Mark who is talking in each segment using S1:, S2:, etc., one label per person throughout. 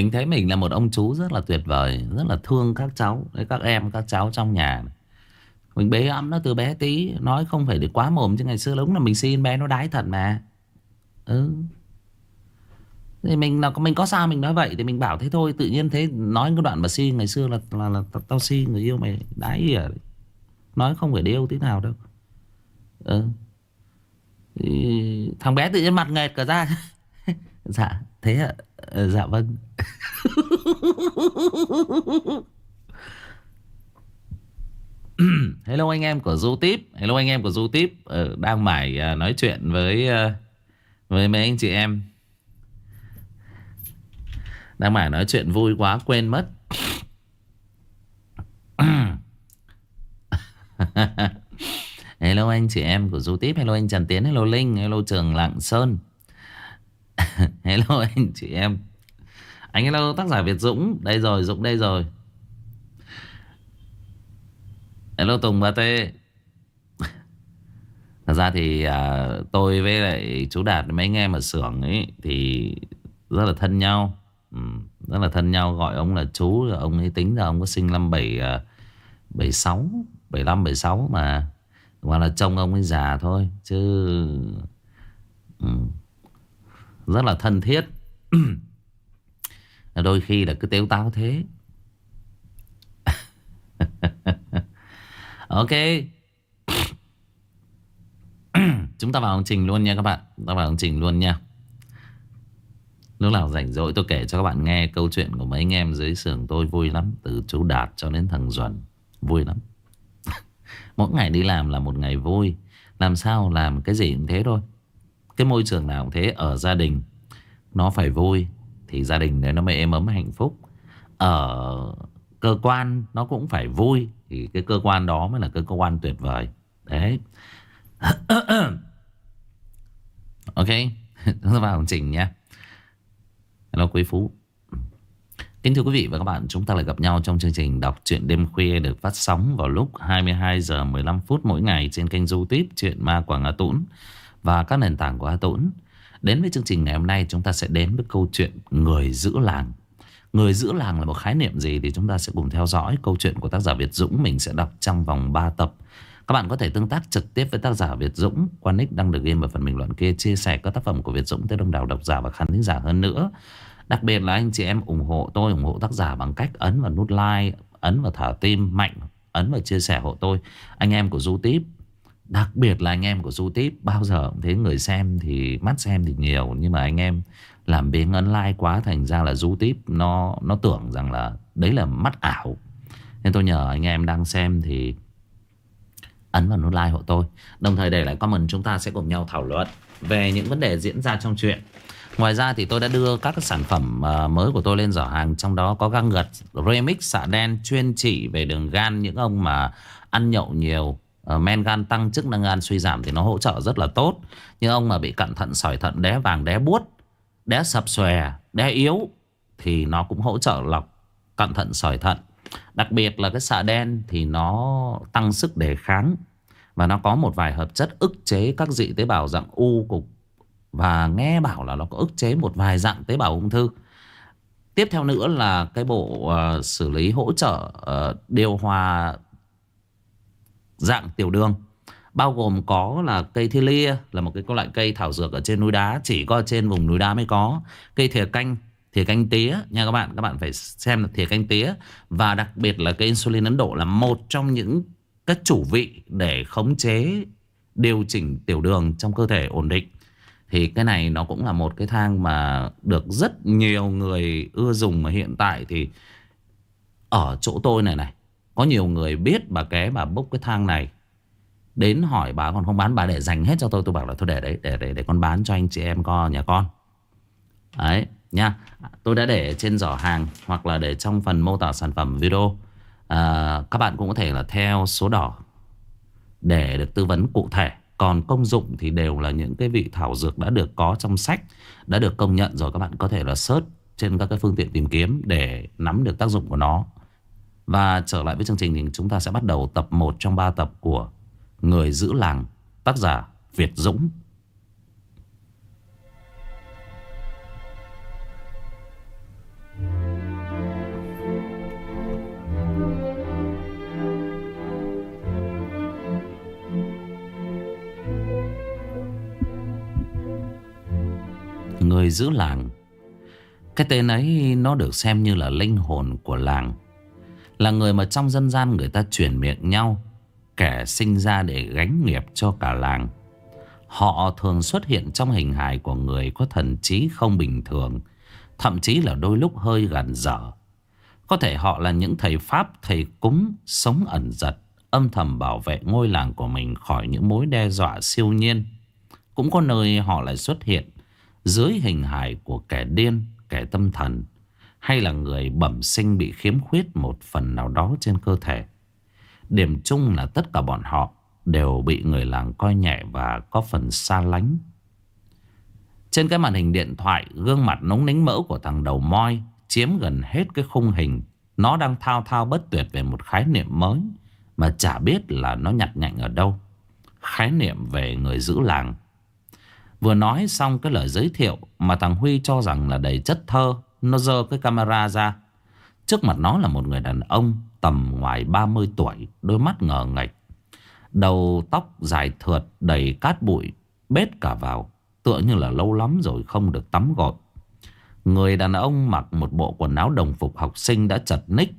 S1: Mình thấy mình là một ông chú rất là tuyệt vời Rất là thương các cháu Đấy, Các em, các cháu trong nhà Mình bế ấm nó từ bé tí Nói không phải để quá mồm chứ ngày xưa đúng là mình xin bé nó đái thật mà. Ừ. Thì mình là mình có sao mình nói vậy thì mình bảo thế thôi tự nhiên thế nói cái đoạn mà si ngày xưa là là, là, tao si người yêu mày đái ỉa nói không phải điêu tí nào đâu. Ừ. thì thằng bé tự nhiên mặt nghệt cả ra. Dạ thế ạ. à? Ờ, dạ vâng. Hello anh em của du tiếp hello anh em của du tiếp ừ, ờ, đang mải à, nói chuyện với ờ, với mấy anh chị em. Đang mải nói chuyện vui quá quên mất. Hello anh chị em của Du Tiếp Hello anh Trần Tiến. Hello Linh. Hello Trường Lạng Sơn. Hello anh chị em. Anh hello tác giả Việt Dũng. Đây rồi Dũng đây rồi. Hello Tùng ba Tê. Thật ra thì à, tôi với lại chú Đạt mấy anh em ở xưởng ấy Thì rất là thân nhau. Ừ, Rất là thân nhau. Gọi ông là chú Ông ấy tính là ông có sinh năm 7, bảy 76 75, 76 mà. Hoặc là trông ông ấy già thôi Chứ ừ, rất là thân thiết. Đôi khi là cứ tếu táo thế. Ok. Chúng ta vào hành trình luôn nha các bạn. Chúng ta vào hành trình luôn nha. Lúc nào rảnh rỗi tôi kể cho các bạn nghe Câu chuyện của mấy anh em dưới sườn tôi vui lắm. Từ chú Đạt cho đến thằng Duẩn. Vui lắm. Mỗi ngày đi làm là một ngày vui. Làm sao làm cái gì cũng thế thôi. Cái môi trường nào cũng thế, Ở gia đình Nó phải vui, Thì gia đình đấy nó mới êm ấm hạnh phúc. Ở cơ quan Nó cũng phải vui, Thì cái cơ quan đó mới là cái cơ quan tuyệt vời. Đấy. Ok Chúng ta vào hành trình nha Hello Quý Phú. Kính thưa quý vị và các bạn, Chúng ta lại gặp nhau trong chương trình Đọc truyện đêm khuya Được phát sóng vào lúc 22 giờ 15 phút mỗi ngày Trên kênh youtube Chuyện ma Quảng ngã Tũng và các nền tảng của A Tũng Đến với chương trình ngày hôm nay Chúng ta sẽ đến với câu chuyện Người giữ làng Người giữ làng là một khái niệm gì Thì chúng ta sẽ cùng theo dõi câu chuyện của tác giả Việt Dũng Mình sẽ đọc trong vòng 3 tập các bạn có thể tương tác trực tiếp với tác giả Việt Dũng qua nick đang được ghi ở phần bình luận kia chia sẻ các tác phẩm của Việt Dũng tới đông đảo độc giả và khán thính giả hơn nữa. Đặc biệt là anh chị em ủng hộ tôi, ủng hộ tác giả bằng cách ấn vào nút like, ấn vào thả tim mạnh, ấn vào chia sẻ hộ tôi. Anh em của Du Tiếp, đặc biệt là anh em của Du Tiếp, bao giờ cũng thấy người xem thì mắt xem thì nhiều. Nhưng mà anh em làm biếng ấn like quá thành ra là Du Tiếp nó, nó tưởng rằng là đấy là mắt ảo. Nên tôi nhờ anh em đang xem thì ấn vào nút like hộ tôi. Đồng thời để lại comment chúng ta sẽ cùng nhau thảo luận về những vấn đề diễn ra trong chuyện. Ngoài ra thì tôi đã đưa các sản phẩm ờ, mới của tôi lên giỏ hàng Trong đó có găng gật Remix xạ đen chuyên trị về đường gan Những ông mà ăn nhậu nhiều Ờ, men gan tăng chức năng gan suy giảm Thì nó hỗ trợ rất là tốt. Nhưng ông mà bị cận thận sỏi thận đé vàng đé buốt Đé sập xòe Đé yếu Thì nó cũng hỗ trợ lọc cận thận sỏi thận. Đặc biệt là cái xạ đen Thì nó tăng sức đề kháng Và nó có một vài hợp chất ức chế Các dị tế bào dạng U cục và nghe bảo là nó có ức chế một vài dạng tế bào ung thư. Tiếp theo nữa là cái bộ uh, xử lý hỗ trợ uh, điều hòa dạng tiểu đường. Bao gồm có là cây thi lia là một cái loại cây thảo dược ở trên núi đá Chỉ có trên vùng núi đá mới có. Cây thìa canh, thìa canh tía. Nha các bạn Các bạn phải xem là thìa canh tía. Và đặc biệt là cây insulin Ấn Độ là một trong những các chủ vị để khống chế điều chỉnh tiểu đường trong cơ thể ổn định. Thì cái này nó cũng là một cái thang mà được rất nhiều người ưa dùng. Mà hiện tại thì ở chỗ tôi này này có nhiều người biết bà ké bà bốc cái thang này. Đến hỏi bà còn không bán? Bà để dành hết cho tôi tôi bảo là thôi để đấy để để để con bán cho anh chị em con nhà con. Đấy nha tôi đã để trên giỏ hàng hoặc là để trong phần mô tả sản phẩm video. À, các bạn cũng có thể là theo số đỏ để được tư vấn cụ thể. Còn công dụng thì đều là những cái vị thảo dược đã được có trong sách Đã được công nhận rồi. Các bạn có thể là search trên các cái phương tiện tìm kiếm để nắm được tác dụng của nó. Và trở lại với chương trình thì chúng ta sẽ bắt đầu tập 1 trong 3 tập của Người giữ làng, tác giả Việt Dũng. Người giữ làng Cái tên ấy nó được xem như là linh hồn của làng là người mà trong dân gian người ta truyền miệng nhau Kẻ sinh ra để gánh nghiệp cho cả làng. Họ thường xuất hiện trong hình hài của người có thần trí không bình thường Thậm chí là đôi lúc hơi gần dở. Có thể họ là những thầy Pháp, thầy cúng, sống ẩn giật Âm thầm bảo vệ ngôi làng của mình khỏi những mối đe dọa siêu nhiên. Cũng có nơi họ lại xuất hiện Dưới hình hài của kẻ điên, kẻ tâm thần. Hay là người bẩm sinh bị khiếm khuyết một phần nào đó trên cơ thể Điểm chung là tất cả bọn họ đều bị người làng coi nhẹ và có phần xa lánh. Trên cái màn hình điện thoại, gương mặt nóng nính mỡ của thằng đầu moi chiếm gần hết cái khung hình. Nó đang thao thao bất tuyệt về một khái niệm mới mà chả biết là nó nhặt nhạnh ở đâu. Khái niệm về người giữ làng. Vừa nói xong cái lời giới thiệu mà thằng Huy cho rằng là đầy chất thơ, nó dơ cái camera ra. Trước mặt nó là một người đàn ông tầm ngoài 30 tuổi, đôi mắt ngờ ngạch. Đầu tóc dài thượt đầy cát bụi Bết cả vào Tựa như là lâu lắm rồi không được tắm gội Người đàn ông mặc một bộ quần áo đồng phục học sinh đã chật ních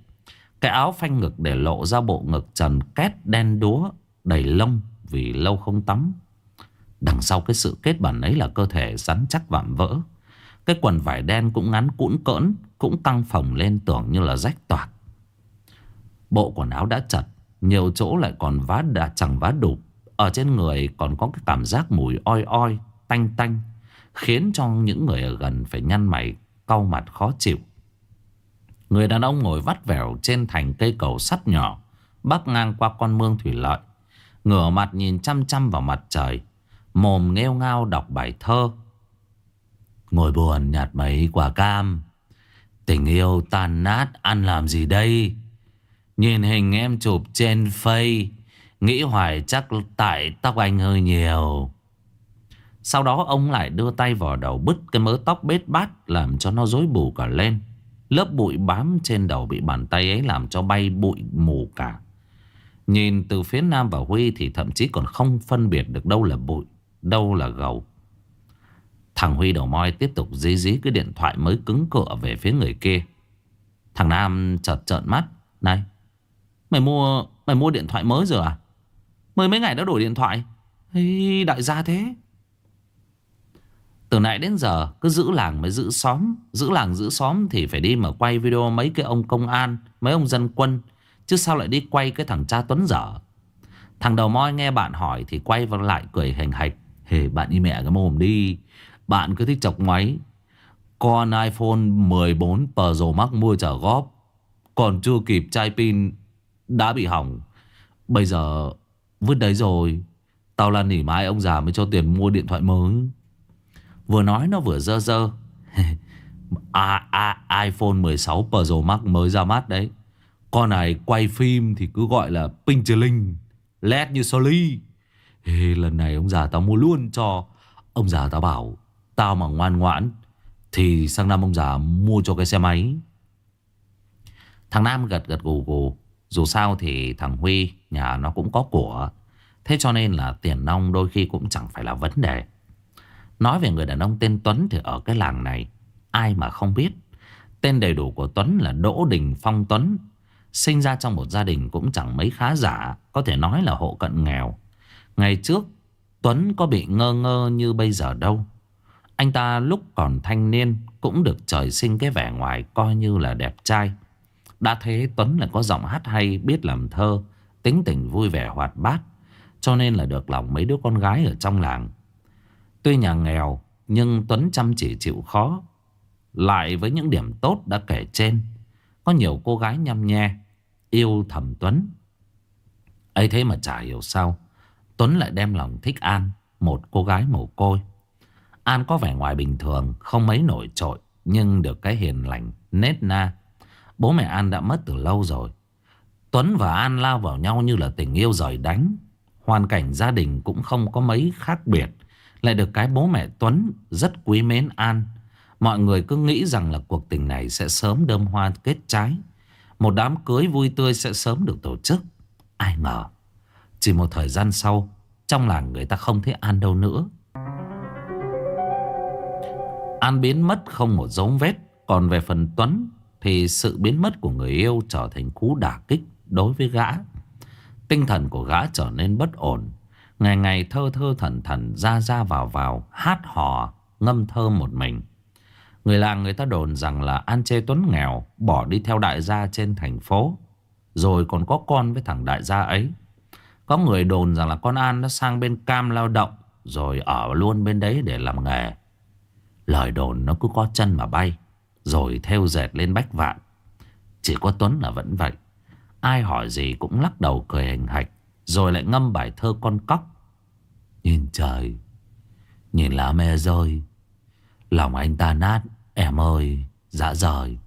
S1: Cái áo phanh ngực để lộ ra bộ ngực trần két đen đúa Đầy lông vì lâu không tắm Đằng sau cái sự kết bản ấy là cơ thể rắn chắc vạm vỡ cái quần vải đen cũng ngắn cũn cỡn, Cũng căng phồng lên tưởng như là rách toạc. Bộ quần áo đã chật, nhiều chỗ lại còn vá đã chẳng vá đục. Ở trên người còn có cái cảm giác mùi oi oi, Tanh tanh, Khiến cho những người ở gần phải nhăn mày, Cau mặt khó chịu. Người đàn ông ngồi vắt vẻo trên thành cây cầu sắt nhỏ, Bắc ngang qua con mương thủy lợi, Ngửa mặt nhìn chăm chăm vào mặt trời, Mồm nghêu ngao đọc bài thơ. Ngồi buồn nhặt mấy quả cam. Tình yêu tan nát ăn làm gì đây? Nhìn hình em chụp trên phây Nghĩ hoài chắc tại tóc anh hơi nhiều. Sau đó ông lại đưa tay vào đầu bứt cái mớ tóc bết bát Làm cho nó rối bù cả lên. Lớp bụi bám trên đầu bị bàn tay ấy làm cho bay bụi mù cả. Nhìn từ phía Nam và Huy thì thậm chí còn không phân biệt được đâu là bụi, đâu là gầu. Thằng Huy đầu moi tiếp tục dí dí cái điện thoại mới cứng cựa về phía người kia. Thằng Nam chợt trợn mắt. Này, Mày mua mày mua điện thoại mới rồi à? Mới mấy ngày đã đổi điện thoại. Ê, đại gia thế. Từ nãy đến giờ Cứ giữ làng mới giữ xóm. Giữ làng giữ xóm thì phải đi mà quay video Mấy cái ông công an Mấy ông dân quân. Chứ sao lại đi quay cái thằng cha Tuấn dở? Thằng đầu moi nghe bạn hỏi Thì quay vào lại cười hành hạch. Hề bạn đi mẹ cái mồm đi. Bạn cứ thích chọc máy. Con iPhone 14 Pro Max mua trả góp. Còn chưa kịp chai pin đã bị hỏng. Bây giờ vứt đấy rồi. Tao là nỉ mãi ông già mới cho tiền mua điện thoại mới. Vừa nói nó vừa dơ dơ. À, à, iPhone 16 Pro Max mới ra mắt đấy. Con này quay phim thì cứ gọi là Pinh Trừ Linh LED như Soli Ê, Lần này ông già tao mua luôn cho. Ông già tao bảo Tao mà ngoan ngoãn, Thì sang năm ông già mua cho cái xe máy. Thằng Nam gật gật gù gù, dù sao thì thằng Huy, nhà nó cũng có của. Thế cho nên là tiền nông đôi khi cũng chẳng phải là vấn đề. Nói về người đàn ông tên Tuấn thì ở cái làng này, Ai mà không biết. Tên đầy đủ của Tuấn là Đỗ Đình Phong Tuấn. Sinh ra trong một gia đình cũng chẳng mấy khá giả, Có thể nói là hộ cận nghèo. Ngày trước, Tuấn có bị ngơ ngơ như bây giờ đâu. Anh ta lúc còn thanh niên Cũng được trời sinh cái vẻ ngoài coi như là đẹp trai. Đã thế Tuấn là có giọng hát hay, Biết làm thơ, Tính tình vui vẻ hoạt bát, Cho nên là được lòng mấy đứa con gái ở trong làng. Tuy nhà nghèo, Nhưng Tuấn chăm chỉ chịu khó, Lại với những điểm tốt đã kể trên. Có nhiều cô gái nhăm nhe, Yêu thầm Tuấn. Ấy thế mà chả hiểu sao, Tuấn lại đem lòng thích An, Một cô gái mồ côi. An có vẻ ngoài bình thường, Không mấy nổi trội, Nhưng được cái hiền lành, Nết na. Bố mẹ An đã mất từ lâu rồi. Tuấn và An lao vào nhau như là tình yêu rời đánh. Hoàn cảnh gia đình cũng không có mấy khác biệt. Lại được cái bố mẹ Tuấn rất quý mến An. Mọi người cứ nghĩ rằng là cuộc tình này sẽ sớm đơm hoa kết trái. Một đám cưới vui tươi sẽ sớm được tổ chức. Ai ngờ, Chỉ một thời gian sau, Trong làng người ta không thấy An đâu nữa. An biến mất không một dấu vết. Còn về phần Tuấn Thì sự biến mất của người yêu trở thành cú đả kích đối với gã. Tinh thần của gã trở nên bất ổn. Ngày ngày thơ thơ thần thần, ra ra vào vào, Hát hò, ngâm thơ một mình. Người làng người ta đồn rằng là An Chê Tuấn nghèo, Bỏ đi theo đại gia trên thành phố. Rồi còn có con với thằng đại gia ấy. Có người đồn rằng là con An nó sang bên Cam lao động, Rồi ở luôn bên đấy để làm nghề. Lời đồn nó cứ có chân mà bay, Rồi theo dệt lên bách vạn. Chỉ có Tuấn là vẫn vậy. Ai hỏi gì cũng lắc đầu cười hình hạch, Rồi lại ngâm bài thơ con cóc. Nhìn trời, Nhìn lá me rơi. Lòng anh ta nát, Em ơi, Dã rời.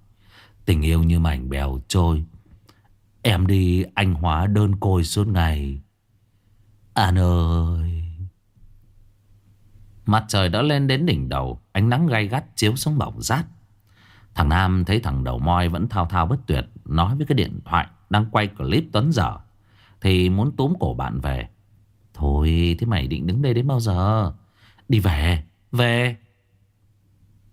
S1: Tình yêu như mảnh bèo trôi. Em đi anh hóa đơn côi suốt ngày. An ơi. Mặt trời đã lên đến đỉnh đầu, Ánh nắng gay gắt chiếu xuống bỏng rát Thằng Nam thấy thằng đầu moi vẫn thao thao bất tuyệt, Nói với cái điện thoại Đang quay clip Tuấn dở Thì muốn túm cổ bạn về. Thôi, thế mày định đứng đây đến bao giờ? Đi về Về.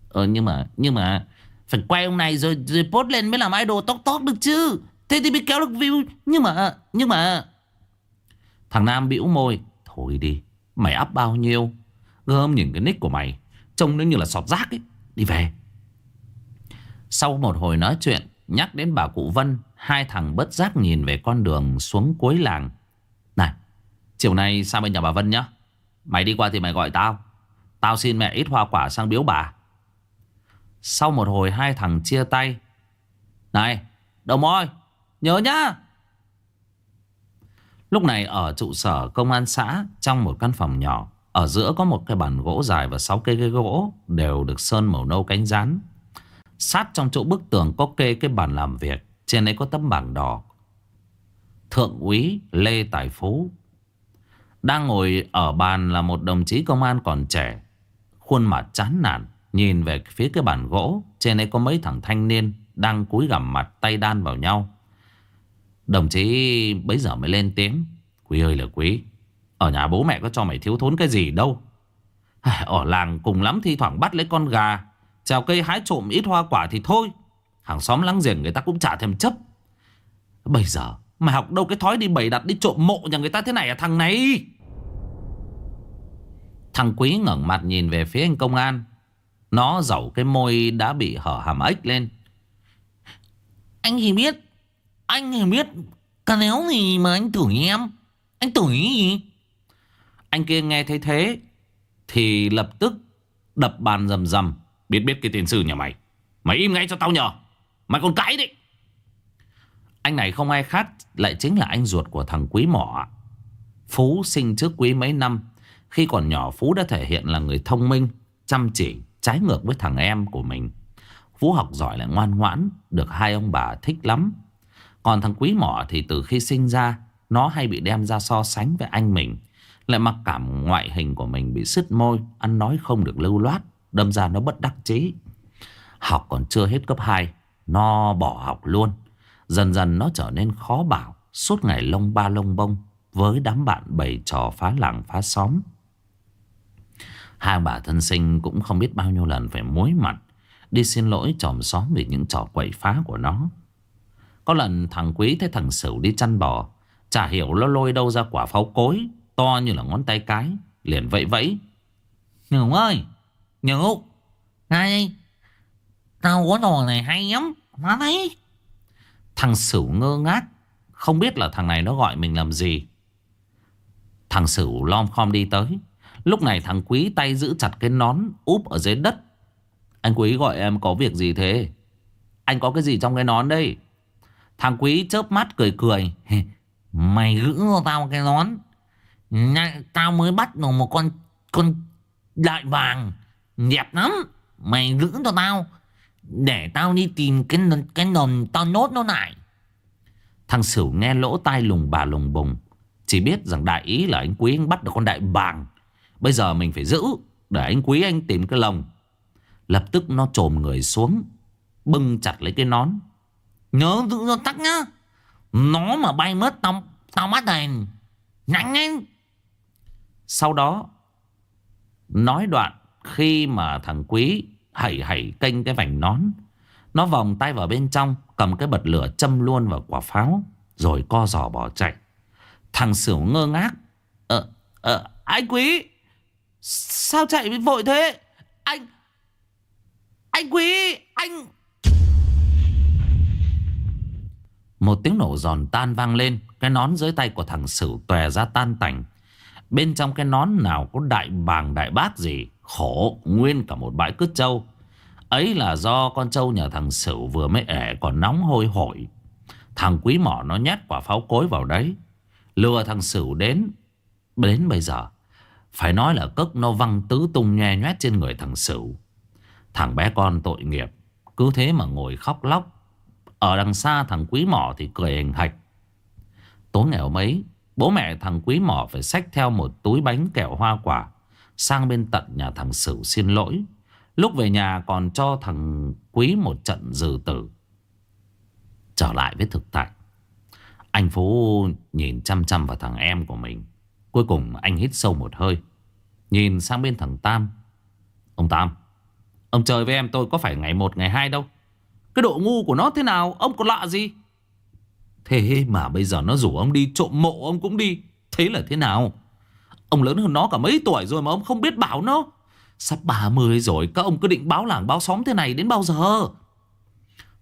S1: Ờ nhưng mà Nhưng mà, Phải quay ông này rồi rồi post lên mới làm idol tóc tóc được chứ. Thế thì mới kéo được view, Nhưng mà Nhưng mà. Thằng Nam bĩu môi, Thôi đi, Mày up bao nhiêu? Gơm nhìn cái nick của mày. Trông nó như là sọt rác ấy. Đi về. Sau một hồi nói chuyện, Nhắc đến bà cụ Vân, Hai thằng bất giác nhìn về con đường xuống cuối làng. Này, Chiều nay sang bên nhà bà Vân nhá. Mày đi qua thì mày gọi tao. Tao xin mẹ ít hoa quả sang biếu bà. Sau một hồi, hai thằng chia tay. Này Đồng môi, Nhớ nhá. Lúc này, ở trụ sở công an xã, Trong một căn phòng nhỏ ở giữa có một cái bàn gỗ dài Và sáu cây ghế gỗ Đều được sơn màu nâu cánh rán. Sát trong chỗ bức tường có kê cái bàn làm việc, Trên ấy có tấm bảng đỏ. Thượng úy Lê Tài Phú Đang ngồi ở bàn là một đồng chí công an còn trẻ. Khuôn mặt chán nản, Nhìn về phía cái bàn gỗ, Trên ấy có mấy thằng thanh niên Đang cúi gằm mặt tay đan vào nhau. Đồng chí bấy giờ mới lên tiếng. Quý ơi là quý ở nhà bố mẹ có cho mày thiếu thốn cái gì đâu. Ở làng cùng lắm thi thoảng bắt lấy con gà, Trèo cây hái trộm ít hoa quả thì thôi. Hàng xóm láng giềng người ta cũng chả thèm chấp. Bây giờ Mày học đâu cái thói đi bày đặt, đi trộm mộ nhà người ta thế này à thằng này? Thằng quý ngẩng mặt nhìn về phía anh công an. Nó dẩu cái môi đã bị hở hàm ếch lên. Anh thì biết, Anh thì biết Cả nếu gì mà anh tưởng em? Anh tưởng gì? Anh kia nghe thấy thế, Thì lập tức đập bàn rầm rầm. Biết biết cái tiền sư nhà mày. Mày im ngay cho tao nhờ. Mày còn cãi đi. Anh này không ai khác, Lại chính là anh ruột của thằng Quý Mỏ. Phú sinh trước Quý mấy năm. Khi còn nhỏ, Phú đã thể hiện là người thông minh, Chăm chỉ, Trái ngược với thằng em của mình. Phú học giỏi lại ngoan ngoãn, Được hai ông bà thích lắm. Còn thằng Quý Mỏ thì từ khi sinh ra, Nó hay bị đem ra so sánh với anh mình. Lại mặc cảm ngoại hình của mình bị sứt môi, Ăn nói không được lưu loát, Đâm ra nó bất đắc chí. Học còn chưa hết cấp 2 Nó bỏ học luôn. Dần dần nó trở nên khó bảo, Suốt ngày lông ba lông bông, Với đám bạn bày trò phá làng, phá xóm. Hai bà thân sinh cũng không biết bao nhiêu lần phải muối mặt, Đi xin lỗi chòm xóm vì những trò quậy phá của nó. Có lần thằng Quý thấy thằng Sửu đi chăn bò, Chả hiểu nó lôi đâu ra quả pháo cối. To như là ngón tay cái Liền vẫy vẫy. Nhường ơi nhường, Này Tao có đồ này hay lắm Má thấy. Thằng Sửu ngơ ngác Không biết là thằng này nó gọi mình làm gì. Thằng Sửu lom khom đi tới. Lúc này thằng Quý tay giữ chặt cái nón Úp ở dưới đất. Anh Quý gọi em có việc gì thế? Anh có cái gì trong cái nón đây? Thằng Quý chớp mắt cười cười. Mày giữ cho tao cái nón. Tao mới bắt được một con Con đại vàng. Đẹp lắm. Mày giữ cho tao. Để tao đi tìm cái cái nồn Tao nốt nó lại. Thằng Sửu nghe lỗ tai lùng bà lùng bùng. Chỉ biết rằng đại ý là anh Quý anh bắt được con đại bàng Bây giờ mình phải giữ. Để anh Quý anh tìm cái lồng. Lập tức nó trồm người xuống. Bưng chặt lấy cái nón. Nhớ giữ cho tắt nhá. Nó mà bay mất tao, tao bắt đèn Nhanh nhanh sau đó Nói đoạn khi mà thằng Quý Hẩy hẩy kênh cái vành nón. Nó vòng tay vào bên trong Cầm cái bật lửa châm luôn vào quả pháo Rồi co giò bỏ chạy. Thằng Sửu ngơ ngác Ờ, ờ, anh Quý Sao chạy vội thế? Anh Anh Quý Anh Một tiếng nổ giòn tan vang lên Cái nón dưới tay của thằng Sửu tòe ra tan tành. Bên trong cái nón nào có đại bàng, đại bác gì, Khổ, nguyên cả một bãi cứt trâu. Ấy là do con trâu nhà thằng Sửu vừa mới ẻ còn nóng hôi hổi. Thằng quý mỏ nó nhét quả pháo cối vào đấy. Lừa thằng Sửu đến Đến bây giờ, Phải nói là cất nó văng tứ tung nhoe nhoét trên người thằng Sửu. Thằng bé con tội nghiệp, Cứ thế mà ngồi khóc lóc. Ở đằng xa thằng quý mỏ thì cười hình hạch. Tối ngày hôm ấy Bố mẹ thằng quý mỏ phải xách theo một túi bánh kẹo hoa quả, Sang bên tận nhà thằng Sửu xin lỗi. Lúc về nhà còn cho thằng quý một trận dừ tử. Trở lại với thực tại. Anh Phú nhìn chăm chăm vào thằng em của mình. Cuối cùng anh hít sâu một hơi. Nhìn sang bên thằng Tam. Ông Tam, Ông chơi với em tôi có phải ngày một, ngày hai đâu? Cái độ ngu của nó thế nào? Ông có lạ gì? Thế mà bây giờ nó rủ ông đi trộm mộ ông cũng đi Thế là thế nào Ông lớn hơn nó cả mấy tuổi rồi mà ông không biết bảo nó Sắp 30 rồi Các ông cứ định báo làng báo xóm thế này đến bao giờ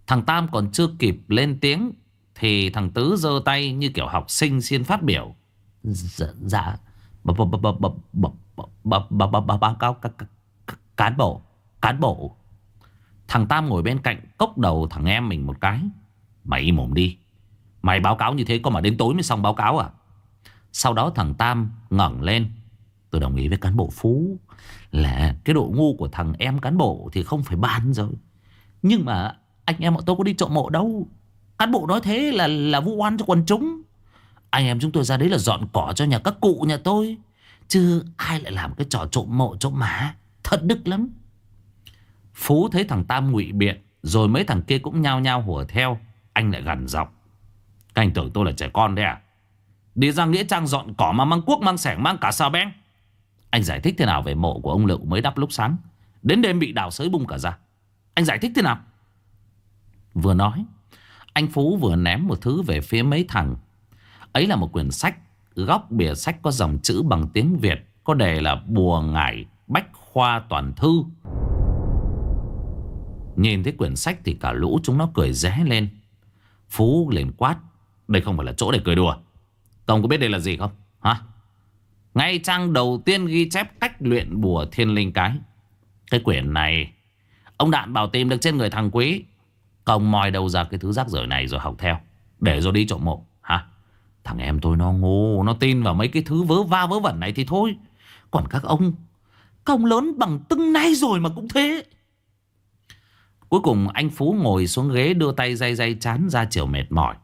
S1: Thằng Tam còn chưa kịp lên tiếng Thì thằng Tứ giơ tay như kiểu học sinh xin phát biểu Dạ Dạ Báo cáo cán bộ Cán bộ Thằng Tam ngồi bên cạnh cốc đầu thằng em mình một cái Mày mồm đi Mày báo cáo như thế có mà đến tối mới xong báo cáo à? Sau đó thằng Tam ngẩng lên. Tôi đồng ý với cán bộ Phú Là cái độ ngu của thằng em cán bộ Thì không phải bàn rồi. Nhưng mà anh em bọn tôi có đi trộm mộ đâu. Cán bộ nói thế là là vu oan cho quần chúng. Anh em chúng tôi ra đấy là dọn cỏ cho nhà các cụ nhà tôi. Chứ ai lại làm cái trò trộm mộ, trộm má Thật đức lắm. Phú thấy thằng Tam ngụy biện, Rồi mấy thằng kia cũng nhao nhao hùa theo. Anh lại gần giọng. Các anh tưởng tôi là trẻ con đấy à? Đi ra Nghĩa Trang dọn cỏ mà mang cuốc, mang sẻng, mang cả sao beng. Anh giải thích thế nào về mộ của ông Lựu mới đắp lúc sáng? Đến đêm bị đào sới bung cả ra. Anh giải thích thế nào? Vừa nói, Anh Phú vừa ném một thứ về phía mấy thằng. Ấy là một quyển sách, Góc bìa sách có dòng chữ bằng tiếng Việt, Có đề là Bùa Ngải Bách Khoa Toàn Thư. Nhìn thấy quyển sách thì cả lũ chúng nó cười ré lên. Phú liền quát đây không phải là chỗ để cười đùa. Công có biết đây là gì không? Hả? Ngay trang đầu tiên ghi chép cách luyện bùa thiên linh cái. Cái quyển này, Ông Đạn bảo tìm được trên người thằng Quý. Công moi đầu ra cái thứ rác rưởi này rồi học theo, Để rồi đi trộm mộ. Hả? Thằng em tôi nó ngu, Nó tin vào mấy cái thứ vớ va vớ vẩn này thì thôi. Còn các ông Công lớn bằng tưng nay rồi mà cũng thế. Cuối cùng anh Phú ngồi xuống ghế đưa tay day day chán ra chiều mệt mỏi.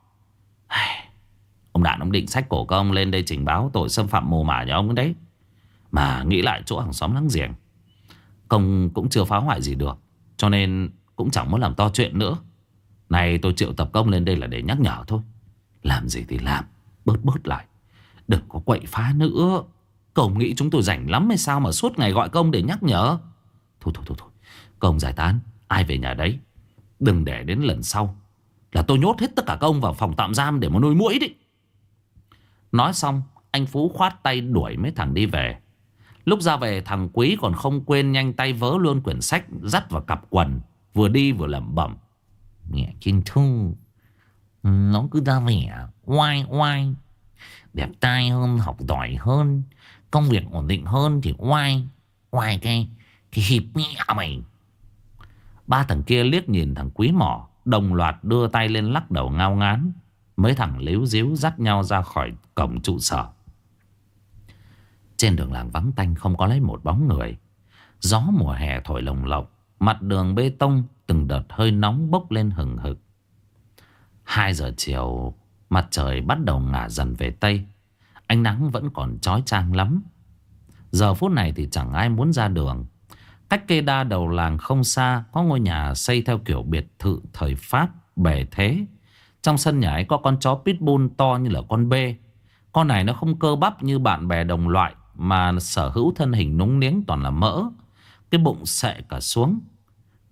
S1: Ông Đạn, ông định sách cổ công lên đây trình báo tội xâm phạm mồ mả nhà ông đấy. Mà nghĩ lại chỗ hàng xóm láng giềng. Công cũng chưa phá hoại gì được. Cho nên cũng chẳng muốn làm to chuyện nữa. Này tôi triệu tập công lên đây là để nhắc nhở thôi. Làm gì thì làm. Bớt bớt lại. Đừng có quậy phá nữa. Cổng nghĩ chúng tôi rảnh lắm hay sao mà suốt ngày gọi công để nhắc nhở. Thôi thôi thôi thôi. Công giải tán. Ai về nhà đấy Đừng để đến lần sau là tôi nhốt hết tất cả công vào phòng tạm giam để mà nuôi mũi đi Nói xong, Anh Phú khoát tay đuổi mấy thằng đi về. Lúc ra về, thằng Quý còn không quên nhanh tay vớ luôn quyển sách Dắt vào cặp quần, Vừa đi vừa lẩm bẩm. Mẹ kinh thư Nó cứ ra vẻ oai oai, Đẹp tai hơn, Học giỏi hơn, Công việc ổn định hơn thì oai Oai cái Cái hiệp mẹ mày. Ba thằng kia liếc nhìn thằng quý mỏ. Đồng loạt đưa tay lên lắc đầu ngao ngán. Mấy thằng líu díu dắt nhau ra khỏi cổng trụ sở. Trên đường làng vắng tanh không có lấy một bóng người. Gió mùa hè thổi lồng lộng, Mặt đường bê tông từng đợt hơi nóng bốc lên hừng hực. Hai giờ chiều, Mặt trời bắt đầu ngả dần về Tây. Ánh nắng vẫn còn trói trang lắm. Giờ phút này thì chẳng ai muốn ra đường. Cách cây đa đầu làng không xa, Có ngôi nhà xây theo kiểu biệt thự thời Pháp, bề thế. Trong sân nhà ấy có con chó pitbull to như là con bê. Con này nó không cơ bắp như bạn bè đồng loại, Mà sở hữu thân hình núng niếng toàn là mỡ. Cái bụng sệ cả xuống.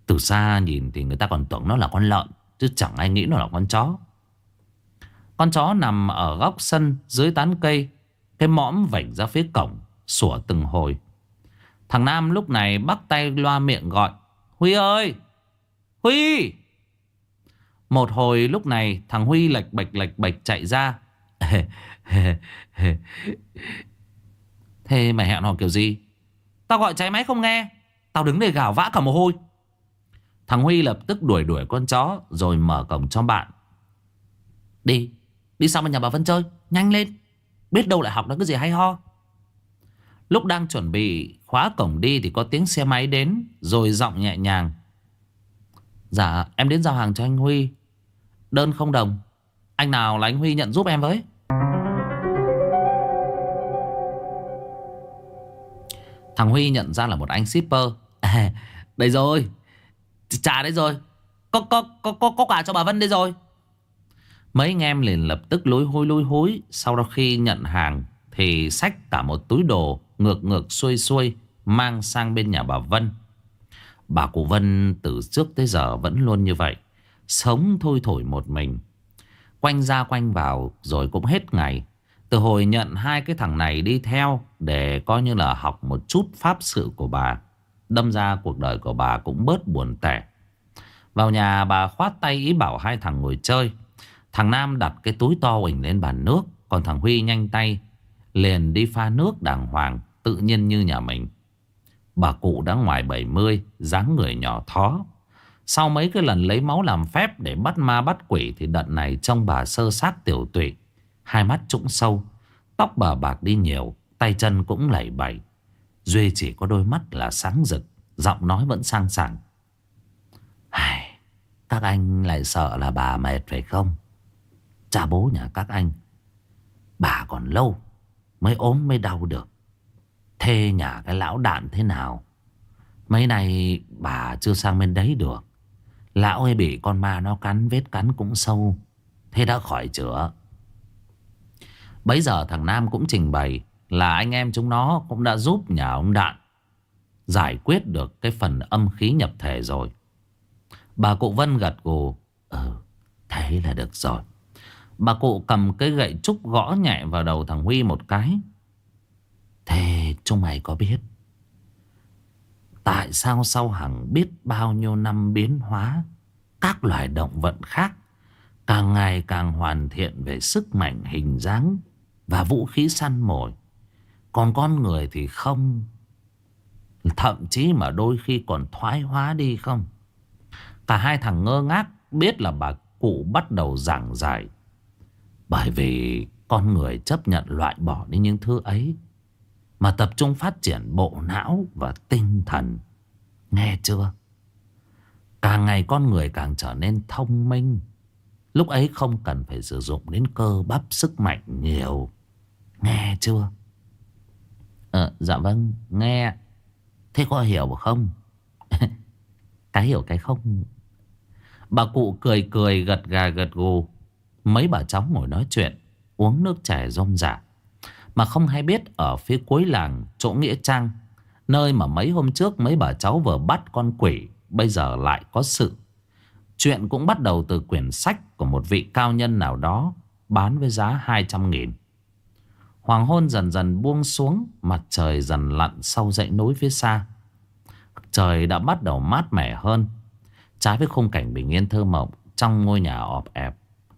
S1: Từ xa nhìn thì người ta còn tưởng nó là con lợn, Chứ chẳng ai nghĩ nó là con chó. Con chó nằm ở góc sân Dưới tán cây, Cái mõm vảnh ra phía cổng, Sủa từng hồi. Thằng Nam lúc này bắt tay loa miệng gọi. Huy ơi! Huy! Một hồi lúc này, Thằng Huy lệch bạch lệch bạch chạy ra. Thế mày hẹn họ kiểu gì? Tao gọi cháy máy không nghe. Tao đứng đây gào vã cả mồ hôi. Thằng Huy lập tức đuổi đuổi con chó, Rồi mở cổng cho bạn. Đi Đi sang bên nhà bà Vân chơi. Nhanh lên. Biết đâu lại học được cái gì hay ho. Lúc đang chuẩn bị khóa cổng đi Thì có tiếng xe máy đến Rồi giọng nhẹ nhàng. Dạ em đến giao hàng cho anh Huy. Đơn không đồng. Anh nào là anh Huy nhận giúp em với? Thằng Huy nhận ra là một anh shipper. À, Đây rồi. Trả đấy rồi. Có, có, có, có, có cả cho bà Vân đây rồi. Mấy anh em liền lập tức lối hôi lối hối. Sau đó khi nhận hàng Thì xách cả một túi đồ Ngược ngược xuôi xuôi Mang sang bên nhà bà Vân. Bà cụ Vân từ trước tới giờ vẫn luôn như vậy, Sống thôi thổi một mình. Quanh ra quanh vào Rồi cũng hết ngày. Từ hồi nhận hai cái thằng này đi theo Để coi như là học một chút pháp sự của bà, Đâm ra cuộc đời của bà cũng bớt buồn tẻ. Vào nhà bà khoát tay ý bảo hai thằng ngồi chơi. Thằng Nam đặt cái túi to uỳnh lên bàn nước, Còn thằng Huy nhanh tay Liền đi pha nước đàng hoàng. Tự nhiên như nhà mình. Bà cụ đã ngoài 70 dáng người nhỏ thó. Sau mấy cái lần lấy máu làm phép Để bắt ma bắt quỷ Thì đợt này trông bà sơ sát tiểu tụy. Hai mắt trũng sâu Tóc bà bạc đi nhiều Tay chân cũng lẩy bẩy. Duy chỉ có đôi mắt là sáng rực Giọng nói vẫn sang sảng. Ai, Các anh lại sợ là bà mệt phải không? Cha bố nhà các anh Bà còn lâu Mới ốm mới đau được. Thê nhà cái lão đạn thế nào. Mấy này bà chưa sang bên đấy được. Lão ấy bị con ma nó cắn, Vết cắn cũng sâu. Thế đã khỏi chữa. Bấy giờ thằng Nam cũng trình bày Là anh em chúng nó cũng đã giúp nhà ông Đạn Giải quyết được cái phần âm khí nhập thể rồi. Bà cụ Vân gật gù Ừ thế là được rồi. Bà cụ cầm cái gậy trúc gõ nhẹ vào đầu thằng Huy một cái. Thế chúng mày có biết Tại sao sau hàng biết bao nhiêu năm biến hóa, Các loài động vật khác Càng ngày càng hoàn thiện về sức mạnh, hình dáng Và vũ khí săn mồi? Còn con người thì không. Thậm chí mà đôi khi còn thoái hóa đi không? Cả hai thằng ngơ ngác Biết là bà cụ bắt đầu giảng giải Bởi vì con người chấp nhận loại bỏ đi những thứ ấy. Mà tập trung phát triển bộ não và tinh thần. Nghe chưa? Càng ngày con người càng trở nên thông minh. Lúc ấy không cần phải sử dụng đến cơ bắp sức mạnh nhiều. Nghe chưa? Ờ dạ vâng nghe. Thế có hiểu không? Cái hiểu cái không? Bà cụ cười cười, gật gà gật gù. Mấy bà cháu ngồi nói chuyện, Uống nước chè rôm rả. Mà không hay biết ở phía cuối làng Chỗ Nghĩa Trang, Nơi mà mấy hôm trước mấy bà cháu vừa bắt con quỷ, Bây giờ lại có sự. Chuyện cũng bắt đầu từ quyển sách Của một vị cao nhân nào đó Bán với giá 200 nghìn. Hoàng hôn dần dần buông xuống, Mặt trời dần lặn sau dãy núi phía xa. Trời đã bắt đầu mát mẻ hơn. Trái với khung cảnh bình yên thơ mộng Trong ngôi nhà ọp ẹp,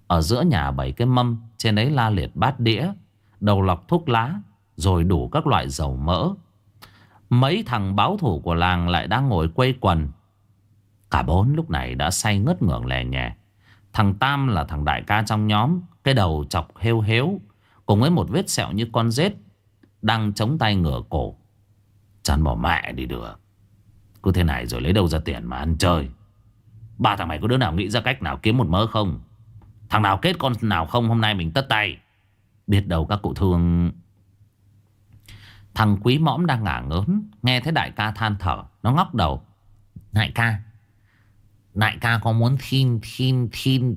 S1: Ở giữa nhà bảy cái mâm, Trên ấy la liệt bát đĩa Đầu lọc thuốc lá, Rồi đủ các loại dầu mỡ. Mấy thằng báo thủ của làng lại đang ngồi quây quần. Cả bốn lúc này đã say ngất ngưỡng lè nhẹ Thằng Tam là thằng đại ca trong nhóm, Cái đầu chọc heo héo, Cùng với một vết sẹo như con rết, Đang chống tay ngửa cổ. Chán bỏ mẹ đi được. Cứ thế này rồi lấy đâu ra tiền mà ăn chơi? Ba thằng mày có đứa nào nghĩ ra cách nào kiếm một mớ không? Thằng nào kết con nào không Hôm nay mình tất tay? Biết đâu các cụ thương. Thằng quý mõm đang ngả ngớn, Nghe thấy đại ca than thở, Nó ngóc đầu. Đại ca Đại ca có muốn thiên thiên thiên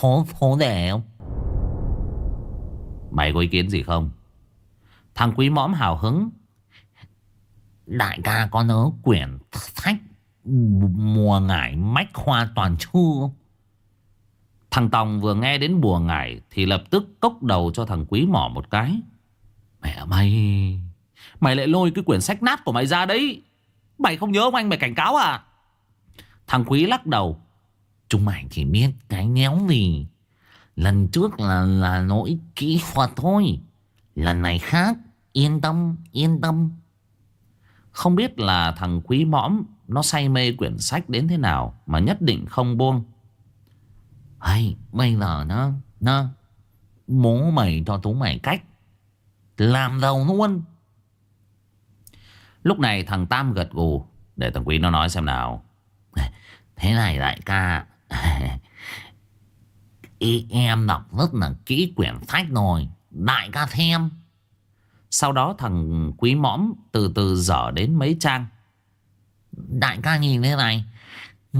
S1: Thố thố đề không? Mày có ý kiến gì không? Thằng quý mõm hào hứng. Đại ca có nhớ quyển sách, Mùa ngải mách hoa toàn chu Thằng Tòng vừa nghe đến bùa ngải Thì lập tức cốc đầu cho thằng Quý mỏ một cái. Mẹ mày Mày lại lôi cái quyển sách nát của mày ra đấy. Mày không nhớ ông anh mày cảnh cáo à? Thằng Quý lắc đầu. Chúng mày chỉ biết cái nhéo gì. Lần trước là là lỗi kỹ thuật thôi. Lần này khác Yên tâm, yên tâm. Không biết là thằng Quý mõm Nó say mê quyển sách đến thế nào Mà nhất định không buông hay bây giờ nó Nó Bố mày cho chúng mày cách Làm giàu luôn. Lúc này thằng Tam gật gù, Để thằng Quý nó nói xem nào. Thế này đại ca, Ý em đọc rất là kỹ quyển sách rồi, Đại ca thêm. Sau đó thằng Quý mõm từ từ dở đến mấy trang. Đại ca nhìn thế này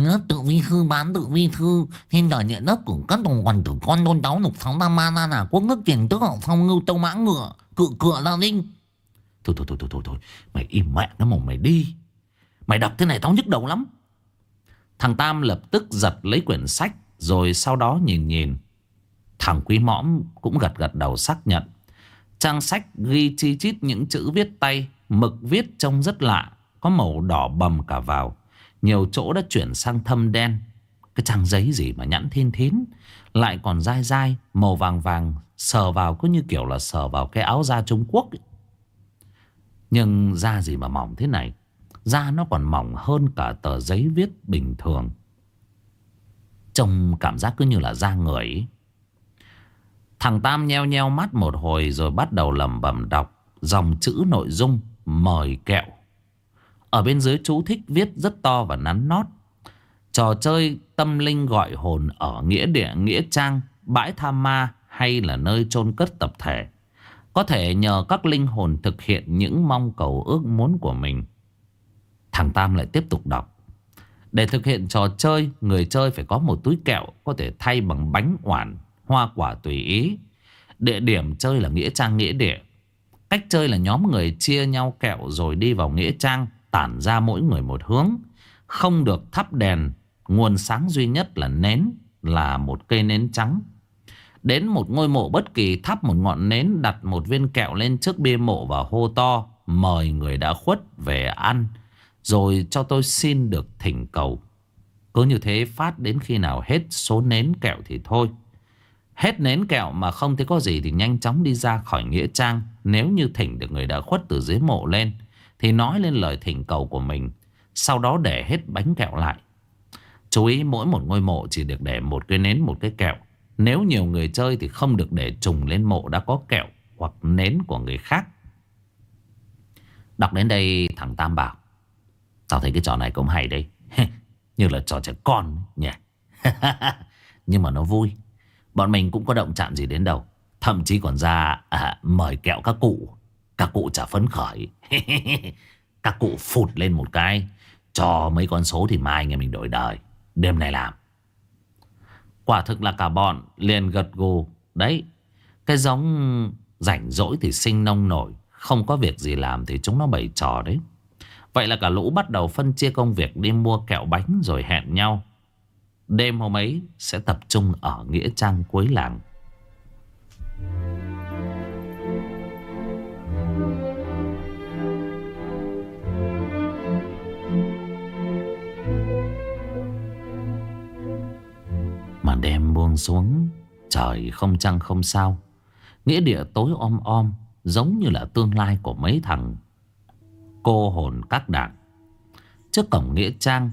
S1: Lớp tự vi thư, bán tự vi thư. Thiên đời nhận đất của các đồng quần tử con đôn đáo lục sáu tam ma na là quốc, nước tiền tức hậu phong ngưu tâu mã ngựa, Cự cựa la linh Thôi thôi thôi thôi thôi thôi. Mày im mẹ cái mồm mày đi. Mày đọc thế này tao nhức đầu lắm. Thằng Tam lập tức giật lấy quyển sách, Rồi sau đó nhìn nhìn. Thằng Quý Mõm cũng gật gật đầu xác nhận. Trang sách ghi chi chít những chữ viết tay, Mực viết trông rất lạ, Có màu đỏ bầm cả vào. Nhiều chỗ đã chuyển sang thâm đen Cái trang giấy gì mà nhẵn thiên thín Lại còn dai dai, Màu vàng vàng, Sờ vào cứ như kiểu là sờ vào cái áo da Trung Quốc ấy. Nhưng da gì mà mỏng thế này Da nó còn mỏng hơn cả tờ giấy viết bình thường Trông cảm giác cứ như là da người ấy. Thằng Tam nheo nheo mắt một hồi rồi bắt đầu lầm bầm đọc dòng chữ nội dung mời kẹo. Ở bên dưới chú thích viết rất to và nắn nót. Trò chơi tâm linh gọi hồn ở nghĩa địa nghĩa trang, bãi tham ma hay là nơi chôn cất tập thể. Có thể nhờ các linh hồn thực hiện những mong cầu ước muốn của mình. Thằng Tam lại tiếp tục đọc. Để thực hiện trò chơi, người chơi phải có một túi kẹo có thể thay bằng bánh oản, hoa quả tùy ý. Địa điểm chơi là Nghĩa Trang Nghĩa Địa. Cách chơi là nhóm người chia nhau kẹo rồi đi vào Nghĩa Trang, tản ra mỗi người một hướng. Không được thắp đèn, nguồn sáng duy nhất là nến, là một cây nến trắng. Đến một ngôi mộ bất kỳ thắp một ngọn nến đặt một viên kẹo lên trước bia mộ và hô to mời người đã khuất về ăn. Rồi cho tôi xin được thỉnh cầu Cứ như thế phát đến khi nào hết số nến kẹo thì thôi Hết nến kẹo mà không thấy có gì Thì nhanh chóng đi ra khỏi Nghĩa Trang Nếu như thỉnh được người đã khuất từ dưới mộ lên thì nói lên lời thỉnh cầu của mình Sau đó để hết bánh kẹo lại. Chú ý mỗi một ngôi mộ chỉ được để một cái nến một cái kẹo. Nếu nhiều người chơi thì không được để trùng lên mộ đã có kẹo Hoặc nến của người khác. Đọc đến đây thằng Tam bảo Tao thấy cái trò này cũng hay đấy. Như là trò trẻ con nhỉ. Nhưng mà nó vui. Bọn mình cũng có động chạm gì đến đâu. Thậm chí còn ra à, mời kẹo các cụ. Các cụ chả phấn khởi. Các cụ phụt lên một cái. Cho mấy con số thì mai ngày mình đổi đời. Đêm này làm. Quả thực là cả bọn liền gật gù. Đấy, Cái giống rảnh rỗi thì sinh nông nổi. Không có việc gì làm thì chúng nó bày trò đấy. Vậy là cả lũ bắt đầu phân chia công việc đi mua kẹo bánh rồi hẹn nhau. Đêm hôm ấy sẽ tập trung ở Nghĩa Trang cuối làng. Mà đêm buông xuống, trời không trăng không sao. Nghĩa địa tối om om, giống như là tương lai của mấy thằng cô hồn các đảng. Trước cổng Nghĩa Trang,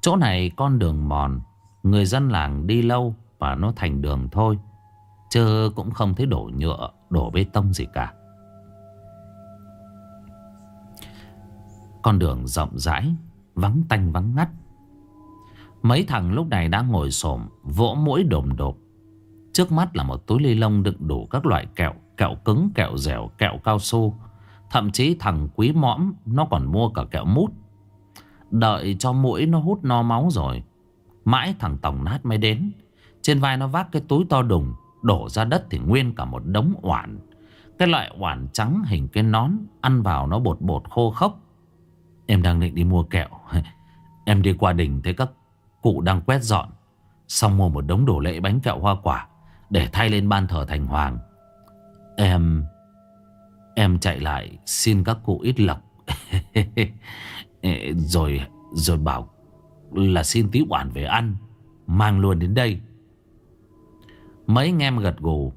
S1: chỗ này con đường mòn, người dân làng đi lâu và nó thành đường thôi. Chứ cũng không thấy đổ nhựa, đổ bê tông gì cả. Con đường rộng rãi, vắng tanh vắng ngắt. Mấy thằng lúc này đang ngồi xổm vỗ mũi đồm đột. Trước mắt là một túi ly lông đựng đủ các loại kẹo, kẹo cứng, kẹo dẻo, kẹo cao su, Thậm chí thằng quý mõm Nó còn mua cả kẹo mút. Đợi cho mũi nó hút no máu rồi Mãi thằng Tổng nát mới đến. Trên vai nó vác cái túi to đùng Đổ ra đất thì nguyên cả một đống oản. Cái loại oản trắng hình cái nón Ăn vào nó bột bột khô khốc. Em đang định đi mua kẹo. Em đi qua đình thấy các cụ đang quét dọn, Xong mua một đống đồ lễ bánh kẹo hoa quả Để thay lên ban thờ thành hoàng. Em Em chạy lại xin các cụ ít lọc Rồi Rồi bảo Là xin tí quản về ăn, Mang luôn đến đây. Mấy anh em gật gù,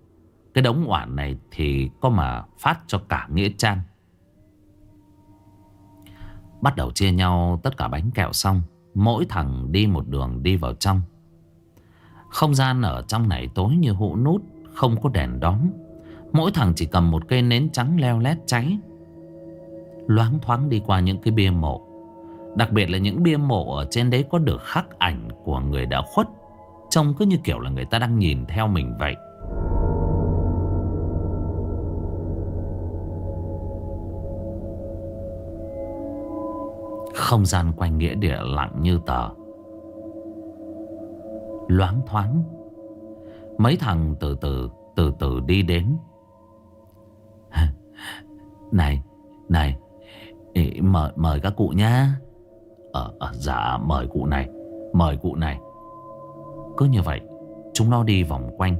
S1: Cái đống oản này thì có mà phát cho cả Nghĩa Trang. Bắt đầu chia nhau tất cả bánh kẹo xong. Mỗi thằng đi một đường đi vào trong. Không gian ở trong này tối như hũ nút, Không có đèn đóm. Mỗi thằng chỉ cầm một cây nến trắng leo lét cháy. Loáng thoáng đi qua những cái bia mộ. Đặc biệt là những bia mộ ở trên đấy có được khắc ảnh của người đã khuất, Trông cứ như kiểu là người ta đang nhìn theo mình vậy. Không gian quanh nghĩa địa lặng như tờ. Loáng thoáng Mấy thằng từ từ từ từ đi đến. Này Này Mời, mời các cụ nhá. Ờ, ờ, dạ mời cụ này Mời cụ này. Cứ như vậy Chúng nó đi vòng quanh.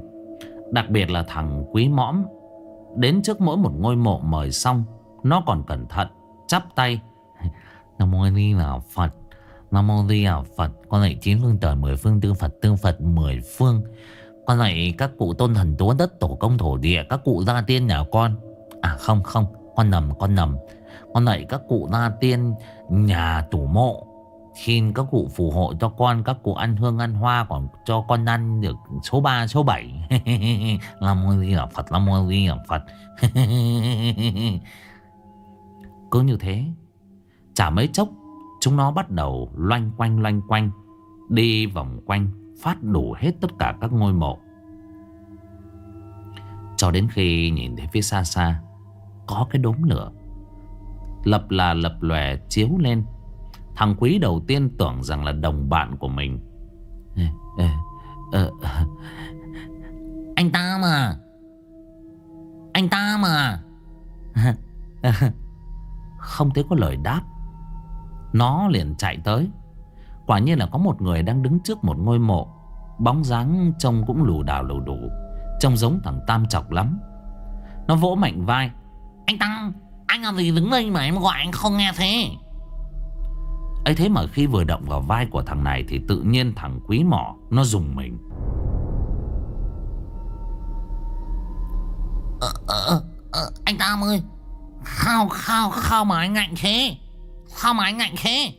S1: Đặc biệt là thằng quý mõm. Đến trước mỗi một ngôi mộ mời xong Nó còn cẩn thận Chắp tay Nam mô Di Đà Phật. Nam mô Di Đà Phật. Con lạy chín phương trời, mười phương tư Phật tư Phật mười phương. Con lạy các cụ tôn thần túa đất, tổ công thổ địa, Các cụ gia tiên nhà con. À không không. Con nằm con nằm. Con lạy các cụ gia tiên nhà tủ mộ. Xin các cụ phù hộ cho con, Các cụ ăn hương, ăn hoa Còn cho con ăn được số 3 số 7 Nam mô Di Đà Phật, Nam mô Di Đà Phật. Cứ như thế. Chả mấy chốc, Chúng nó bắt đầu loanh quanh loanh quanh, Đi vòng quanh, Phát đủ hết tất cả các ngôi mộ. Cho đến khi nhìn thấy phía xa xa, Có cái đốm lửa, Lập là lập lòe chiếu lên. Thằng quý đầu tiên tưởng rằng là đồng bạn của mình. Anh ta mà! Anh ta mà! Không thấy có lời đáp nó liền chạy tới. Quả nhiên là có một người đang đứng trước một ngôi mộ. Bóng dáng trông cũng lù đào lù đủ Trông giống thằng Tam Chọc lắm. Nó vỗ mạnh vai. Anh Tăng Anh làm gì đứng đây mà em gọi anh không nghe thế? Ấy thế mà khi vừa động vào vai của thằng này Thì tự nhiên thằng quý mỏ Nó dùng mình.
S2: Ờ, ờ, ờ, Anh Tam ơi Khao khao khao mà anh ngạnh thế. Sao mà anh ngạnh thế?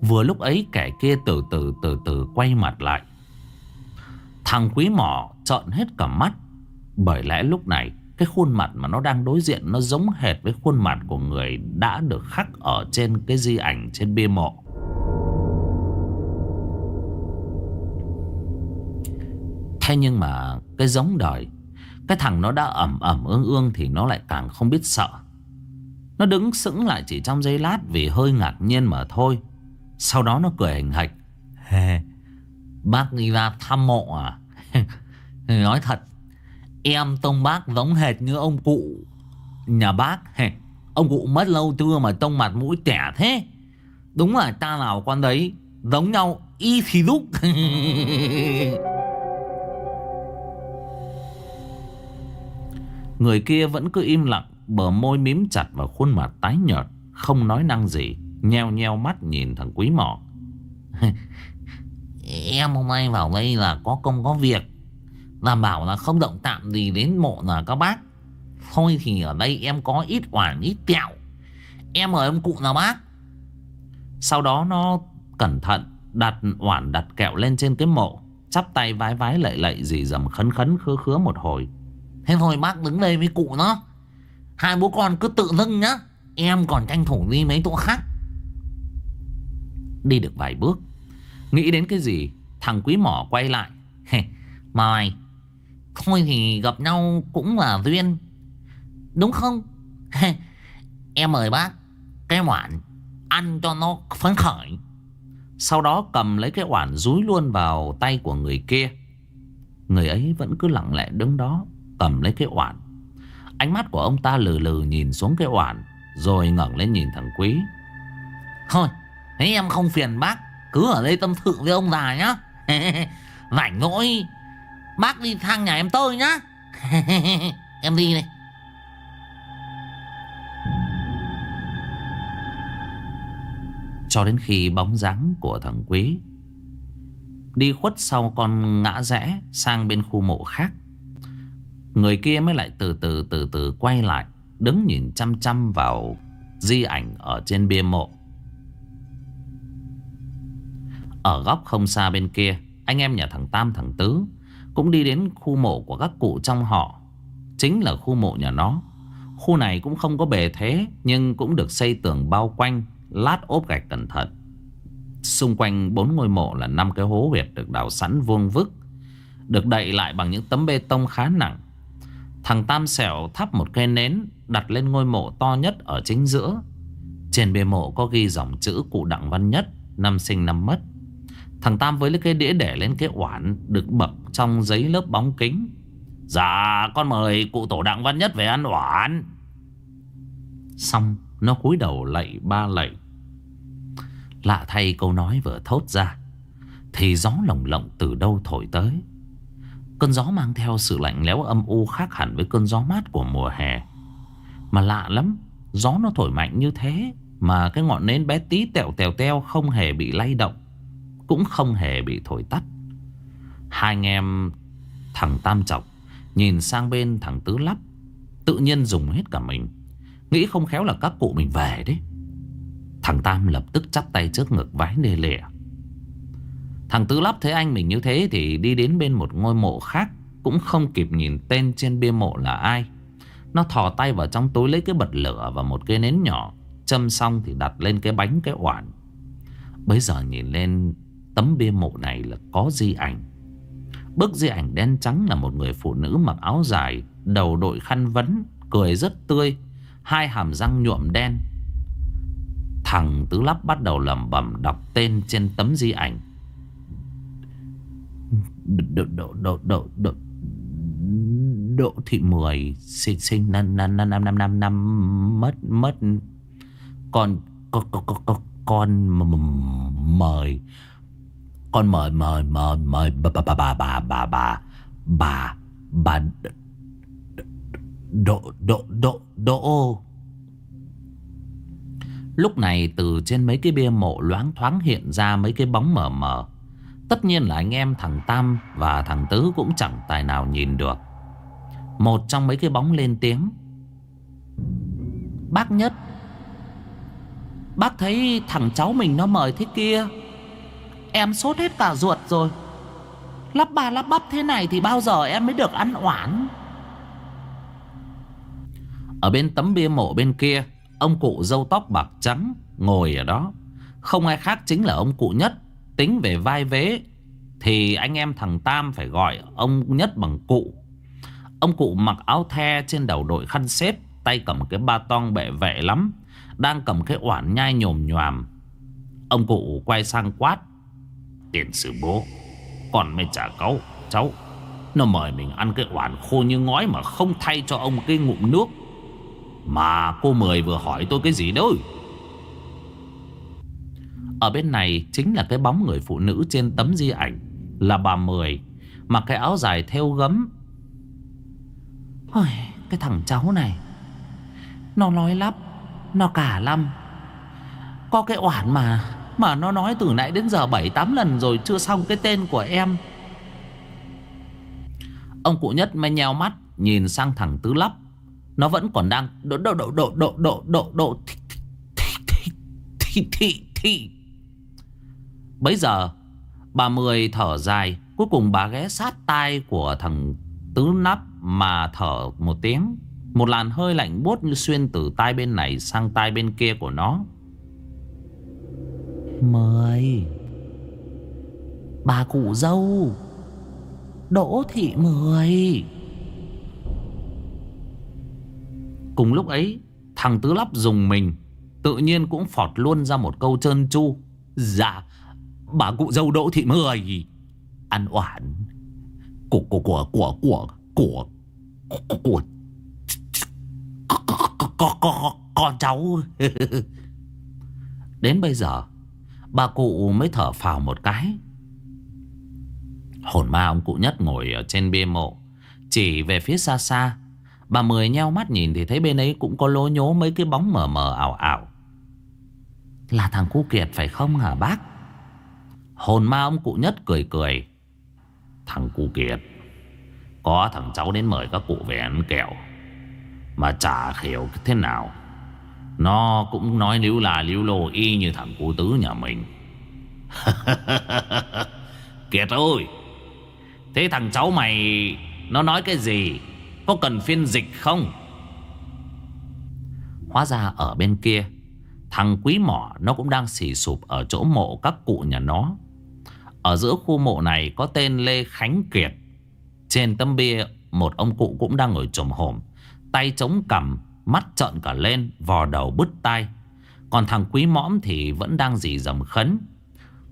S1: Vừa lúc ấy kẻ kia từ từ từ từ quay mặt lại. Thằng quý mỏ trợn hết cả mắt. Bởi lẽ lúc này, Cái khuôn mặt mà nó đang đối diện Nó giống hệt với khuôn mặt của người Đã được khắc ở trên cái di ảnh Trên bia mộ. Thế nhưng mà Cái giống đời, Cái thằng nó đã ẩm ẩm ương ương Thì nó lại càng không biết sợ nó đứng sững lại chỉ trong giây lát vì hơi ngạc nhiên mà thôi. Sau đó nó cười hình hạch. bác đi ra thăm mộ à? Nói thật, em tông bác giống hệt như ông cụ nhà bác. Ông cụ mất lâu chưa mà tông mặt mũi trẻ thế. Đúng là ta nào con đấy giống nhau y thì lúc. Người kia vẫn cứ im lặng Bờ môi mím chặt vào khuôn mặt tái nhợt, Không nói năng gì, Nheo nheo mắt nhìn thằng quý mỏ
S2: Em hôm nay vào đây là có công có việc. Đảm bảo là không động tạm gì đến mộ là các bác. Thôi thì ở đây em có ít oản, ít kẹo Em mời ông cụ nào bác?
S1: Sau đó nó cẩn thận Đặt oản đặt kẹo lên trên cái mộ, Chắp tay vái vái lệ lệ gì dầm khấn khấn khứa khứa một hồi.
S2: Thế thôi bác đứng đây với cụ nó. Hai bố con cứ tự dưng nhá. Em còn tranh thủ đi mấy chỗ khác.
S1: Đi được vài bước. Nghĩ đến cái gì, Thằng quý mỏ quay lại.
S2: Mày, Thôi thì gặp nhau cũng là duyên. Đúng không? Em mời bác Cái oản Ăn cho nó phấn khởi.
S1: Sau đó cầm lấy cái oản rúi luôn vào tay của người kia. Người ấy vẫn cứ lặng lẽ đứng đó, Cầm lấy cái oản. Ánh mắt của ông ta lừ lừ nhìn xuống cái oản, Rồi ngẩng lên nhìn thằng Quý.
S2: Thôi, Thế em không phiền bác, Cứ ở đây tâm sự với ông già nhá. Rảnh rỗi Bác đi thang nhà em tôi nhá. Em đi này.
S1: Cho đến khi bóng dáng của thằng Quý Đi khuất sau con ngã rẽ Sang bên khu mộ khác Người kia mới lại từ từ từ từ quay lại, Đứng nhìn chăm chăm vào Di ảnh ở trên bia mộ. Ở góc không xa bên kia, Anh em nhà thằng Tam, thằng Tứ Cũng đi đến khu mộ của các cụ trong họ. Chính là khu mộ nhà nó. Khu này cũng không có bề thế, Nhưng cũng được xây tường bao quanh, Lát ốp gạch cẩn thận. Xung quanh bốn ngôi mộ là năm cái hố huyệt Được đào sẵn vuông vức, Được đậy lại bằng những tấm bê tông khá nặng. Thằng Tam Sẹo thắp một cây nến, Đặt lên ngôi mộ to nhất ở chính giữa. Trên bia mộ có ghi dòng chữ cụ Đặng Văn Nhất, Năm sinh năm mất. Thằng Tam với lấy cái đĩa để lên cái oản, Được bập trong giấy lớp bóng kính. Dạ con mời cụ tổ Đặng Văn Nhất về ăn oản. Xong, nó cúi đầu lạy ba lạy. Lạ thay câu nói vừa thốt ra, Thì gió lồng lộng từ đâu thổi tới? Cơn gió mang theo sự lạnh lẽo âm u khác hẳn với cơn gió mát của mùa hè. Mà lạ lắm, Gió nó thổi mạnh như thế Mà cái ngọn nến bé tí tẹo tèo teo không hề bị lay động, Cũng không hề bị thổi tắt. Hai anh em thằng Tam Chọc Nhìn sang bên thằng Tứ Lắp, Tự nhiên dùng hết cả mình, Nghĩ không khéo là các cụ mình về đấy. Thằng Tam lập tức chắp tay trước ngực vái nề lẻ. Thằng Tứ Lắp thấy anh mình như thế Thì đi đến bên một ngôi mộ khác, Cũng không kịp nhìn tên trên bia mộ là ai. Nó thò tay vào trong túi lấy cái bật lửa Và một cái nến nhỏ, Châm xong thì đặt lên cái bánh cái oản. Bây giờ nhìn lên, Tấm bia mộ này là có di ảnh. Bức di ảnh đen trắng là một người phụ nữ mặc áo dài, Đầu đội khăn vấn, Cười rất tươi, Hai hàm răng nhuộm đen. Thằng Tứ Lắp bắt đầu lẩm bẩm đọc tên trên tấm di ảnh. Độ độ độ độ độ. Độ thị mười. Sinh sinh, năm năm năm năm năm năm năm, mất mất. Con con con con con mời. Con mời mời mời mời bà bà bà bà bà bà bà bà bà độ độ độ độ. Lúc này từ trên mấy cái bia mộ loáng thoáng hiện ra mấy cái bóng mờ mờ tất nhiên là anh em thằng tam và thằng tứ cũng chẳng tài nào nhìn được. Một trong mấy cái bóng lên tiếng. Bác nhất, bác thấy thằng cháu mình nó mời thế kia, Em sốt hết cả ruột rồi. Lắp ba lắp bắp thế này Thì bao giờ em mới được ăn oản Ở bên tấm bia mộ bên kia, Ông cụ dâu tóc bạc trắng Ngồi ở đó. Không ai khác chính là ông cụ nhất. Tính về vai vế, Thì anh em thằng Tam phải gọi ông nhất bằng cụ. Ông cụ mặc áo the Trên đầu đội khăn xếp, Tay cầm cái ba tong bệ vệ lắm, Đang cầm cái oản nhai nhồm nhòm Ông cụ quay sang quát, Tiền sư bố, Còn mới trả cáu, cháu. Nó mời mình ăn cái oản khô như ngói Mà không thay cho ông cái ngụm nước. Mà cô Mười vừa hỏi tôi cái gì đâu ở bên này chính là cái bóng người phụ nữ trên tấm di ảnh Là bà Mười Mặc cái áo dài theo gấm Ôi, Cái thằng cháu này Nó nói lắp Nó cả lắm Có cái oản mà Mà nó nói từ nãy đến giờ 7-8 lần rồi Chưa xong cái tên của em Ông cụ nhất mới nheo mắt Nhìn sang thằng tứ lắp Nó vẫn còn đang độ độ độ độ độ độ độ thị thị thị thị thị thị Bấy giờ Bà Mười thở dài Cuối cùng bà ghé sát tai của thằng tứ nắp Mà thở một tiếng. Một làn hơi lạnh buốt như xuyên từ tai bên này sang tai bên kia của nó. Mười Bà cụ dâu Đỗ thị mười. Cùng lúc ấy Thằng Tứ Lắp dùng mình Tự nhiên cũng phọt luôn ra một câu trơn chu Dạ Bà cụ dâu Đỗ thị mười Ăn oản Của của của của của Của Của Của Con cháu Đến bây giờ Bà cụ mới thở phào một cái Hồn ma ông cụ nhất ngồi ở trên bia mộ Chỉ về phía xa xa Bà Mười nheo mắt nhìn thì thấy bên ấy cũng có lố nhố mấy cái bóng mờ mờ ảo ảo Là thằng cu Kiệt phải không hả bác? Hồn ma ông cụ nhất cười cười. Thằng cu Kiệt, Có thằng cháu đến mời các cụ về ăn kẹo. Mà chả hiểu thế nào. Nó cũng nói líu là líu lô y như thằng cu tứ nhà mình. Kiệt ơi, Thế thằng cháu mày, Nó nói cái gì? Có cần phiên dịch không? Hóa ra ở bên kia, Thằng quý mỏ nó cũng đang xì sụp Ở chỗ mộ các cụ nhà nó. Ở giữa khu mộ này Có tên Lê Khánh Kiệt. Trên tấm bia Một ông cụ cũng đang ngồi trồm hổm. Tay chống cằm Mắt trợn cả lên Vò đầu bứt tai. Còn thằng quý mõm thì vẫn đang dì dầm khấn.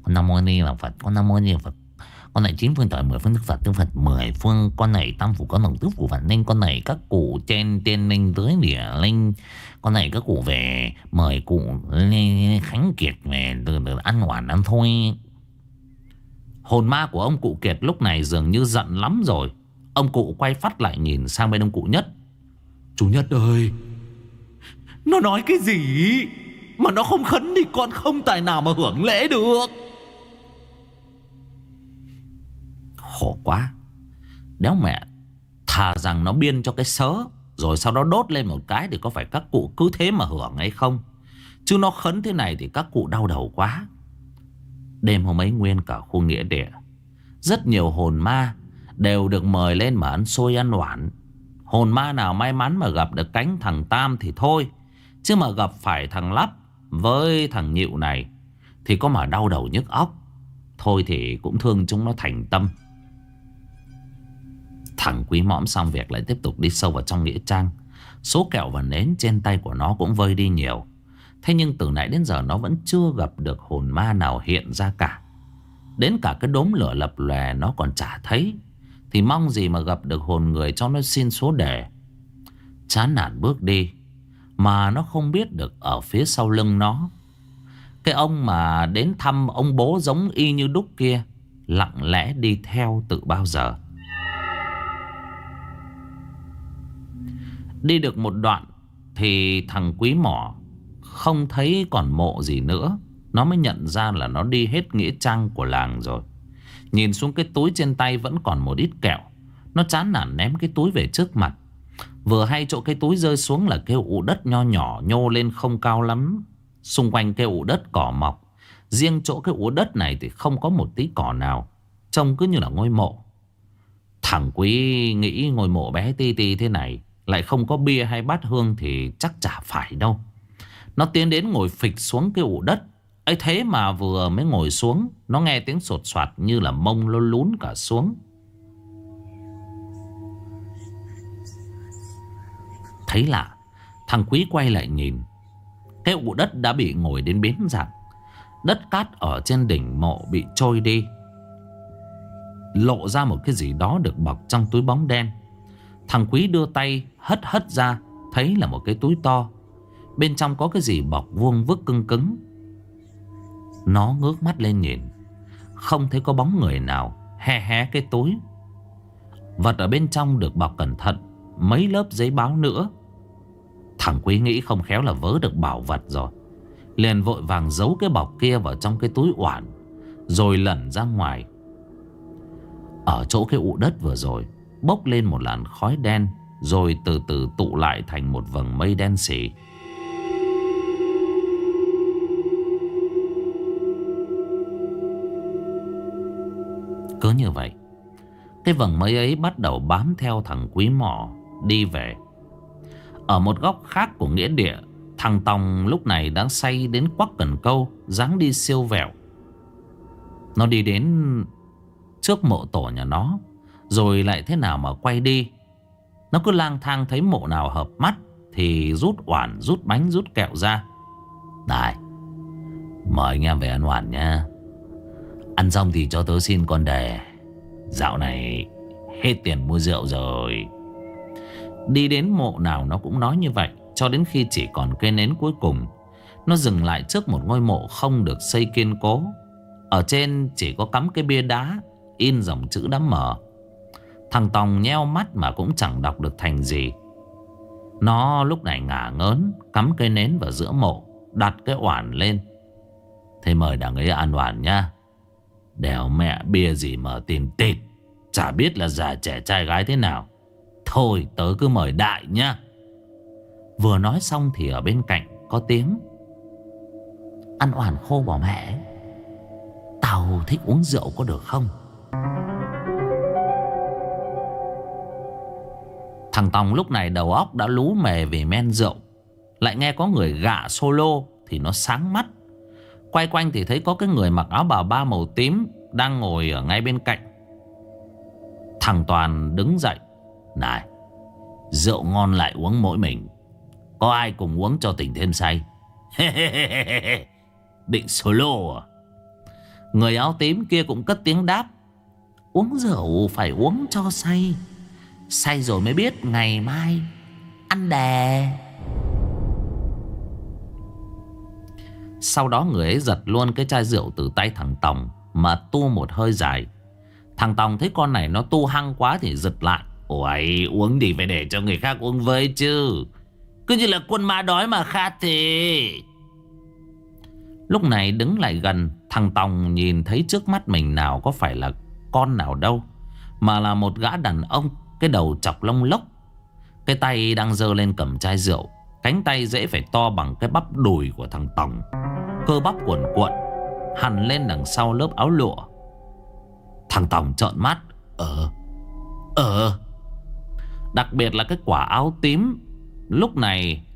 S2: Con Nam Mô Ni là Phật Con Nam Mô Ni là Phật. Con này chín phương trời mười phương đức Phật tương Phật mười phương. Con này tam phủ có đồng tứ phủ Phật Ninh Con này các cụ trên tiên linh dưới địa linh. Con này các cụ về Mời cụ Lê Khánh Kiệt về từ, từ ăn hoàn ăn thôi.
S1: Hồn ma của ông cụ Kiệt lúc này dường như giận lắm rồi. Ông cụ quay phát lại nhìn sang bên ông cụ Nhất. Chú Nhất ơi! Nó nói cái gì? Mà nó không khấn thì con không tài nào mà hưởng lễ được. Khổ quá. Đéo mẹ Thà rằng nó biên cho cái sớ Rồi sau đó đốt lên một cái Thì có phải các cụ cứ thế mà hưởng hay không? Chứ nó khấn thế này thì các cụ đau đầu quá Đêm hôm ấy nguyên cả khu nghĩa địa. Rất nhiều hồn ma Đều được mời lên mà ăn xôi ăn oản. Hồn ma nào may mắn mà gặp được cánh thằng Tam thì thôi, Chứ mà gặp phải thằng Lắp Với thằng Nhịu này Thì có mà đau đầu nhức óc. Thôi thì cũng thương chúng nó thành tâm. Thằng quý mõm xong việc lại tiếp tục đi sâu vào trong nghĩa trang. Số kẹo và nến trên tay của nó cũng vơi đi nhiều. Thế nhưng từ nãy đến giờ nó vẫn chưa gặp được hồn ma nào hiện ra cả. Đến cả cái đốm lửa lập lòe nó còn chả thấy. Thì mong gì mà gặp được hồn người cho nó xin số đề. Chán nản bước đi, Mà nó không biết được ở phía sau lưng nó. Cái ông mà đến thăm ông bố giống y như đúc kia, Lặng lẽ đi theo từ bao giờ. Đi được một đoạn Thì thằng quý mỏ không thấy còn mộ gì nữa. Nó mới nhận ra là nó đi hết nghĩa trang của làng rồi. Nhìn xuống cái túi trên tay vẫn còn một ít kẹo. Nó chán nản ném cái túi về trước mặt. Vừa hay chỗ cái túi rơi xuống là kêu ụ đất nho nhỏ nhô lên không cao lắm. Xung quanh kêu ụ đất cỏ mọc. Riêng chỗ cái ụ đất này thì không có một tí cỏ nào. Trông cứ như là ngôi mộ. Thằng quý nghĩ ngôi mộ bé ti ti thế này lại không có bia hay bát hương Thì chắc chả phải đâu. Nó tiến đến ngồi phịch xuống cái ụ đất. Ấy thế mà vừa mới ngồi xuống, Nó nghe tiếng sột soạt như là mông nó lún cả xuống. Thấy lạ, Thằng quý quay lại nhìn. Cái ụ đất đã bị ngồi đến biến dạng. Đất cát ở trên đỉnh mộ bị trôi đi. Lộ ra một cái gì đó được bọc trong túi bóng đen. Thằng quý đưa tay hất hất ra, Thấy là một cái túi to. Bên trong có cái gì bọc vuông vức cưng cứng? Nó ngước mắt lên nhìn. Không thấy có bóng người nào. Hé hé cái túi. Vật ở bên trong được bọc cẩn thận. Mấy lớp giấy báo nữa. Thằng quý nghĩ không khéo là vớ được bảo vật rồi. Liền vội vàng giấu cái bọc kia vào trong cái túi oản, Rồi lẩn ra ngoài. Ở chỗ cái ụ đất vừa rồi, Bốc lên một làn khói đen, rồi từ từ tụ lại thành một vầng mây đen xỉ Cứ như vậy. Cái vầng mây ấy bắt đầu bám theo thằng quý mỏ Đi về. Ở một góc khác của nghĩa địa Thằng Tòng lúc này đang say đến quắc cần câu dáng đi siêu vẹo. Nó đi đến trước mộ tổ nhà nó Rồi lại thế nào mà quay đi. Nó cứ lang thang thấy mộ nào hợp mắt Thì rút oản, rút bánh, rút kẹo ra. Này, Mời anh em về ăn oản nha. Ăn xong thì cho tớ xin con đề Dạo này hết tiền mua rượu rồi. Đi đến mộ nào nó cũng nói như vậy, Cho đến khi chỉ còn cây nến cuối cùng. Nó dừng lại trước một ngôi mộ không được xây kiên cố. Ở trên chỉ có cắm cái bia đá, In dòng chữ đám mở Thằng Tòng nheo mắt mà cũng chẳng đọc được thành gì. Nó lúc này ngả ngớn, Cắm cây nến vào giữa mộ, Đặt cái oản lên. Thế mời đằng ấy an oản nha Đèo mẹ bia gì mở tiền tịt? Chả biết là già trẻ trai gái thế nào. Thôi, tớ cứ mời đại nhá. Vừa nói xong thì ở bên cạnh có tiếng. Ăn oản khô bỏ mẹ Tao thích uống rượu có được không? Thằng Tòng lúc này đầu óc đã lú mề vì men rượu. Lại nghe có người gạ solo Thì nó sáng mắt. Quay quanh thì thấy có cái người mặc áo bà ba màu tím Đang ngồi ở ngay bên cạnh. Thằng Toàn đứng dậy. Này, Rượu ngon lại uống mỗi mình. Có ai cùng uống cho tỉnh thêm say? Định solo à? Người áo tím kia cũng cất tiếng đáp. Uống rượu phải uống cho say. Say rồi mới biết ngày mai Ăn đè. Sau đó người ấy giật luôn cái chai rượu từ tay thằng Tòng Mà tu một hơi dài. Thằng Tòng thấy con này nó tu hăng quá thì giật lại. Ôi, uống thì phải để cho người khác uống với chứ. Cứ như là quân ma đói mà khát thì Lúc này đứng lại gần, Thằng Tòng nhìn thấy trước mắt mình nào có phải là con nào đâu, Mà là một gã đàn ông, Cái đầu chọc lông lốc. Cái tay đang dơ lên cầm chai rượu. Cánh tay dễ phải to bằng cái bắp đùi của thằng Tòng. Cơ bắp cuộn cuộn Hằn lên đằng sau lớp áo lụa. Thằng Tòng trợn mắt. Ờ Ờ. Đặc biệt là cái quả áo tím. Lúc này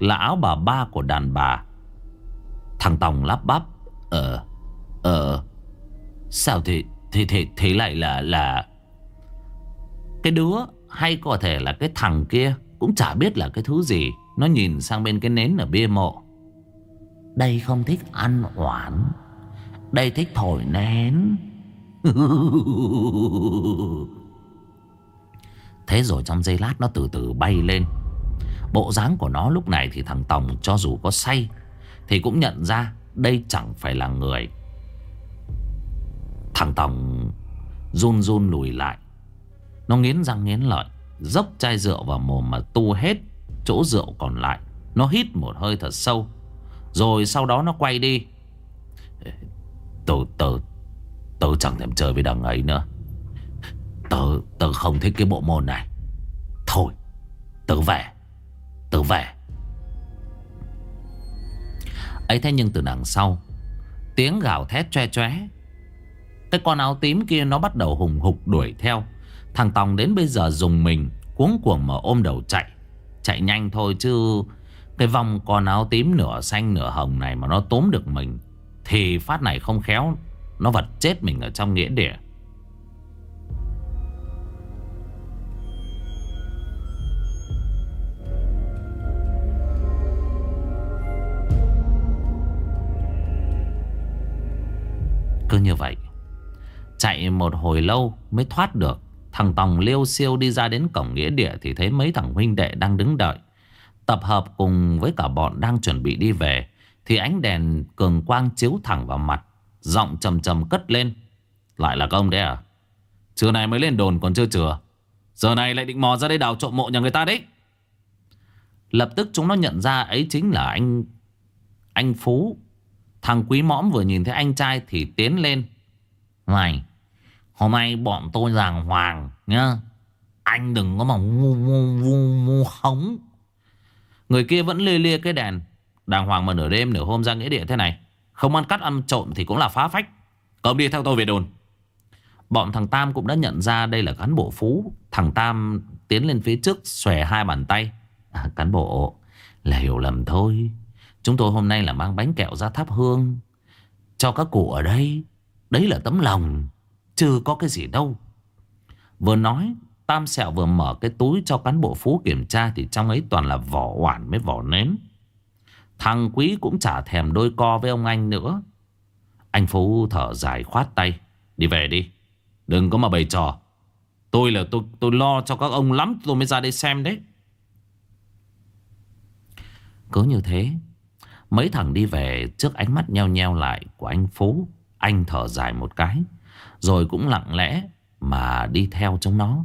S1: Là áo bà ba của đàn bà. Thằng Tòng lắp bắp. Ờ Ờ. Sao thì Thì thì, thì lại là là Cái đứa Hay có thể là cái thằng kia Cũng chả biết là cái thứ gì. Nó nhìn sang bên cái nến ở bia mộ. Đây không thích ăn oản. Đây thích thổi nén. Thế rồi trong giây lát nó từ từ bay lên. Bộ dáng của nó lúc này thì thằng Tòng cho dù có say Thì cũng nhận ra đây chẳng phải là người. Thằng Tòng run run lùi lại. Nó nghiến răng nghiến lợi, Dốc chai rượu vào mồm mà tu hết. Chỗ rượu còn lại. Nó hít một hơi thật sâu Rồi sau đó nó quay đi. Tớ, tớ, tớ chẳng thèm chơi với đằng ấy nữa. Tớ, tớ không thích cái bộ môn này. Thôi Tớ về Tớ về. Ấy thế nhưng từ đằng sau Tiếng gào thét che che Cái con áo tím kia nó bắt đầu hùng hục đuổi theo. Thằng Tòng đến bây giờ dùng mình Cuống cuồng mà ôm đầu chạy. Chạy nhanh thôi chứ. Cái vòng con áo tím, nửa xanh, nửa hồng này Mà nó tóm được mình, Thì phát này không khéo. Nó vật chết mình ở trong nghĩa địa. Cứ như vậy, Chạy một hồi lâu mới thoát được. Thằng Tòng liêu siêu đi ra đến cổng nghĩa địa Thì thấy mấy thằng huynh đệ đang đứng đợi. Tập hợp cùng với cả bọn đang chuẩn bị đi về Thì ánh đèn cường quang chiếu thẳng vào mặt Giọng trầm trầm cất lên. Lại là công đấy à? Trưa này mới lên đồn còn chưa chừa. Giờ này lại định mò ra đây đào trộm mộ nhà người ta đấy. Lập tức chúng nó nhận ra ấy chính là anh Anh Phú. Thằng quý mõm vừa nhìn thấy anh trai thì tiến lên. Này, hôm nay bọn tôi giảng hoàng nhá. Anh đừng có mà ngu ngu ngu ngu hống. Người kia vẫn lê lia cái đèn. Đàng hoàng mà nửa đêm nửa hôm ra nghĩa địa thế này. Không ăn cắt ăn trộm thì cũng là phá phách. Cậu đi theo tôi về đồn. Bọn thằng Tam cũng đã nhận ra đây là cán bộ Phú. Thằng Tam tiến lên phía trước xòe hai bàn tay. À, cán bộ là hiểu lầm thôi. Chúng tôi hôm nay là mang bánh kẹo ra thắp hương Cho các cụ ở đây Đấy là tấm lòng Chứ có cái gì đâu. Vừa nói, Tam sẹo vừa mở cái túi cho cán bộ phú kiểm tra Thì trong ấy toàn là vỏ oản với vỏ nến. Thằng quý cũng chả thèm đôi co với ông anh nữa. Anh Phú thở dài khoát tay. Đi về đi, Đừng có mà bày trò. Tôi là tôi tôi lo cho các ông lắm, Tôi mới ra đây xem đấy. Cứ như thế, Mấy thằng đi về trước ánh mắt nheo nheo lại của anh Phú, Anh thở dài một cái. Rồi cũng lặng lẽ mà đi theo trong nó.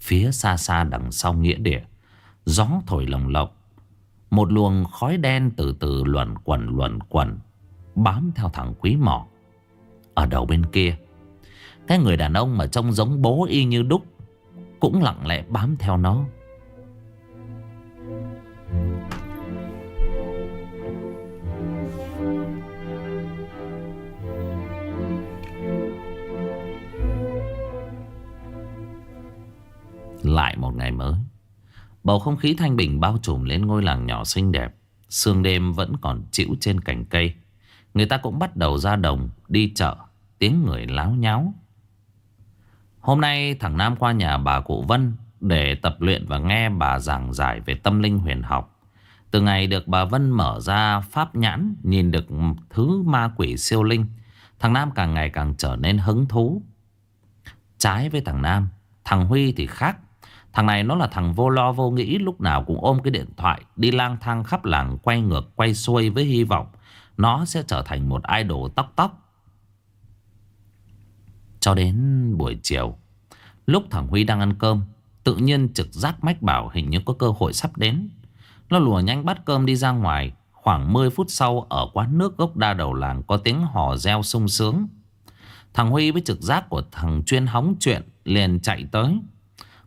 S1: Phía xa xa đằng sau nghĩa địa, Gió thổi lồng lộng. Một luồng khói đen từ từ luẩn quẩn luẩn quẩn, Bám theo thằng quý mỏ. Ở đầu bên kia, Cái người đàn ông mà trông giống bố y như đúc Cũng lặng lẽ bám theo nó. Lại một ngày mới. Bầu không khí thanh bình bao trùm lên ngôi làng nhỏ xinh đẹp. Sương đêm vẫn còn chịu trên cành cây. Người ta cũng bắt đầu ra đồng, Đi chợ, Tiếng người láo nháo. Hôm nay, thằng Nam qua nhà bà cụ Vân Để tập luyện và nghe bà giảng giải về tâm linh huyền học. Từ ngày được bà Vân mở ra pháp nhãn, Nhìn được thứ ma quỷ siêu linh, Thằng Nam càng ngày càng trở nên hứng thú. Trái với thằng Nam, Thằng Huy thì khác. Thằng này nó là thằng vô lo vô nghĩ, Lúc nào cũng ôm cái điện thoại, Đi lang thang khắp làng, quay ngược, quay xuôi Với hy vọng Nó sẽ trở thành một idol tóc tóc. Cho đến buổi chiều, Lúc thằng Huy đang ăn cơm, Tự nhiên trực giác mách bảo hình như có cơ hội sắp đến. Nó lùa nhanh bắt cơm đi ra ngoài, Khoảng 10 phút sau Ở quán nước gốc đa đầu làng Có tiếng hò reo sung sướng. Thằng Huy với trực giác của thằng chuyên hóng chuyện Liền chạy tới.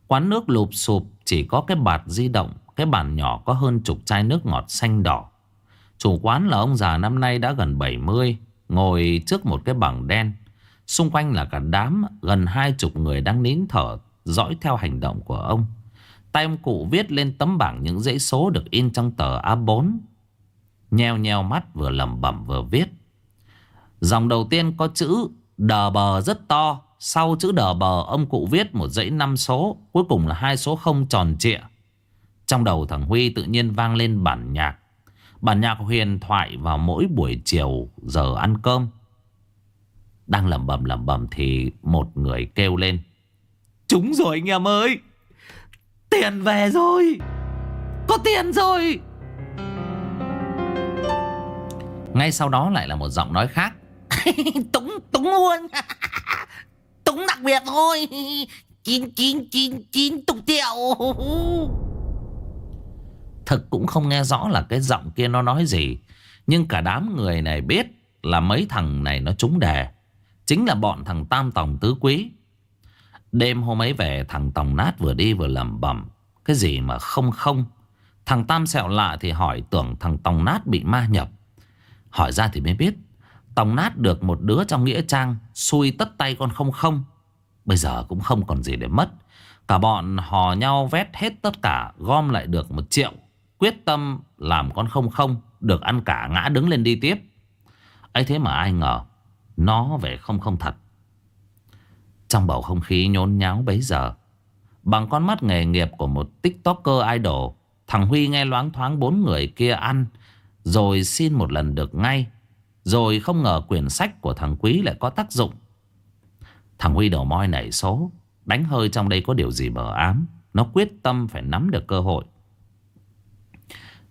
S1: Quán nước lụp sụp, chỉ có cái bạt di động, Cái bàn nhỏ có hơn chục chai nước ngọt xanh đỏ. Chủ quán là ông già năm nay đã gần 70 Ngồi trước một cái bảng đen. Xung quanh là cả đám, Gần hai chục người đang nín thở, Dõi theo hành động của ông. Tay ông cụ viết lên tấm bảng những dãy số Được in trong tờ A4 Nheo nheo mắt, vừa lẩm bẩm vừa viết. Dòng đầu tiên có chữ Đờ bờ rất to. Sau chữ đờ bờ, ông cụ viết một dãy năm số, Cuối cùng là hai số không tròn trịa. Trong đầu thằng Huy tự nhiên vang lên bản nhạc. Bản nhạc huyền thoại vào mỗi buổi chiều giờ ăn cơm. Đang lẩm bẩm lẩm bẩm thì một người kêu lên. Chúng rồi anh em ơi! Tiền về rồi! Có tiền rồi! Ngay sau đó lại là một giọng nói khác.
S2: Túng, túng luôn. Túng đặc biệt thôi. Chín chín chín chín tục triệu.
S1: Thực cũng không nghe rõ là cái giọng kia nó nói gì Nhưng cả đám người này biết Là mấy thằng này nó trúng đề. Chính là bọn thằng Tam Tòng Tứ Quý. Đêm hôm ấy về Thằng Tòng Nát vừa đi vừa lẩm bẩm Cái gì mà không không? Thằng Tam sẹo lạ thì hỏi tưởng thằng Tòng Nát bị ma nhập? Hỏi ra thì mới biết Tòng Nát được một đứa trong Nghĩa Trang, Xui tất tay con không không. Bây giờ cũng không còn gì để mất. Cả bọn hò nhau vét hết tất cả, Gom lại được một triệu. Quyết tâm làm con không không, Được ăn cả ngã đứng lên đi tiếp. Ấy thế mà ai ngờ, Nó về không không thật. Trong bầu không khí nhốn nháo bấy giờ, Bằng con mắt nghề nghiệp của một tiktoker idol, Thằng Huy nghe loáng thoáng bốn người kia ăn, Rồi xin một lần được ngay. Rồi không ngờ quyển sách của thằng Quý lại có tác dụng. Thằng Huy đầu moi nảy số Đánh hơi trong đây có điều gì bờ ám. Nó quyết tâm phải nắm được cơ hội.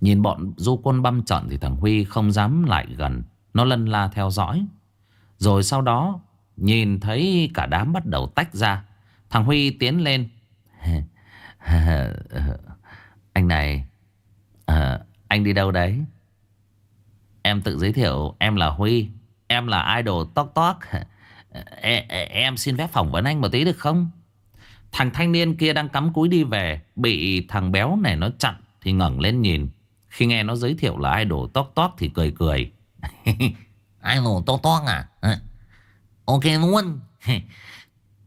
S1: Nhìn bọn du quân băm trận Thì thằng Huy không dám lại gần. Nó lân la theo dõi. Rồi sau đó Nhìn thấy cả đám bắt đầu tách ra. Thằng Huy tiến lên. Anh này à, Anh đi đâu đấy? Em tự giới thiệu Em là Huy. Em là idol tóc tóc Em, em xin phép phỏng vấn anh một tí được không? Thằng thanh niên kia đang cắm cúi đi về Bị thằng béo này nó chặn Thì ngẩng lên nhìn. Khi nghe nó giới thiệu là idol tóc tóc thì cười cười.
S2: Idol tóc tóc à? Ok luôn.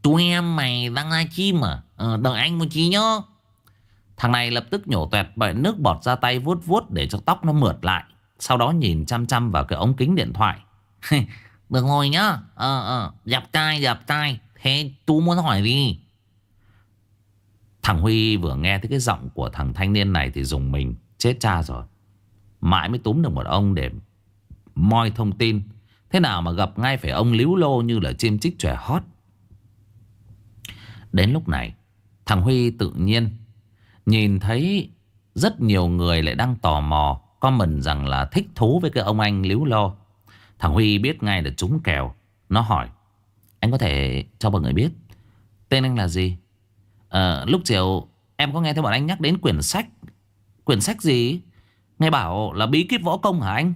S2: Tụi em mày đang live chim à? Ờ, đợi anh một tí nhá.
S1: Thằng này lập tức nhổ tuẹt bởi nước bọt ra tay vuốt vuốt để cho tóc nó mượt lại. Sau đó nhìn chăm chăm vào cái ống kính điện thoại.
S2: Được rồi nhá. Ờ ờ Dập tay dập tay Thế tú muốn hỏi gì?
S1: Thằng Huy vừa nghe thấy cái giọng của thằng thanh niên này Thì dùng mình. Chết cha rồi. Mãi mới túm được một ông để Moi thông tin. Thế nào mà gặp ngay phải ông líu lô Như là chim chích trẻ hót. Đến lúc này, Thằng Huy tự nhiên Nhìn thấy Rất nhiều người lại đang tò mò comment rằng là thích thú với cái ông anh líu lo. Thằng Huy biết ngay là trúng kèo. Nó hỏi. Anh có thể cho mọi người biết. Tên anh là gì? À, lúc chiều em có nghe thấy bọn anh nhắc đến quyển sách. Quyển sách gì? Nghe bảo là bí kíp võ công hả anh?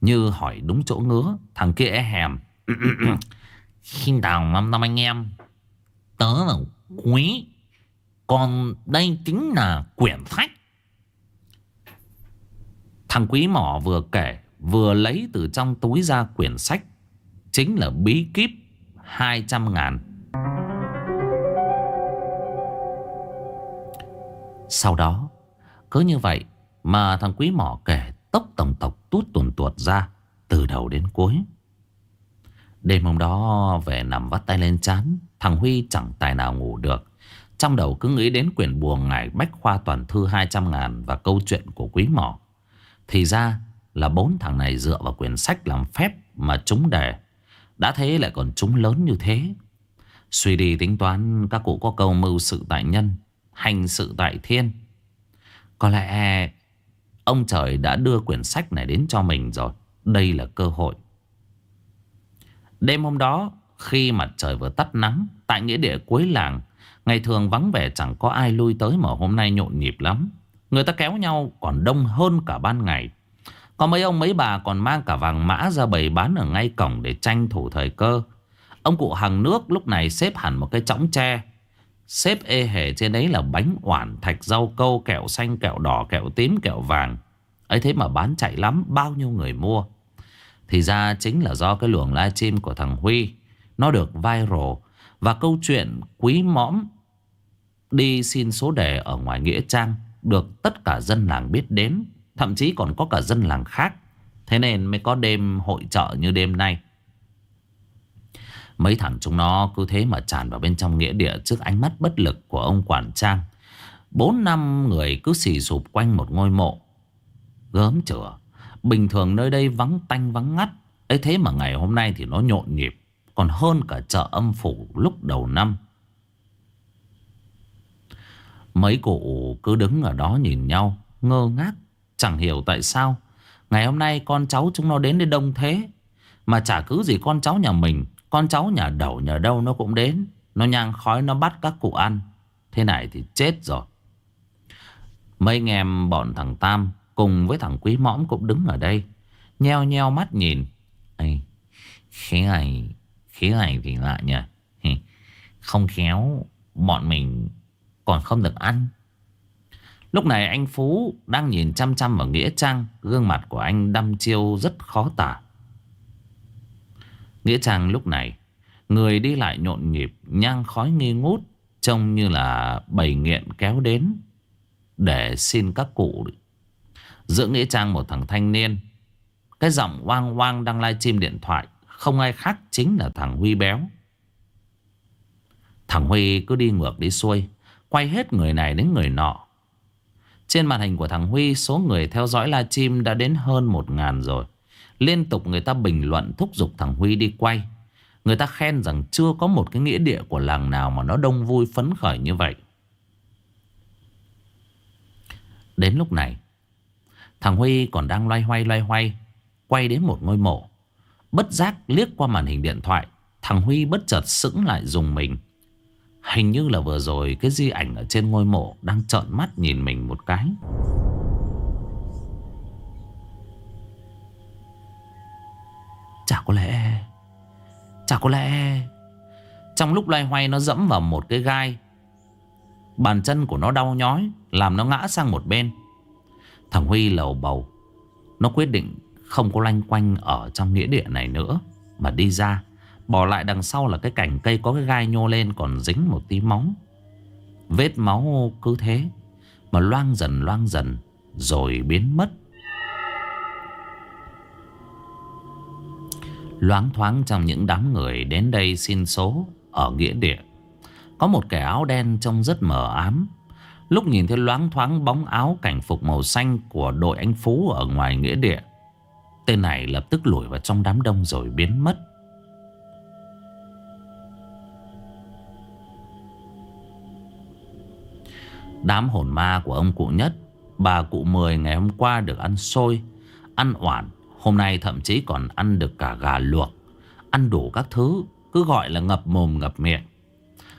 S1: Như hỏi đúng chỗ ngứa. Thằng kia e hèm.
S2: Xin chào năm năm anh em. Tớ là Quý. Còn đây chính là quyển sách.
S1: Thằng quý mỏ vừa kể, Vừa lấy từ trong túi ra quyển sách. Chính là bí kíp 200 ngàn. Sau đó, Cứ như vậy Mà thằng quý mỏ kể tốc tổng tộc tút tuần tuột ra Từ đầu đến cuối. Đêm hôm đó, về nằm vắt tay lên chán, Thằng Huy chẳng tài nào ngủ được. Trong đầu cứ nghĩ đến quyển buồn ngải Bách Khoa Toàn Thư 200 ngàn Và câu chuyện của quý mỏ thì ra là bốn thằng này dựa vào quyển sách làm phép mà chúng đề. Đã thế lại còn chúng lớn như thế. Suy đi tính toán các cụ có câu mưu sự tại nhân, hành sự tại thiên. Có lẽ ông trời đã đưa quyển sách này đến cho mình rồi. Đây là cơ hội. Đêm hôm đó, khi mặt trời vừa tắt nắng, tại nghĩa địa cuối làng, ngày thường vắng vẻ chẳng có ai lui tới mà hôm nay nhộn nhịp lắm. Người ta kéo nhau còn đông hơn cả ban ngày. Có mấy ông mấy bà còn mang cả vàng mã ra bày bán ở ngay cổng để tranh thủ thời cơ. Ông cụ hàng nước lúc này xếp hẳn một cái chõng tre. Xếp ê hề trên đấy là bánh oản, thạch rau câu, kẹo xanh, kẹo đỏ, kẹo tím, kẹo vàng. Ấy thế mà bán chạy lắm, bao nhiêu người mua. Thì ra chính là do cái luồng livestream của thằng Huy. Nó được viral. Và câu chuyện quý mõm đi xin số đề ở ngoài Nghĩa Trang được tất cả dân làng biết đến. Thậm chí còn có cả dân làng khác. Thế nên mới có đêm hội trợ như đêm nay. Mấy thằng chúng nó cứ thế mà tràn vào bên trong nghĩa địa trước ánh mắt bất lực của ông quản trang. Bốn năm người cứ xì sụp quanh một ngôi mộ. Gớm chửa. Bình thường nơi đây vắng tanh vắng ngắt. ấy thế mà ngày hôm nay thì nó nhộn nhịp. Còn hơn cả chợ âm phủ lúc đầu năm. Mấy cụ cứ đứng ở đó nhìn nhau Ngơ ngác Chẳng hiểu tại sao. Ngày hôm nay con cháu chúng nó đến đây đông thế Mà chả cứ gì con cháu nhà mình Con cháu nhà đầu nhà đâu nó cũng đến. Nó nhang khói nó bắt các cụ ăn. Thế này thì chết rồi. Mấy anh em bọn thằng Tam Cùng với thằng Quý Mõm cũng đứng ở đây Nheo nheo mắt nhìn. Ê, Khí này Khí này thì lạ nhỉ. Không khéo Bọn mình còn không được ăn. Lúc này anh Phú đang nhìn chăm chăm vào Nghĩa Trang, Gương mặt của anh đăm chiêu rất khó tả. Nghĩa Trang lúc này, Người đi lại nhộn nhịp, Nhang khói nghi ngút, Trông như là bầy nghiện kéo đến Để xin các cụ. Giữa Nghĩa Trang một thằng thanh niên, Cái giọng oang oang đang livestream điện thoại, Không ai khác chính là thằng Huy béo. Thằng Huy cứ đi ngược đi xuôi. Quay hết người này đến người nọ. Trên màn hình của thằng Huy, Số người theo dõi livestream đã đến hơn 1.000 rồi. Liên tục người ta bình luận thúc giục thằng Huy đi quay. Người ta khen rằng chưa có một cái nghĩa địa của làng nào mà nó đông vui phấn khởi như vậy. Đến lúc này, Thằng Huy còn đang loay hoay loay hoay, Quay đến một ngôi mộ. Bất giác liếc qua màn hình điện thoại, Thằng Huy bất chợt sững lại dùng mình. Hình như là vừa rồi cái di ảnh ở trên ngôi mộ đang trợn mắt nhìn mình một cái. Chả có lẽ... Chả có lẽ... Trong lúc loay hoay nó dẫm vào một cái gai. Bàn chân của nó đau nhói, Làm nó ngã sang một bên. Thằng Huy lầu bầu. Nó quyết định không có lanh quanh Ở trong nghĩa địa này nữa, Mà đi ra. Bỏ lại đằng sau là cái cành cây có cái gai nhô lên còn dính một tí móng Vết máu cứ thế, mà loang dần loang dần, rồi biến mất. Loáng thoáng trong những đám người đến đây xin số ở nghĩa địa. Có một kẻ áo đen trông rất mờ ám. Lúc nhìn thấy loáng thoáng bóng áo cảnh phục màu xanh của đội anh Phú ở ngoài nghĩa địa. Tên này lập tức lùi vào trong đám đông rồi biến mất. Đám hồn ma của ông cụ nhất. Bà cụ Mười ngày hôm qua được ăn xôi, Ăn oản, Hôm nay thậm chí còn ăn được cả gà luộc. Ăn đủ các thứ, Cứ gọi là ngập mồm ngập miệng.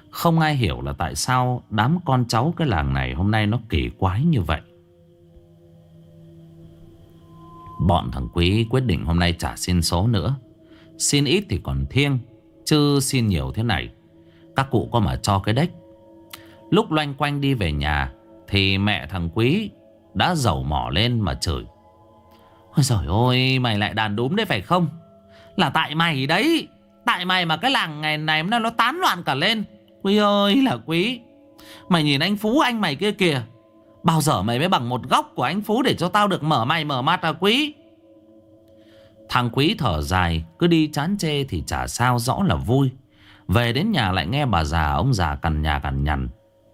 S1: Không ai hiểu là tại sao Đám con cháu cái làng này hôm nay nó kỳ quái như vậy. Bọn thằng Quý quyết định hôm nay trả xin số nữa. Xin ít thì còn thiêng, Chứ xin nhiều thế này. Các cụ có mà cho cái đếch Lúc loanh quanh đi về nhà Thì mẹ thằng Quý Đã dầu mỏ lên mà chửi. Ôi trời ơi mày lại đàn đúm đấy phải không? Là tại mày đấy. Tại mày mà cái làng ngày này nó, nó tán loạn cả lên. Quý ơi là quý Mày nhìn anh Phú anh mày kia kìa. Bao giờ mày mới bằng một góc của anh Phú Để cho tao được mở mày mở mắt à quý? Thằng quý thở dài Cứ đi chán chê thì chả sao rõ là vui. Về đến nhà lại nghe bà già Ông già cằn nhà cằn nhằn.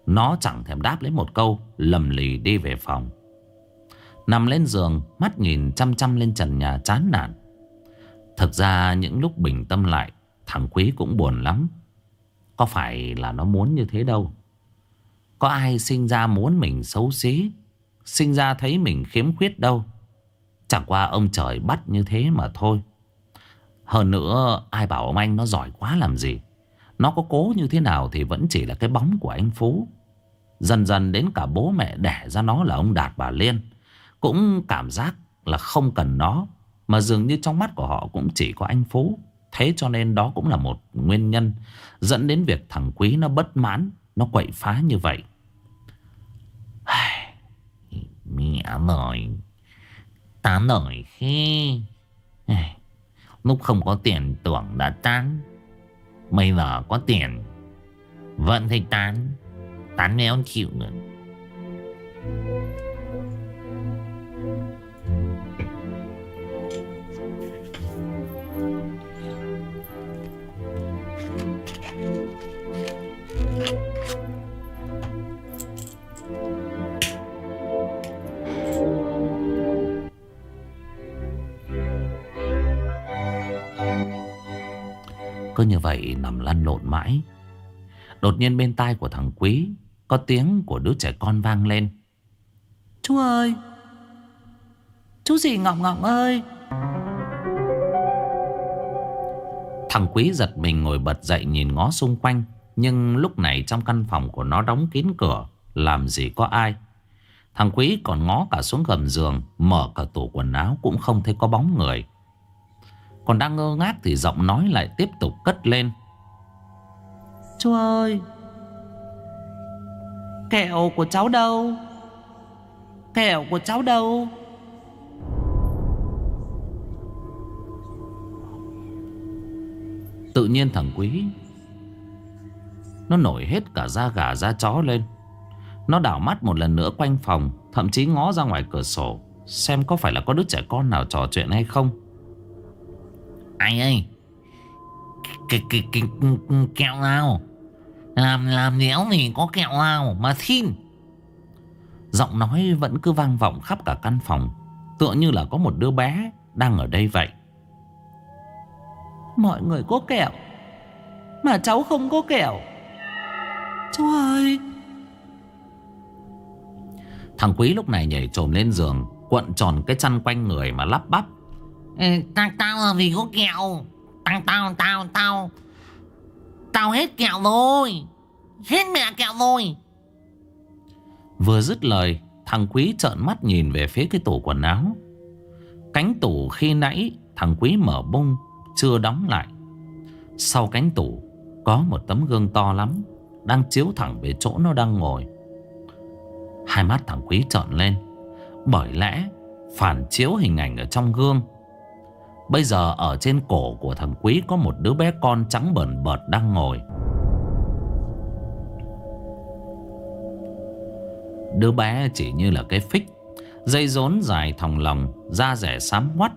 S1: Nó chẳng thèm đáp lấy một câu, Lầm lì đi về phòng. Nằm lên giường, Mắt nhìn chăm chăm lên trần nhà chán nản. Thực ra những lúc bình tâm lại, Thằng quý cũng buồn lắm. Có phải là nó muốn như thế đâu? Có ai sinh ra muốn mình xấu xí, Sinh ra thấy mình khiếm khuyết đâu? Chẳng qua ông trời bắt như thế mà thôi. Hơn nữa, ai bảo ông anh nó giỏi quá làm gì? Nó có cố như thế nào thì vẫn chỉ là cái bóng của anh Phú. Dần dần đến cả bố mẹ đẻ ra nó là ông Đạt bà Liên. Cũng cảm giác là không cần nó, Mà dường như trong mắt của họ cũng chỉ có anh Phú. Thế cho nên đó cũng là một nguyên nhân Dẫn đến việc thằng Quý nó bất mãn, Nó quậy phá như vậy.
S2: Mẹ rồi Tám nổi khi Lúc không có tiền tưởng đã tán. Bây giờ có tiền. Vẫn thấy tán Tán méo chịu nữa
S1: Cứ như vậy nằm lăn lộn mãi. Đột nhiên bên tai của thằng Quý Có tiếng của đứa trẻ con vang lên.
S3: Chú ơi! Chú gì Ngọc Ngọc ơi!
S1: Thằng Quý giật mình ngồi bật dậy nhìn ngó xung quanh Nhưng lúc này trong căn phòng của nó đóng kín cửa Làm gì có ai. Thằng Quý còn ngó cả xuống gầm giường Mở cả tủ quần áo cũng không thấy có bóng người Còn đang ngơ ngác thì giọng nói lại tiếp tục cất lên.
S3: Chú ơi Kẹo của cháu đâu? Kẹo của cháu đâu?
S1: Tự nhiên thằng Quý Nó nổi hết cả da gà da chó lên. Nó đảo mắt một lần nữa quanh phòng Thậm chí ngó ra ngoài cửa sổ Xem có phải là có đứa trẻ con nào trò chuyện hay không
S2: anh ơi. Kẹo nào? Làm làm đéo thì có kẹo nào Mà xin?
S1: Giọng nói vẫn cứ vang vọng khắp cả căn phòng, Tựa như là có một đứa bé Đang ở đây vậy.
S3: Mọi người có kẹo, Mà cháu không có kẹo. Cháu ơi.
S1: Thằng Quý lúc này nhảy trồm lên giường, Cuộn tròn cái chăn quanh người mà lắp bắp.
S2: Tao tao là vì có kẹo. Tao tao tao tao. Tao hết kẹo rồi. Hết mẹ kẹo rồi.
S1: Vừa dứt lời, Thằng Quý trợn mắt nhìn về phía cái tủ quần áo. Cánh tủ khi nãy, Thằng Quý mở bung Chưa đóng lại. Sau cánh tủ, Có một tấm gương to lắm, Đang chiếu thẳng về chỗ nó đang ngồi. Hai mắt thằng Quý trợn lên. Bởi lẽ, Phản chiếu hình ảnh ở trong gương Bây giờ ở trên cổ của thằng Quý Có một đứa bé con trắng bẩn bợt đang ngồi. Đứa bé chỉ như là cái phích, Dây rốn dài thòng lòng, Da rẻ xám hoắt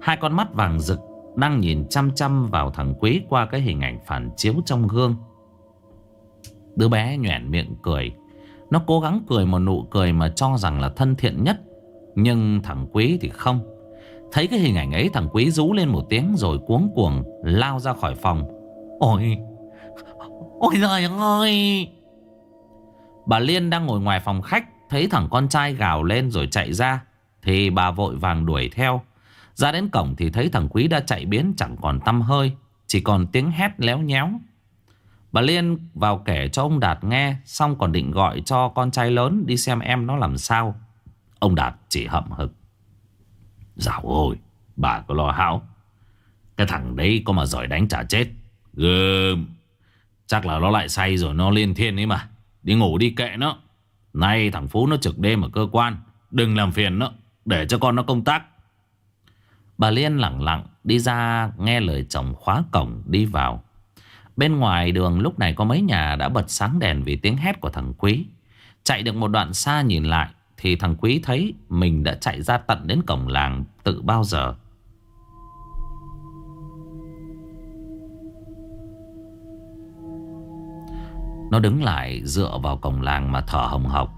S1: Hai con mắt vàng rực Đang nhìn chăm chăm vào thằng Quý Qua cái hình ảnh phản chiếu trong gương. Đứa bé nhoẻn miệng cười. Nó cố gắng cười một nụ cười Mà cho rằng là thân thiện nhất, Nhưng thằng Quý thì không. Thấy cái hình ảnh ấy, thằng Quý rú lên một tiếng Rồi cuống cuồng lao ra khỏi phòng.
S2: Ôi Ôi trời ơi!
S1: Bà Liên đang ngồi ngoài phòng khách, thấy thằng con trai gào lên rồi chạy ra, Thì bà vội vàng đuổi theo. Ra đến cổng thì thấy thằng Quý đã chạy biến, chẳng còn tâm hơi, Chỉ còn tiếng hét léo nhéo. Bà Liên vào kể cho ông Đạt nghe, Xong còn định gọi cho con trai lớn Đi xem em nó làm sao. Ông Đạt chỉ hậm hực. Dạo ôi Bà có lo hão Cái thằng đấy có mà giỏi đánh trả chết. Gơm. Chắc là nó lại say rồi, nó lên thiên ấy mà. Đi ngủ đi kệ nó. Nay thằng Phú nó trực đêm ở cơ quan, Đừng làm phiền nó, Để cho con nó công tác. Bà Liên lặng lặng đi ra nghe lời chồng khóa cổng đi vào. Bên ngoài đường lúc này có mấy nhà đã bật sáng đèn vì tiếng hét của thằng Quý. Chạy được một đoạn xa nhìn lại thì thằng Quý thấy mình đã chạy ra tận đến cổng làng tự bao giờ. Nó đứng lại dựa vào cổng làng mà thở hồng hộc.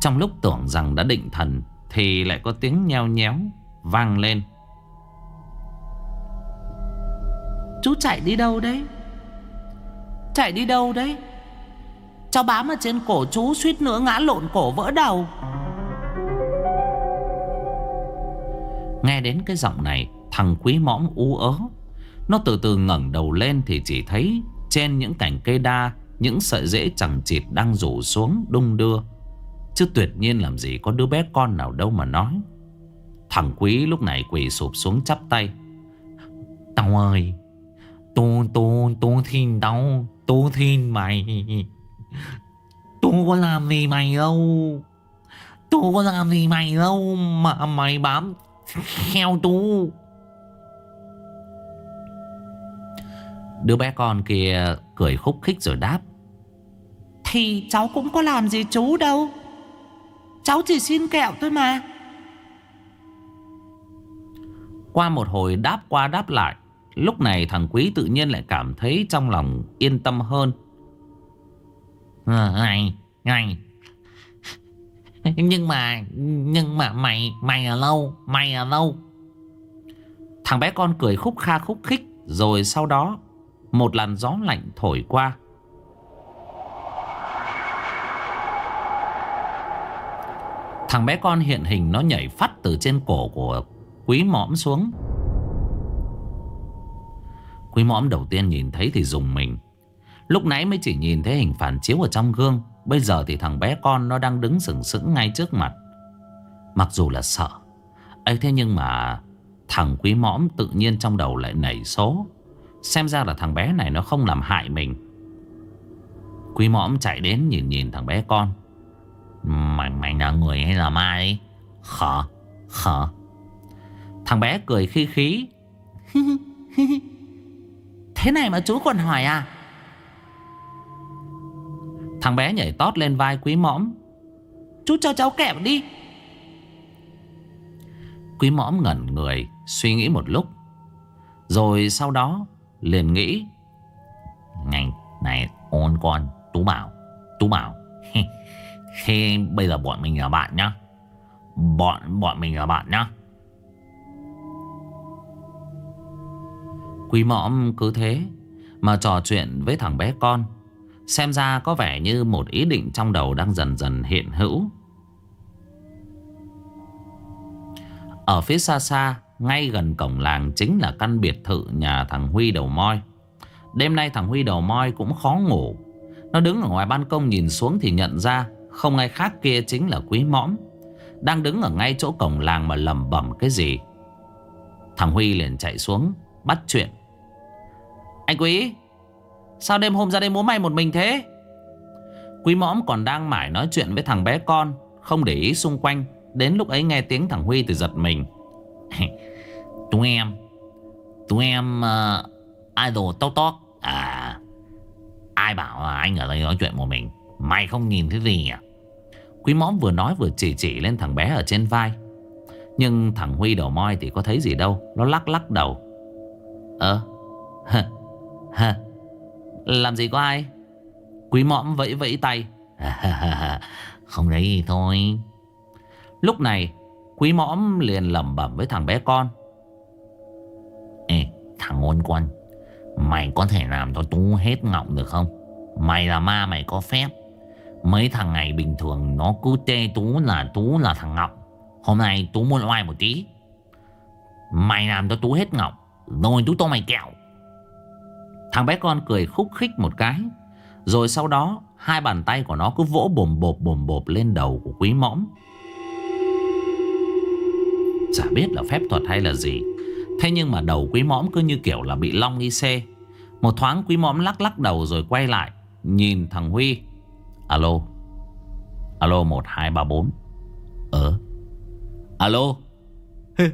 S1: Trong lúc tưởng rằng đã định thần thì lại có tiếng nheo nhéo vang lên.
S3: Chú chạy đi đâu đấy Chạy đi đâu đấy Cháu bám ở trên cổ chú suýt nữa ngã lộn cổ vỡ đầu
S1: Nghe đến cái giọng này, Thằng quý mõm ú ớ. Nó từ từ ngẩng đầu lên Thì chỉ thấy trên những cành cây đa, Những sợi rễ chẳng chịt đang rủ xuống, đung đưa. Chứ tuyệt nhiên làm gì có đứa bé con nào đâu mà nói. Thằng quý lúc này quỳ sụp xuống chắp tay.
S2: Tao ơi Tôi tôi tôi thiên tao Tôi thiên mày. Tôi có làm gì mày đâu? Tôi có làm gì mày đâu Mà mày bám heo tu,
S1: Đứa bé con kia cười khúc khích rồi đáp
S3: Thì cháu cũng có làm gì chú đâu Cháu chỉ xin kẹo thôi mà
S1: Qua một hồi đáp qua đáp lại Lúc này thằng Quý tự nhiên lại cảm thấy trong lòng yên tâm hơn.
S2: Ờ, ngày ngày. Nhưng mà, nhưng mà mày, mày ở lâu, mày ở lâu.
S1: Thằng bé con cười khúc kha khúc khích Rồi sau đó Một làn gió lạnh thổi qua. Thằng bé con hiện hình nó nhảy phát từ trên cổ của quý mõm xuống. Quý mõm đầu tiên nhìn thấy thì dùng mình. Lúc nãy mới chỉ nhìn thấy hình phản chiếu ở trong gương Bây giờ thì thằng bé con nó đang đứng sừng sững ngay trước mặt. Mặc dù là sợ ấy thế nhưng mà Thằng quý mõm tự nhiên trong đầu lại nảy số. Xem ra là thằng bé này nó không làm hại mình. Quý mõm chạy đến nhìn nhìn thằng bé con.
S2: Mày, mày là người hay là ma đi Khở Khở
S1: Thằng bé cười khi khí.
S3: Thế này mà chú còn hỏi à?
S1: Thằng bé nhảy tót lên vai quý mõm.
S3: Chú cho cháu kẹo đi.
S1: Quý mõm ngẩn người Suy nghĩ một lúc. Rồi sau đó liền nghĩ
S2: Này, này ôn con Tú bảo Tú bảo khi bây giờ bọn mình là bạn nhá Bọn bọn mình là bạn nhá.
S1: Quý mõm cứ thế Mà trò chuyện với thằng bé con. Xem ra có vẻ như một ý định trong đầu đang dần dần hiện hữu. Ở phía xa xa, Ngay gần cổng làng chính là căn biệt thự nhà thằng Huy đầu moi. Đêm nay thằng Huy đầu moi cũng khó ngủ. Nó đứng ở ngoài ban công nhìn xuống thì nhận ra Không ai khác kia chính là quý mõm. Đang đứng ở ngay chỗ cổng làng mà lầm bẩm cái gì. Thằng Huy liền chạy xuống, Bắt chuyện. Anh Quý Sao đêm hôm ra đây múa may một mình thế? Quý mõm còn đang mải nói chuyện với thằng bé con Không để ý xung quanh Đến lúc ấy nghe tiếng thằng Huy thì giật mình.
S2: Tụi em Tụi em uh, Idol tóc tóc À Ai bảo anh ở đây nói chuyện một mình? Mày không nhìn thấy gì à?
S1: Quý mõm vừa nói vừa chỉ chỉ lên thằng bé ở trên vai. Nhưng thằng Huy đầu moi thì có thấy gì đâu Nó lắc lắc đầu. Ờ Hơ Hơ. Làm gì có ai? Quý mõm vẫy vẫy tay.
S2: Không thấy gì thôi.
S1: Lúc này, Quý mõm liền lẩm bẩm với thằng bé con.
S2: Ê, thằng ngôn quân, Mày có thể làm cho Tú hết ngọng được không? Mày là ma, mày có phép. Mấy thằng ngày bình thường, nó cứ tê Tú là Tú là thằng Ngọc Hôm nay Tú muốn oai một tí. Mày làm cho Tú hết Ngọc Rồi Tú tô mày kẹo.
S1: Thằng bé con cười khúc khích một cái. Rồi sau đó, Hai bàn tay của nó cứ vỗ bồm bộp bồm bộp lên đầu của quý mõm. Chả biết là phép thuật hay là gì. Thế nhưng mà đầu quý mõm cứ như kiểu là bị long y xê. Một thoáng quý mõm lắc lắc đầu rồi quay lại, Nhìn thằng Huy. Alo. Alo 1234 Ờ. Alo.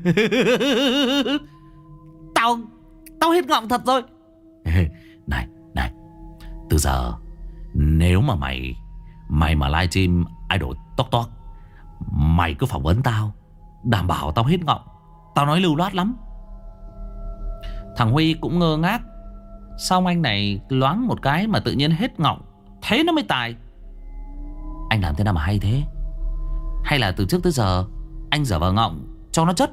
S3: Tao Tao hết ngọng thật rồi.
S1: Này này, Từ giờ, Nếu mà mày Mày mà livestream idol tóc tóc Mày cứ phỏng vấn tao, Đảm bảo tao hết ngọng, Tao nói lưu loát lắm. Thằng Huy cũng ngơ ngác, Sao anh này loáng một cái mà tự nhiên hết ngọng, Thế nó mới tài? Anh làm thế nào mà hay thế? Hay là từ trước tới giờ, Anh dở vào ngọng cho nó chất?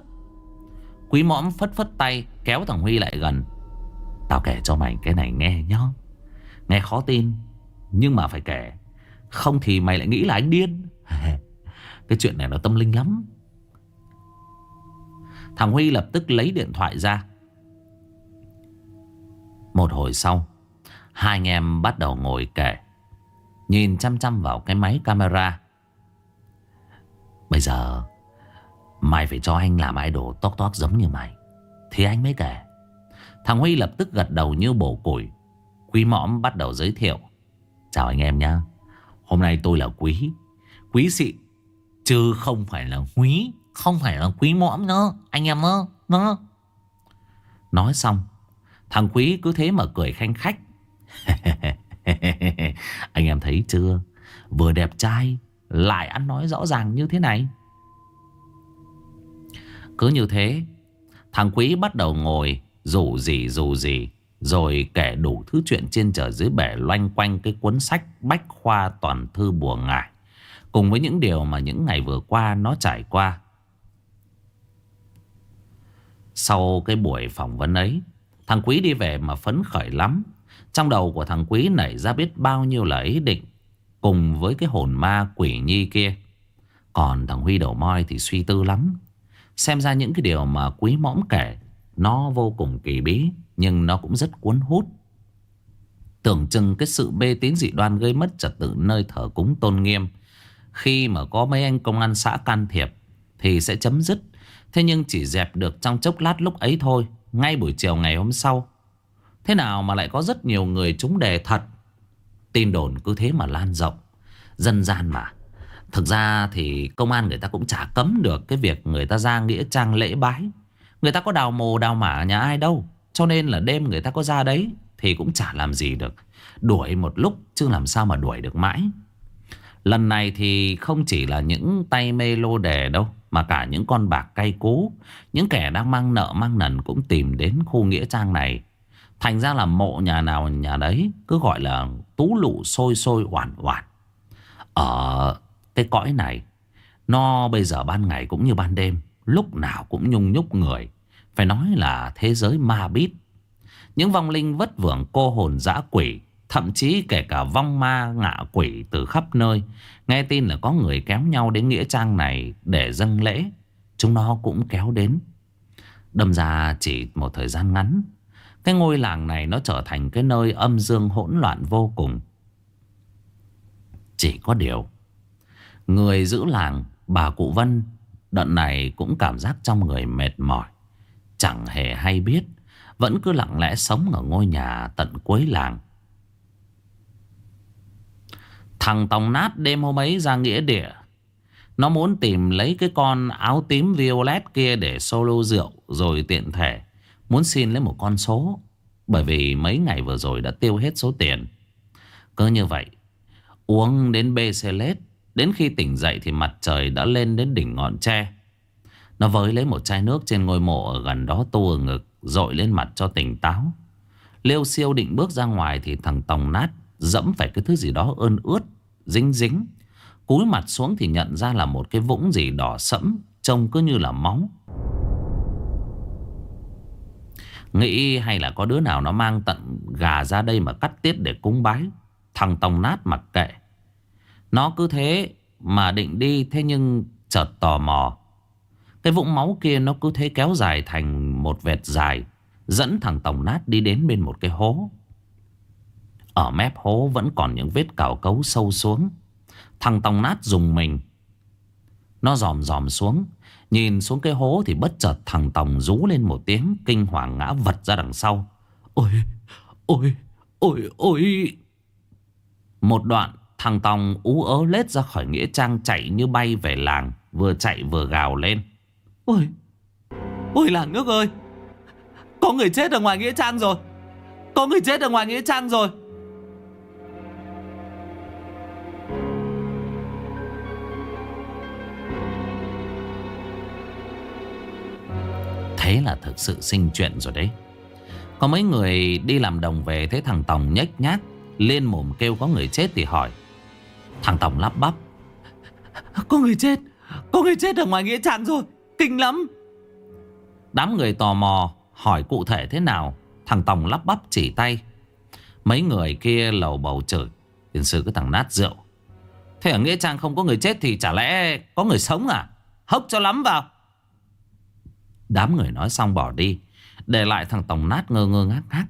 S1: Quý mõm phất phất tay Kéo thằng Huy lại gần. Tao kể cho mày cái này nghe nhá. Nghe khó tin, Nhưng mà phải kể. Không thì mày lại nghĩ là anh điên. Cái chuyện này nó tâm linh lắm. Thằng Huy lập tức lấy điện thoại ra. Một hồi sau, Hai anh em bắt đầu ngồi kể. Nhìn chăm chăm vào cái máy camera. Bây giờ, Mày phải cho anh làm idol tóc tóc giống như mày. Thì anh mới kể. Thằng Huy lập tức gật đầu như bổ củi. Quý mõm bắt đầu giới thiệu. Chào anh em nhá. Hôm nay tôi là Quý. Quý xịn Chứ không phải là Quý,
S2: Không phải là quý mõm nữa, Anh em nữa. nó
S1: Nói xong, Thằng Quý cứ thế mà cười khanh khách. Anh em thấy chưa? Vừa đẹp trai, Lại ăn nói rõ ràng như thế này. Cứ như thế, Thằng Quý bắt đầu ngồi dù gì dù gì. Rồi kể đủ thứ chuyện trên trời dưới bể Loanh quanh cái cuốn sách Bách khoa toàn thư bùa ngải. Cùng với những điều mà những ngày vừa qua Nó trải qua. Sau cái buổi phỏng vấn ấy, Thằng Quý đi về mà phấn khởi lắm. Trong đầu của thằng Quý nảy ra biết bao nhiêu là ý định, Cùng với cái hồn ma quỷ nhi kia. Còn thằng Huy đầu moi thì suy tư lắm. Xem ra những cái điều mà Quý mõm kể nó vô cùng kỳ bí, Nhưng nó cũng rất cuốn hút. Tưởng chừng cái sự bê tín dị đoan gây mất trật tự nơi thờ cúng tôn nghiêm. Khi mà có mấy anh công an xã can thiệp, Thì sẽ chấm dứt. Thế nhưng chỉ dẹp được trong chốc lát lúc ấy thôi, Ngay buổi chiều ngày hôm sau. Thế nào mà lại có rất nhiều người trúng đề thật? Tin đồn cứ thế mà lan rộng, Dân gian mà. Thực ra thì công an người ta cũng chả cấm được Cái việc người ta ra nghĩa trang lễ bái. Người ta có đào mồ, đào mả nhà ai đâu. Cho nên là đêm người ta có ra đấy Thì cũng chả làm gì được. Đuổi một lúc chứ làm sao mà đuổi được mãi. Lần này thì không chỉ là những tay mê lô đề đâu, Mà cả những con bạc cay cú, Những kẻ đang mang nợ, mang nần cũng tìm đến khu nghĩa trang này. Thành ra là mộ nhà nào nhà đấy Cứ gọi là tú lụ sôi sôi oản oản. Ở cái cõi này Nó bây giờ ban ngày cũng như ban đêm, Lúc nào cũng nhung nhúc người. Phải nói là thế giới ma bít. Những vong linh vất vưởng cô hồn dã quỷ, Thậm chí kể cả vong ma ngạ quỷ từ khắp nơi, Nghe tin là có người kéo nhau đến Nghĩa Trang này để dâng lễ. Chúng nó cũng kéo đến. Đâm ra chỉ một thời gian ngắn, Cái ngôi làng này nó trở thành cái nơi âm dương hỗn loạn vô cùng. Chỉ có điều, Người giữ làng, bà cụ Vân, Đợt này cũng cảm giác trong người mệt mỏi. Chẳng hề hay biết, Vẫn cứ lặng lẽ sống ở ngôi nhà tận cuối làng. Thằng Tòng Nát đêm hôm ấy ra nghĩa địa. Nó muốn tìm lấy cái con áo tím violet kia để solo rượu Rồi tiện thể, Muốn xin lấy một con số, Bởi vì mấy ngày vừa rồi đã tiêu hết số tiền. Cứ như vậy, Uống đến bê xe lết, Đến khi tỉnh dậy thì mặt trời đã lên đến đỉnh ngọn tre. Nó với lấy một chai nước trên ngôi mộ ở gần đó tô ở ngực, dội lên mặt cho tỉnh táo. Liêu siêu định bước ra ngoài thì thằng Tòng nát Dẫm phải cái thứ gì đó ơn ướt, Dính dính. Cúi mặt xuống thì nhận ra là một cái vũng gì đỏ sẫm, Trông cứ như là máu. Nghĩ hay là có đứa nào nó mang tận gà ra đây mà cắt tiết để cúng bái, Thằng Tòng nát mặc kệ. Nó cứ thế mà định đi, Thế nhưng chợt tò mò. Cái vũng máu kia nó cứ thế kéo dài thành một vệt dài Dẫn thằng Tổng Nát đi đến bên một cái hố. Ở mép hố vẫn còn những vết cào cấu sâu xuống. Thằng Tổng Nát dùng mình. Nó dòm dòm xuống Nhìn xuống cái hố thì bất chợt thằng Tòng rú lên một tiếng Kinh hoàng ngã vật ra đằng sau. Ôi, ôi, ôi, ôi. Một đoạn thằng Tòng ú ớ lết ra khỏi Nghĩa Trang chạy như bay về làng Vừa chạy vừa gào lên.
S3: Ôi Ôi làng nước ơi. Có người chết ở ngoài Nghĩa Trang rồi. Có người chết ở ngoài Nghĩa Trang rồi.
S1: Thế là thực sự sinh chuyện rồi đấy. Có mấy người đi làm đồng về Thấy thằng Tòng nhếch nhác Lên mồm kêu có người chết thì hỏi. Thằng Tòng lắp bắp.
S3: Có người chết Có người chết ở ngoài Nghĩa Trang rồi Kinh lắm.
S1: Đám người tò mò hỏi cụ thể thế nào, Thằng Tòng lắp bắp chỉ tay. Mấy người kia lầu bầu chửi. Tiền sư cái thằng nát rượu. Thế ở Nghĩa Trang không có người chết Thì chả lẽ có người sống à? Hốc cho lắm vào. Đám người nói xong bỏ đi, Để lại thằng Tòng nát ngơ ngơ ngác ngác.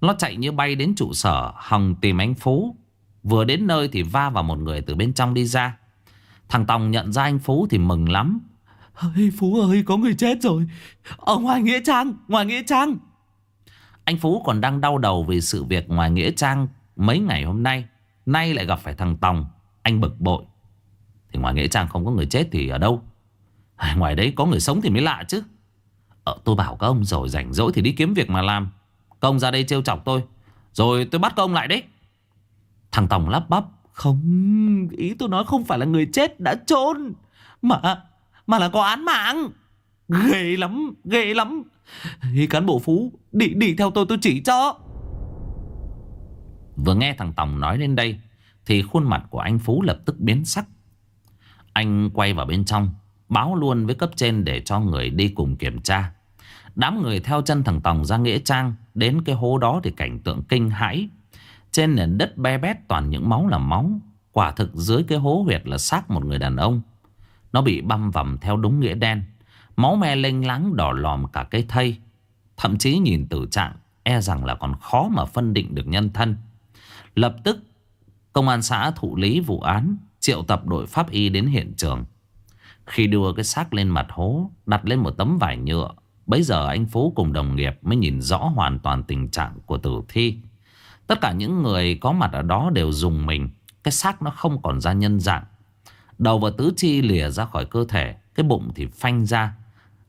S1: Nó chạy như bay đến trụ sở Hồng tìm anh Phú. Vừa đến nơi thì va vào một người từ bên trong đi ra. Thằng Tòng nhận ra anh Phú thì mừng lắm.
S3: Ôi, Phú ơi có người chết rồi Ở ngoài Nghĩa Trang Ngoài Nghĩa Trang
S1: Anh Phú còn đang đau đầu vì sự việc ngoài Nghĩa Trang mấy ngày hôm nay. Nay lại gặp phải thằng Tòng. Anh bực bội. Thì ngoài Nghĩa Trang không có người chết thì ở đâu? À, ngoài đấy có người sống thì mới lạ chứ. Ờ, tôi bảo các ông rồi rảnh rỗi thì đi kiếm việc mà làm. Công ra đây trêu chọc tôi. Rồi tôi bắt công lại đấy. Thằng Tòng lắp bắp.
S3: Không Ý tôi nói không phải là người chết đã trốn Mà mà là có án mạng. Ghê lắm Ghê lắm. Ý cán bộ Phú Đi đi theo tôi tôi chỉ cho.
S1: Vừa nghe thằng Tòng nói đến đây, Thì khuôn mặt của anh Phú lập tức biến sắc. Anh quay vào bên trong, Báo luôn với cấp trên để cho người đi cùng kiểm tra. Đám người theo chân thằng Tòng ra Nghĩa Trang, Đến cái hố đó thì cảnh tượng kinh hãi. Trên nền đất be bét toàn những máu là máu, Quả thực dưới cái hố huyệt là xác một người đàn ông. Nó bị băm vằm theo đúng nghĩa đen. Máu me lênh láng đỏ lòm cả cái thây. Thậm chí nhìn tử trạng E rằng là còn khó mà phân định được nhân thân. Lập tức, Công an xã thụ lý vụ án, Triệu tập đội pháp y đến hiện trường. Khi đưa cái xác lên mặt hố, Đặt lên một tấm vải nhựa Bây giờ anh Phú cùng đồng nghiệp Mới nhìn rõ hoàn toàn tình trạng của tử thi. Tất cả những người có mặt ở đó đều dùng mình. Cái xác nó không còn ra nhân dạng. Đầu và tứ chi lìa ra khỏi cơ thể, Cái bụng thì phanh ra.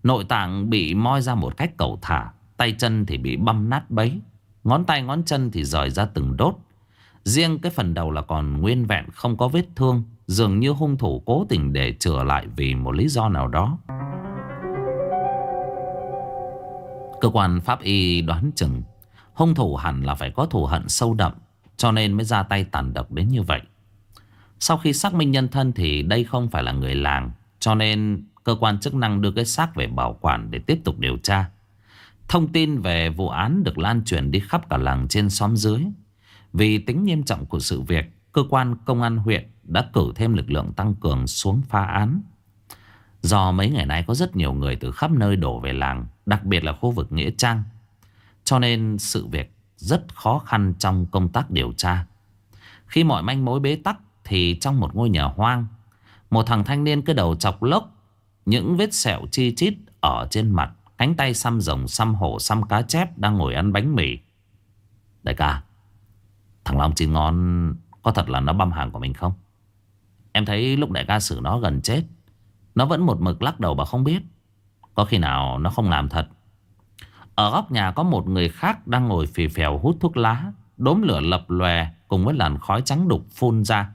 S1: Nội tạng bị moi ra một cách cầu thả, Tay chân thì bị băm nát bấy. Ngón tay, ngón chân thì rời ra từng đốt. Riêng cái phần đầu là còn nguyên vẹn, không có vết thương, Dường như hung thủ cố tình để trở lại vì một lý do nào đó. Cơ quan pháp y đoán chừng, Hung thủ hẳn là phải có thù hận sâu đậm, Cho nên mới ra tay tàn độc đến như vậy. Sau khi xác minh nhân thân thì đây không phải là người làng, Cho nên cơ quan chức năng đưa cái xác về bảo quản để tiếp tục điều tra. Thông tin về vụ án được lan truyền đi khắp cả làng trên xóm dưới. Vì tính nghiêm trọng của sự việc, Cơ quan công an huyện đã cử thêm lực lượng tăng cường xuống phá án. Do mấy ngày nay có rất nhiều người từ khắp nơi đổ về làng, Đặc biệt là khu vực Nghĩa Trang. Cho nên sự việc rất khó khăn trong công tác điều tra. Khi mọi manh mối bế tắc thì trong một ngôi nhà hoang Một thằng thanh niên cứ đầu chọc lốc Những vết sẹo chi chít ở trên mặt Cánh tay xăm rồng, xăm hổ, xăm cá chép Đang ngồi ăn bánh mì. Đại ca Thằng Long chín ngon Có thật là nó băm hàng của mình không? Em thấy lúc đại ca xử nó gần chết Nó vẫn một mực lắc đầu mà không biết. Có khi nào nó không làm thật? Ở góc nhà có một người khác Đang ngồi phì phèo hút thuốc lá Đốm lửa lập lòe Cùng với làn khói trắng đục phun ra.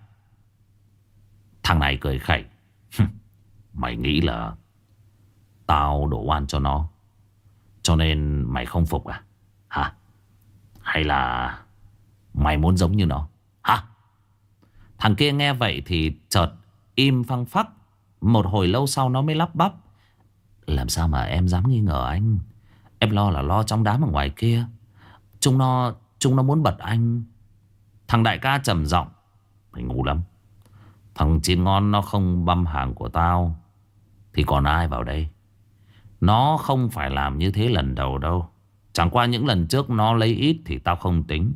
S1: Thằng này cười khẩy. Mày nghĩ là Tao đổ oan cho nó, Cho nên mày không phục à? Hả? Hay là Mày muốn giống như nó? Hả? Thằng kia nghe vậy thì chợt im phăng phắc. Một hồi lâu sau nó mới lắp bắp. Làm sao mà em dám nghi ngờ anh? Em lo là lo trong đám ở ngoài kia. Chúng nó Chúng nó muốn bật anh. Thằng đại ca trầm giọng. Mày ngu lắm. Thằng chín ngon nó không băm hàng của tao. Thì còn ai vào đây? Nó không phải làm như thế lần đầu đâu. Chẳng qua những lần trước nó lấy ít Thì tao không tính.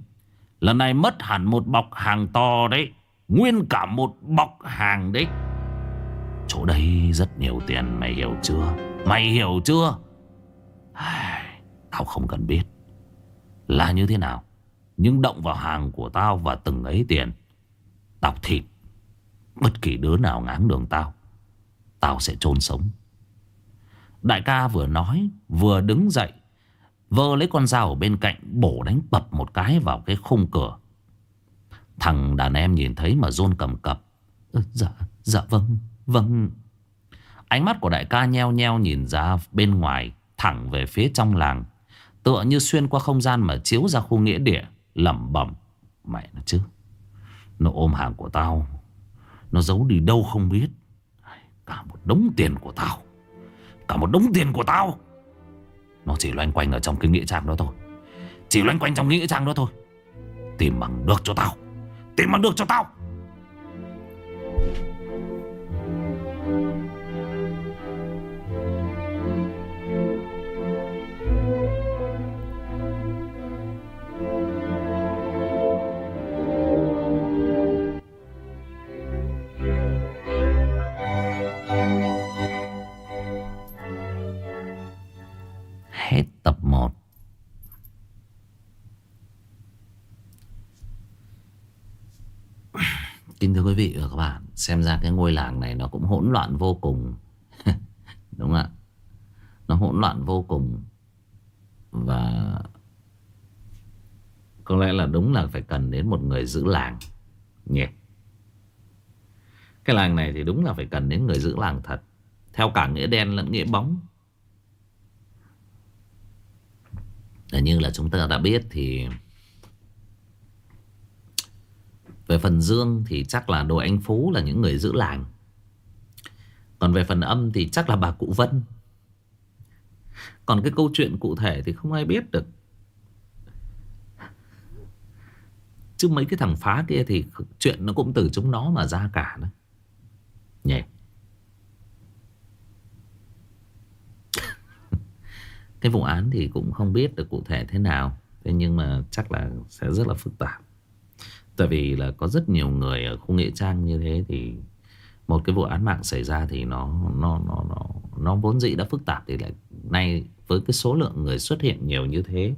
S1: Lần này mất hẳn một bọc hàng to đấy. Nguyên cả một bọc hàng đấy. Chỗ đây rất nhiều tiền, Mày hiểu chưa? Mày hiểu chưa? Tao không cần biết. Là như thế nào? Nhưng động vào hàng của tao và từng ấy tiền. Tao thịt Bất kỳ đứa nào ngáng đường tao Tao sẽ chôn sống. Đại ca vừa nói Vừa đứng dậy Vơ lấy con dao ở bên cạnh Bổ đánh bập một cái vào cái khung cửa. Thằng đàn em nhìn thấy mà run cầm cập. "Ừ, Dạ, dạ vâng, vâng. Ánh mắt của đại ca nheo nheo nhìn ra bên ngoài Thẳng về phía trong làng Tựa như xuyên qua không gian mà chiếu ra khu nghĩa địa lẩm bẩm. Mẹ nó chứ Nó ôm hàng của tao nó giấu đi đâu không biết. Cả một đống tiền của tao. Cả một đống tiền của tao. Nó chỉ loanh quanh ở trong cái nghĩa trang đó thôi. Chỉ loanh quanh trong nghĩa trang đó thôi. Tìm bằng được cho tao. Tìm bằng được cho tao. Xem ra cái ngôi làng này nó cũng hỗn loạn vô cùng. Đúng không ạ. Nó hỗn loạn vô cùng. Và Có lẽ là đúng là phải cần đến một người giữ làng Nhỉ? Cái làng này thì đúng là phải cần đến người giữ làng thật. Theo cả nghĩa đen lẫn nghĩa bóng. Để như là chúng ta đã biết thì về phần dương thì chắc là đồ anh Phú là những người giữ làng. Còn về phần âm thì chắc là bà cụ Vân. Còn cái câu chuyện cụ thể thì không ai biết được. Chứ mấy cái thằng phá kia thì chuyện nó cũng từ chúng nó mà ra cả đó. Nhỉ? Cái vụ án thì cũng không biết được cụ thể thế nào. Thế nhưng mà chắc là sẽ rất là phức tạp. Tại vì là có rất nhiều người ở khu nghĩa trang như thế thì một cái vụ án mạng xảy ra thì nó nó nó nó nó vốn dĩ đã phức tạp thì lại nay với cái số lượng người xuất hiện nhiều như thế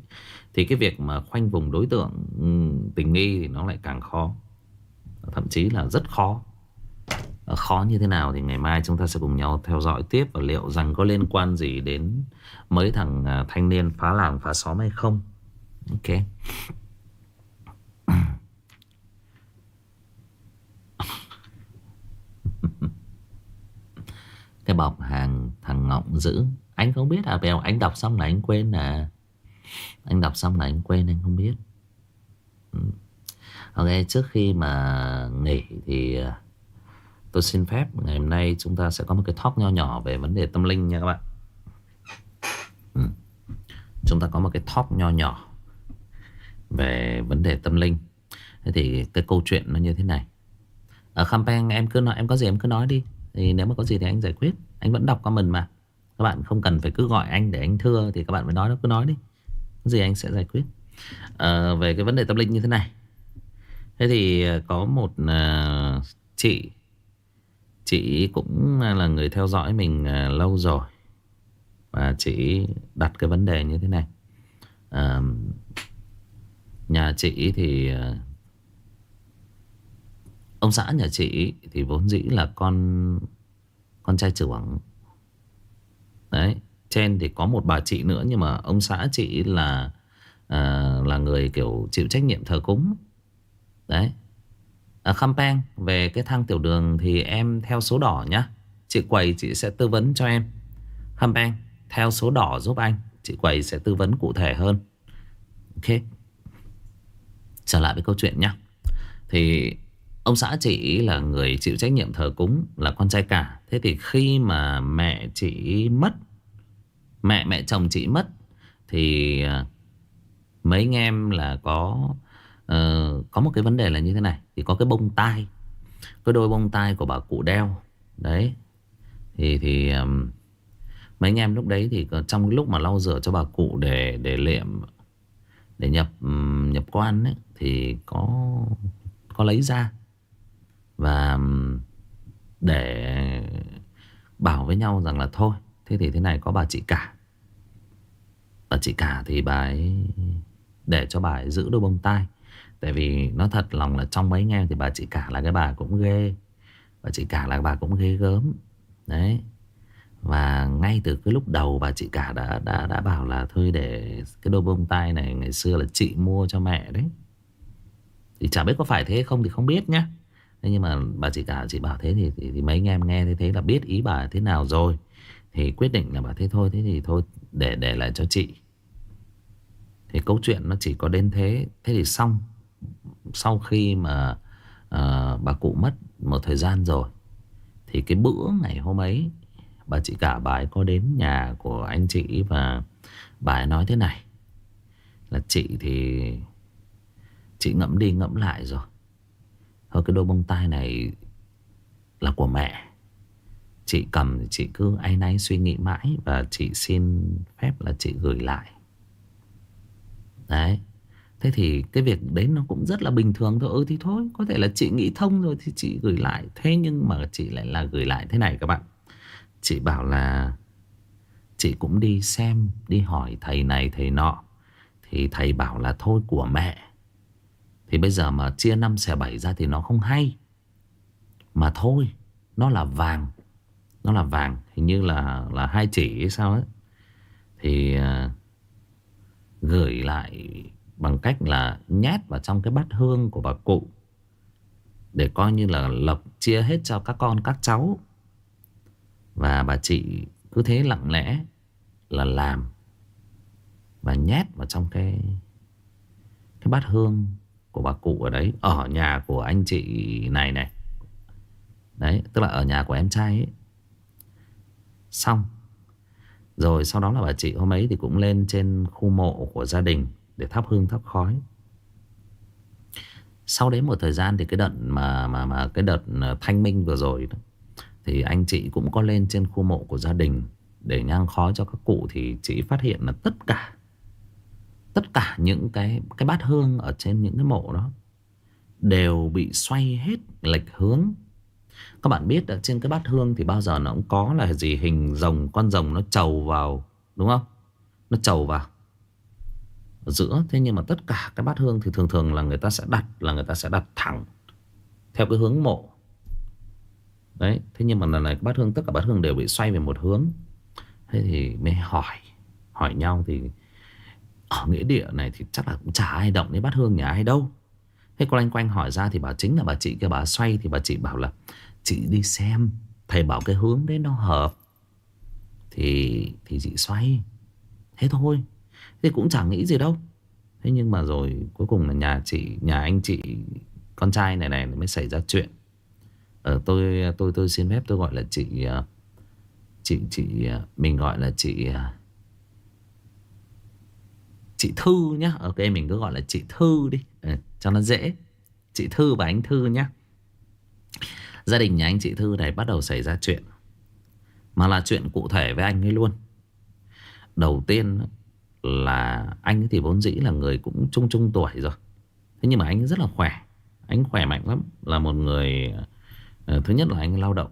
S1: thì cái việc mà khoanh vùng đối tượng ừ, tình nghi thì nó lại càng khó. Thậm chí là rất khó. Ờ, khó như thế nào thì ngày mai chúng ta sẽ cùng nhau theo dõi tiếp và liệu rằng có liên quan gì đến mấy thằng à, thanh niên phá làng, phá xóm hay không. Ok. Cái bọc hàng, thằng Ngọng giữ. Anh không biết à Bèo, anh đọc xong là anh quên à. Anh đọc xong là anh quên, anh không biết. Ừ. Ok, trước khi mà nghỉ thì à, Tôi xin phép ngày hôm nay chúng ta sẽ có một cái talk nho nhỏ về vấn đề tâm linh nha các bạn. Ừ. Chúng ta có một cái talk nho nhỏ về vấn đề tâm linh. Thế thì cái câu chuyện nó như thế này. Ở campaign em cứ nói, em có gì em cứ nói đi. Thì nếu mà có gì thì anh giải quyết. Anh vẫn đọc comment mà. Các bạn không cần phải cứ gọi anh để anh thưa Thì các bạn mới nói nó cứ nói đi. Có gì anh sẽ giải quyết. À, Về cái vấn đề tâm linh như thế này. Thế thì ờ, có một uh, chị Chị cũng là người theo dõi mình uh, lâu rồi. Và chị đặt cái vấn đề như thế này. Uh, Nhà chị thì uh, Ông xã nhà chị thì vốn dĩ là con Con trai trưởng. Đấy Trên thì có một bà chị nữa Nhưng mà ông xã chị là à, Là người kiểu chịu trách nhiệm thờ cúng. Đấy. À, Khăm pen Về cái thang tiểu đường Thì em theo số đỏ nhá. Chị Quầy chị sẽ tư vấn cho em. Campeng Theo số đỏ giúp anh Chị Quầy sẽ tư vấn cụ thể hơn. Ok. Trở lại với câu chuyện nhá. Thì Ông xã chị là người chịu trách nhiệm thờ cúng Là con trai cả. Thế thì khi mà mẹ chị mất Mẹ mẹ chồng chị mất Thì à, Mấy anh em là có uh, Có một cái vấn đề là như thế này. Thì có cái bông tai cái đôi bông tai của bà cụ đeo. Đấy. Thì thì um, mấy anh em lúc đấy thì trong lúc mà lau rửa cho bà cụ để để liệm để nhập um, nhập quan ấy, thì có có lấy ra và để bảo với nhau rằng là thôi, thế thì thế này có bà chị cả. Bà chị cả thì bà ấy để cho bà ấy giữ đôi bông tai. Tại vì nó thật lòng là trong mấy nghe thì bà chị cả là cái bà cũng ghê. Bà chị cả là bà cũng ghê gớm. Đấy. Và ngay từ cái lúc đầu bà chị cả đã đã đã bảo là thôi để cái đôi bông tai này ngày xưa là chị mua cho mẹ đấy. Thì chả biết có phải thế không thì không biết nhá thế nhưng mà bà chị cả chị bảo thế thì, thì, thì mấy anh em nghe thế thế là biết ý bà thế nào rồi. Thì quyết định là bà thế thôi thế thì thôi để để lại cho chị. Thì câu chuyện nó chỉ có đến thế. Thế thì xong sau khi mà uh, bà cụ mất một thời gian rồi thì cái bữa ngày hôm ấy bà chị cả bà ấy có đến nhà của anh chị và bà ấy nói thế này. Là chị thì chị ngẫm đi ngẫm lại rồi thôi cái đôi bông tai này là của mẹ. Chị cầm chị cứ áy náy suy nghĩ mãi và chị xin phép là chị gửi lại. Đấy. Thế thì cái việc đấy nó cũng rất là bình thường thôi. Ừ thì thôi, Có thể là chị nghĩ thông rồi thì chị gửi lại. Thế nhưng mà chị lại là gửi lại thế này các bạn. Chị bảo là Chị cũng đi xem, Đi hỏi thầy này, thầy nọ. Thì thầy bảo là thôi của mẹ. Thì bây giờ mà chia năm xẻ bảy ra thì nó không hay. Mà thôi Nó là vàng. Nó là vàng Hình như là là hai chỉ hay sao ấy. Thì uh, Gửi lại Bằng cách là nhét vào trong cái bát hương của bà cụ. Để coi như là lộc chia hết cho các con các cháu. Và bà chị cứ thế lặng lẽ là làm. Và nhét vào trong cái Cái bát hương của bà cụ ở đấy Ở nhà của anh chị này này. Đấy tức là ở nhà của em trai ấy. Xong. Rồi sau đó là bà chị hôm ấy thì cũng lên trên khu mộ của gia đình để thắp hương thắp khói. Sau đấy một thời gian thì cái đợt mà mà mà cái đợt ờ, thanh minh vừa rồi đó, thì anh chị cũng có lên trên khu mộ của gia đình để nhang khói cho các cụ thì chị phát hiện là tất cả tất cả những cái cái bát hương ở trên những cái mộ đó đều bị xoay hết lệch hướng. Các bạn biết ở trên cái bát hương thì bao giờ nó cũng có là gì hình rồng, con rồng nó trầu vào, đúng không? Nó trầu vào ở giữa thế nhưng mà tất cả cái bát hương thì thường thường là người ta sẽ đặt, là người ta sẽ đặt thẳng theo cái hướng mộ đấy, thế nhưng mà lần này bát hương, tất cả bát hương đều bị xoay về một hướng thế thì mới hỏi hỏi nhau thì ở nghĩa địa này thì chắc là cũng chả ai động đến bát hương nhà ai đâu. Thế cô anh quanh hỏi ra thì bà chính là bà chị kia bà xoay thì bà chị bảo là, chị đi xem, thầy bảo cái hướng đấy nó hợp. Thì thì chị xoay. Thế thôi. Thì cũng chẳng nghĩ gì đâu. Thế nhưng mà rồi cuối cùng là nhà chị, Nhà anh chị, Con trai này này mới xảy ra chuyện. Ở tôi tôi tôi xin phép tôi gọi là chị ờ, chị chị ờ, mình gọi là chị chị Thư nhá ok mình cứ gọi là chị Thư đi ừ, cho nó dễ chị Thư và anh Thư nhá gia đình nhà anh chị Thư này bắt đầu xảy ra chuyện mà là chuyện cụ thể với anh ấy luôn đầu tiên là anh thì vốn dĩ là người cũng trung trung tuổi rồi. Thế nhưng mà anh rất là khỏe. Anh khỏe mạnh lắm. Là một người... Ờ, thứ nhất là anh lao động.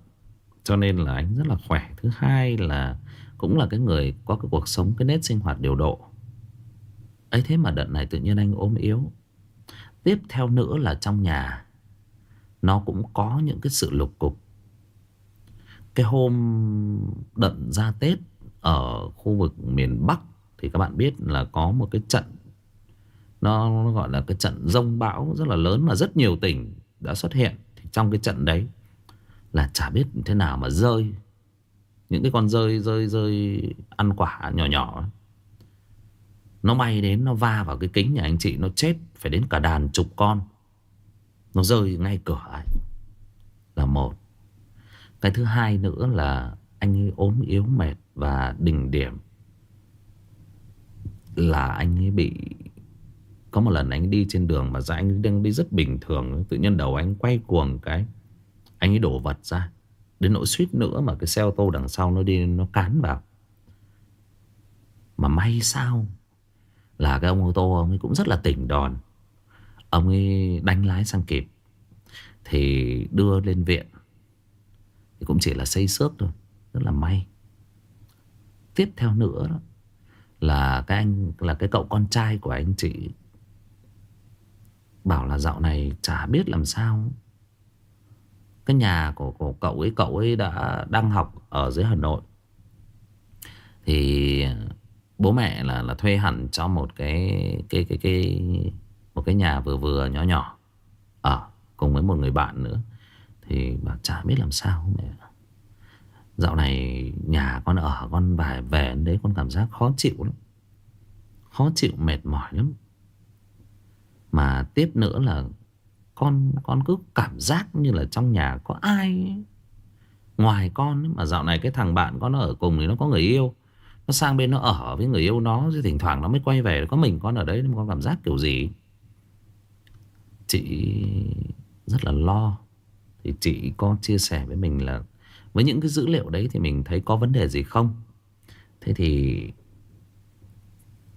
S1: Cho nên là anh rất là khỏe. Thứ hai là cũng là cái người có cái cuộc sống, cái nét sinh hoạt điều độ ấy thế mà đợt này tự nhiên anh ốm yếu. Tiếp theo nữa là trong nhà nó cũng có những cái sự lục cục. Cái hôm đợt ra Tết ở khu vực miền Bắc thì các bạn biết là có một cái trận nó, nó gọi là cái trận rông bão rất là lớn mà rất nhiều tỉnh đã xuất hiện thì trong cái trận đấy là chả biết thế nào mà rơi những cái con rơi rơi rơi ăn quả nhỏ nhỏ nó bay đến, nó va vào cái kính nhà anh chị, nó chết, phải đến cả đàn chục con. Nó rơi ngay cửa ấy là một. Cái thứ hai nữa là anh ấy ốm yếu mệt và đỉnh điểm. Là anh ấy bị, có một lần anh đi trên đường mà ra anh đang đi rất bình thường tự nhiên đầu anh quay cuồng cái, Anh ấy đổ vật ra. Đến nỗi suýt nữa mà cái xe ô tô đằng sau nó đi, nó cán vào. Mà may sao? Là cái ông ô tô ông ấy cũng rất là tỉnh đòn. Ông ấy đánh lái sang kịp Thì đưa lên viện. Thì cũng chỉ là xây xước thôi Rất là may. Tiếp theo nữa đó Là cái anh Là cái cậu con trai của anh chị. Bảo là dạo này chả biết làm sao. Cái nhà của, của cậu ấy Cậu ấy đã đang học Ở dưới Hà Nội. Thì Bố mẹ là là thuê hẳn cho một cái Cái cái cái Một cái nhà vừa vừa nhỏ nhỏ Ở cùng với một người bạn nữa. Thì bà chả biết làm sao mẹ Dạo này nhà con ở Con về về đến đấy con cảm giác khó chịu lắm Khó chịu mệt mỏi lắm. Mà tiếp nữa là Con con cứ cảm giác như là trong nhà có ai ấy. Ngoài con ấy, Mà dạo này cái thằng bạn con nó ở cùng thì nó có người yêu. Nó sang bên nó ở với người yêu nó Chứ thỉnh thoảng nó mới quay về Có mình con ở đấy nên con cảm giác kiểu gì? Chị rất là lo. Thì chị có chia sẻ với mình là Với những cái dữ liệu đấy thì mình thấy có vấn đề gì không? Thế thì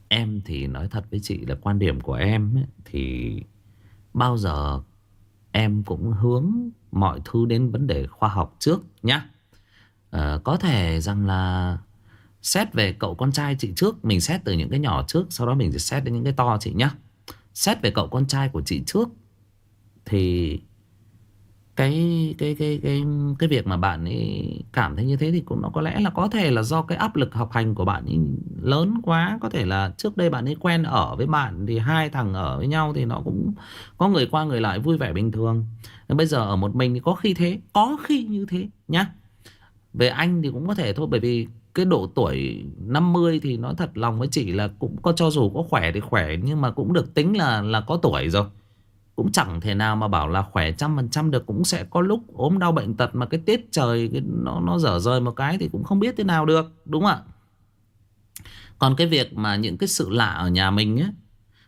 S1: Em thì nói thật với chị là quan điểm của em ấy, Thì bao giờ em cũng hướng mọi thứ đến vấn đề khoa học trước nhá. À, Có thể rằng là Xét về cậu con trai chị trước, Mình xét từ những cái nhỏ trước, Sau đó mình sẽ xét đến những cái to chị nhá. Xét về cậu con trai của chị trước, Thì cái cái cái cái cái việc mà bạn ấy cảm thấy như thế thì cũng nó có lẽ là có thể là do cái áp lực học hành của bạn ấy lớn quá. Có thể là trước đây bạn ấy quen ở với bạn thì hai thằng ở với nhau thì nó cũng có người qua người lại vui vẻ bình thường. Nên bây giờ ở một mình thì có khi thế, có khi như thế nhá. Về anh thì cũng có thể thôi, bởi vì cái độ tuổi 50 thì nói thật lòng với chị là cũng có cho dù có khỏe thì khỏe nhưng mà cũng được tính là là có tuổi rồi. Cũng chẳng thể nào mà bảo là khỏe trăm phần trăm được cũng sẽ có lúc ốm đau bệnh tật mà cái tiết trời cái nó nó dở rời một cái thì cũng không biết thế nào được đúng không ạ? Còn cái việc mà những cái sự lạ ở nhà mình ấy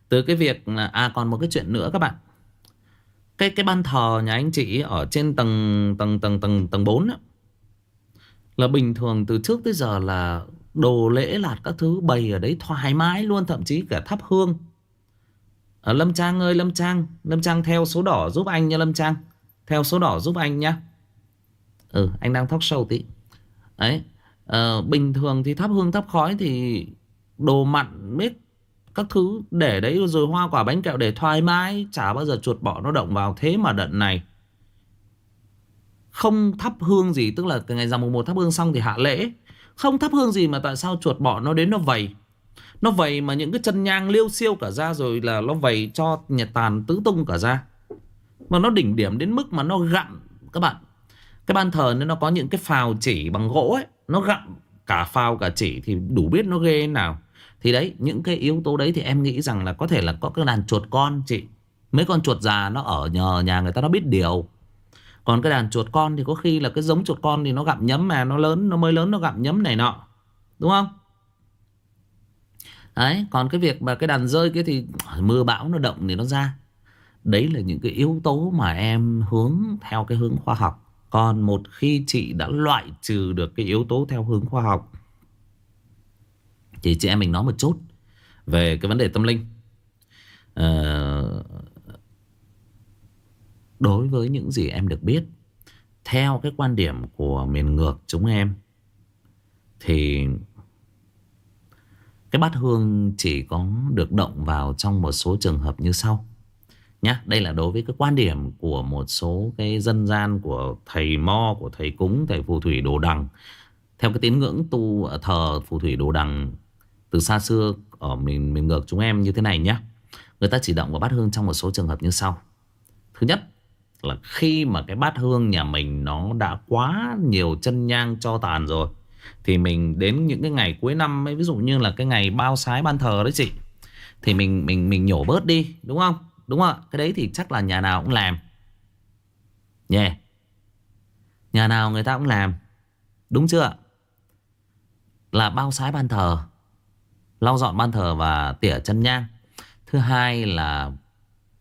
S1: từ cái việc là à còn một cái chuyện nữa các bạn. Cái cái ban thờ nhà anh chị ở trên tầng tầng tầng tầng tầng 4 ấy, là bình thường từ trước tới giờ là đồ lễ lạt các thứ bày ở đấy thoải mái luôn thậm chí cả thắp hương. À, Lâm Trang ơi Lâm Trang Lâm Trang theo số đỏ giúp anh nha Lâm Trang. Theo số đỏ giúp anh nhá Ừ anh đang thóc sâu tí. Đấy à, Bình thường thì thắp hương thắp khói thì Đồ mặn mít Các thứ để đấy rồi hoa quả bánh kẹo để thoải mái Chả bao giờ chuột bọ nó động vào. Thế mà đợt này không thắp hương gì, Tức là từ ngày rằm mùng 1 thắp hương xong thì hạ lễ Không thắp hương gì mà tại sao chuột bỏ nó đến nó vầy nó vầy mà những cái chân nhang liêu siêu cả ra rồi là nó vầy cho nhà tàn tứ tung cả ra. Mà nó đỉnh điểm đến mức mà nó gặm, các bạn. Cái ban thờ nên nó có những cái phào chỉ bằng gỗ ấy. Nó gặm cả phào cả chỉ thì đủ biết nó ghê nào. Thì đấy, những cái yếu tố đấy thì em nghĩ rằng là có thể là có cái đàn chuột con chị. Mấy con chuột già nó ở nhờ nhà người ta, nó biết điều. Còn cái đàn chuột con thì có khi là cái giống chuột con thì nó gặm nhấm mà nó lớn nó mới lớn nó gặm nhấm này nọ. Đúng không? Đấy, còn cái việc mà cái đàn rơi kia thì à, mưa bão nó động thì nó ra. Đấy là những cái yếu tố mà em hướng theo cái hướng khoa học. Còn một khi chị đã loại trừ được cái yếu tố theo hướng khoa học thì chị em mình nói một chút về cái vấn đề tâm linh. Ờ, đối với những gì em được biết theo cái quan điểm của miền ngược chúng em thì cái bát hương chỉ có được động vào trong một số trường hợp như sau. Nhá, đây là đối với cái quan điểm của một số cái dân gian của thầy mo, của thầy cúng, thầy phù thủy đồ đằng. Theo cái tín ngưỡng tu ờ, thờ phù thủy đồ đằng từ xa xưa ở miền miền ngược chúng em như thế này nhá. Người ta chỉ động vào bát hương trong một số trường hợp như sau. Thứ nhất là khi mà cái bát hương nhà mình nó đã quá nhiều chân nhang cho tàn rồi thì mình đến những cái ngày cuối năm ấy, ví dụ như là cái ngày bao sái ban thờ đấy chị thì mình mình mình nhổ bớt đi đúng không? Đúng không ạ? Cái đấy thì chắc là nhà nào cũng làm. Nhé yeah. nhà nào người ta cũng làm. Đúng chưa ạ? Là bao sái ban thờ lau dọn ban thờ và tỉa chân nhang. Thứ hai là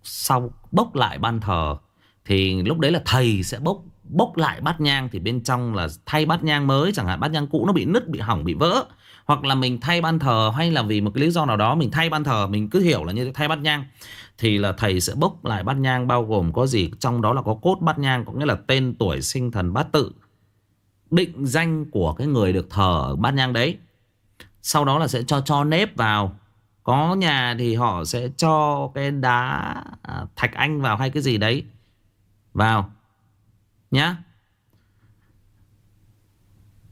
S1: sau bốc lại ban thờ thì lúc đấy là thầy sẽ bốc bốc lại bát nhang. Thì bên trong là thay bát nhang mới, chẳng hạn bát nhang cũ nó bị nứt, bị hỏng, bị vỡ. Hoặc là mình thay ban thờ, hay là vì một cái lý do nào đó mình thay ban thờ, mình cứ hiểu là như thay bát nhang. Thì là thầy sẽ bốc lại bát nhang, bao gồm có gì? Trong đó là có cốt bát nhang, có nghĩa là tên tuổi, sinh thần, bát tự. Định danh của cái người được thờ ở bát nhang đấy. Sau đó là sẽ cho cho nếp vào. Có nhà thì họ sẽ cho cái đá à, thạch anh vào hay cái gì đấy vào. Nhá.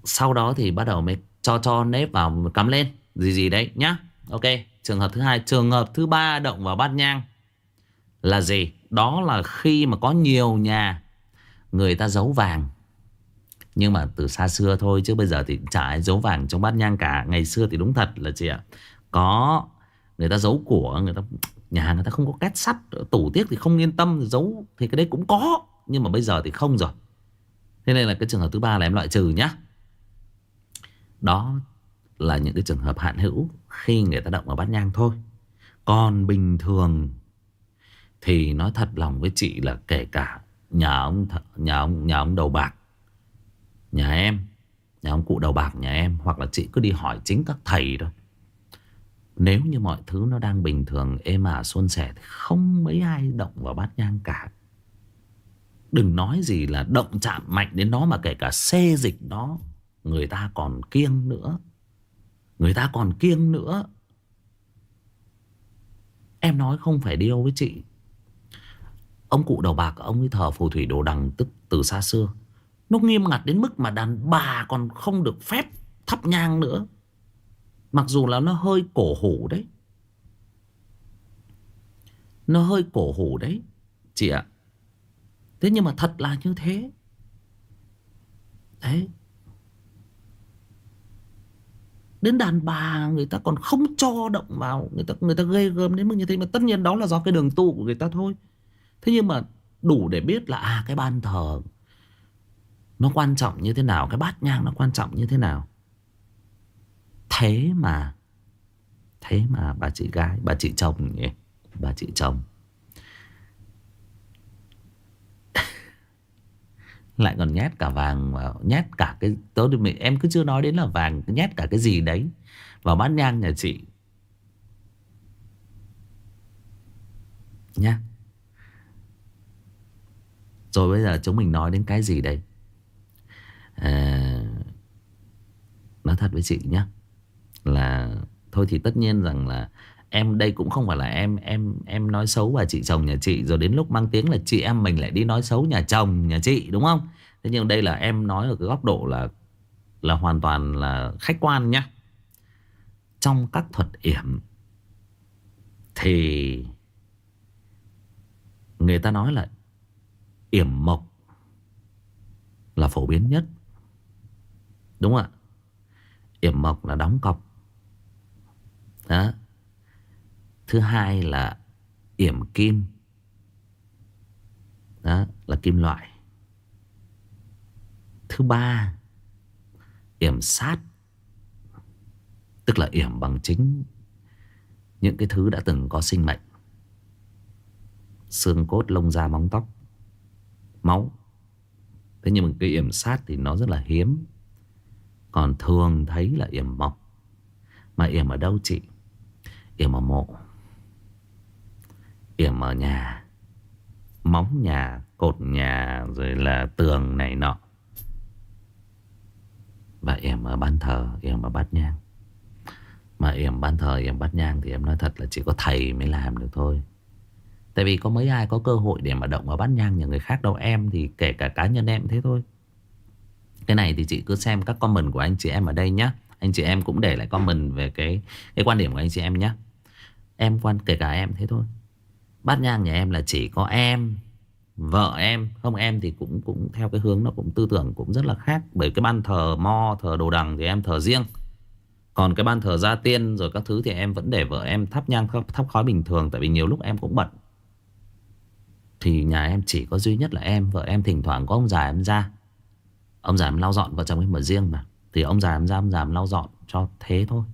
S1: Sau đó thì bắt đầu mới cho cho nếp vào cắm lên. Gì gì đấy, nhá. Ok, trường hợp thứ hai. Trường hợp thứ ba động vào bát nhang. Là gì? Đó là khi mà có nhiều nhà, người ta giấu vàng. Nhưng mà từ xa xưa thôi, chứ bây giờ thì chả ai giấu vàng trong bát nhang cả. Ngày xưa thì đúng thật là chị ạ. Có người ta giấu của, người ta nhà hàng người ta không có két sắt, tủ tiếc thì không yên tâm, giấu thì cái đấy cũng có, nhưng mà bây giờ thì không rồi. Thế nên là cái trường hợp thứ ba là em loại trừ nhá. Đó là những cái trường hợp hạn hữu khi người ta động vào bát nhang thôi. Còn bình thường thì nói thật lòng với chị là kể cả nhà ông nhà ông nhà ông đầu bạc, nhà em, nhà ông cụ đầu bạc, nhà em, hoặc là chị cứ đi hỏi chính các thầy thôi nếu như mọi thứ nó đang bình thường, êm ả suôn sẻ thì không mấy ai động vào bát nhang cả. Đừng nói gì là động chạm mạnh đến nó mà kể cả xê dịch nó, người ta còn kiêng nữa. Người ta còn kiêng nữa. Em nói không phải điêu với chị. Ông cụ đầu bạc ông ấy thờ phù thủy đồ đằng tức từ xa xưa. Nó nghiêm ngặt đến mức mà đàn bà còn không được phép thắp nhang nữa. Mặc dù là nó hơi cổ hủ đấy. Nó hơi cổ hủ đấy. Chị ạ. Thế nhưng mà thật là như thế. Đấy. Đến đàn bà người ta còn không cho động vào. Người ta người ta ghê gớm đến mức như thế. Mà tất nhiên đó là do cái đường tu của người ta thôi. Thế nhưng mà đủ để biết là à cái ban thờ nó quan trọng như thế nào, Cái bát nhang nó quan trọng như thế nào Thế mà Thế mà bà chị gái Bà chị chồng nhỉ? Bà chị chồng. Lại còn nhét cả vàng vào Nhét cả cái tối mình Em cứ chưa nói đến là vàng Nhét cả cái gì đấy Vào bát nhang nhà chị. Nhá. Rồi bây giờ chúng mình nói đến cái gì đây? À, nói thật với chị nhé là thôi thì tất nhiên rằng là em đây cũng không phải là em em em nói xấu bà chị chồng nhà chị, rồi đến lúc mang tiếng là chị em mình lại đi nói xấu nhà chồng nhà chị, đúng không? Thế nhưng đây là em nói ở cái góc độ là là hoàn toàn là khách quan nhá. Trong các thuật yểm thì người ta nói là yểm mộc là phổ biến nhất. Đúng không ạ? Yểm mộc là đóng cọc. Đó. Thứ hai là yểm kim. Đó là kim loại. Thứ ba Yểm sát Tức là yểm bằng chính Những cái thứ đã từng có sinh mệnh. Xương cốt, lông da, móng tóc Máu. Thế nhưng mà cái yểm sát thì nó rất là hiếm. Còn thường thấy là yểm mọc Mà yểm ở đâu chị? Yểm ở mộ. Yểm ở nhà. Móng nhà, Cột nhà, Rồi là tường này nọ. Và yểm ở ban thờ, Yểm ở bát nhang. Mà yểm ban thờ, Yểm bát nhang Thì em nói thật là chỉ có thầy mới làm được thôi. Tại vì có mấy ai có cơ hội để mà động vào bát nhang nhà người khác đâu. Em Thì kể cả cá nhân em thế thôi. Cái này thì chị cứ xem các comment của anh chị em ở đây nhé Anh chị em cũng để lại comment về cái cái quan điểm của anh chị em nhé Em quan kể cả em thế thôi. Bát nhang nhà em là chỉ có em, Vợ em, Không em thì cũng cũng theo cái hướng nó cũng tư tưởng cũng rất là khác. Bởi cái ban thờ mo, Thờ đồ đằng thì em thờ riêng. Còn cái ban thờ gia tiên rồi các thứ Thì em vẫn để vợ em thắp nhang, thắp khói bình thường, Tại vì nhiều lúc em cũng bận. Thì nhà em chỉ có duy nhất là em, Vợ em thỉnh thoảng có ông già em ra. Ông già em lau dọn vợ chồng em ở riêng mà. Thì ông già em ra, ông già em lau dọn cho thế thôi.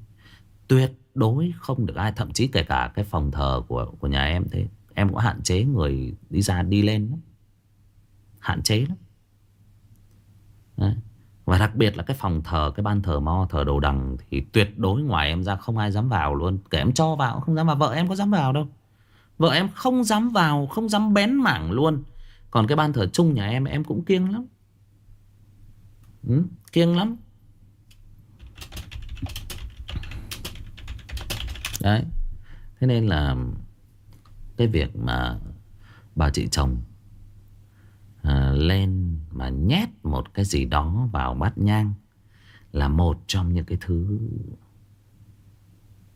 S1: Tuyệt đối không được ai Thậm chí kể cả cái phòng thờ của của nhà em thế. Em cũng hạn chế người đi ra đi lên lắm. Hạn chế lắm. Đấy. Và đặc biệt là cái phòng thờ Cái ban thờ mo thờ đồ đằng Thì tuyệt đối ngoài em ra không ai dám vào luôn. Kể em cho vào không dám vào. Vợ em có dám vào đâu. Vợ em không dám vào Không dám bén mảng luôn. Còn cái ban thờ chung nhà em Em cũng kiêng lắm. Ừ, Kiêng lắm. Đấy. Thế nên là Cái việc mà Bà chị chồng à, Lên mà nhét một cái gì đó vào bát nhang Là một trong những cái thứ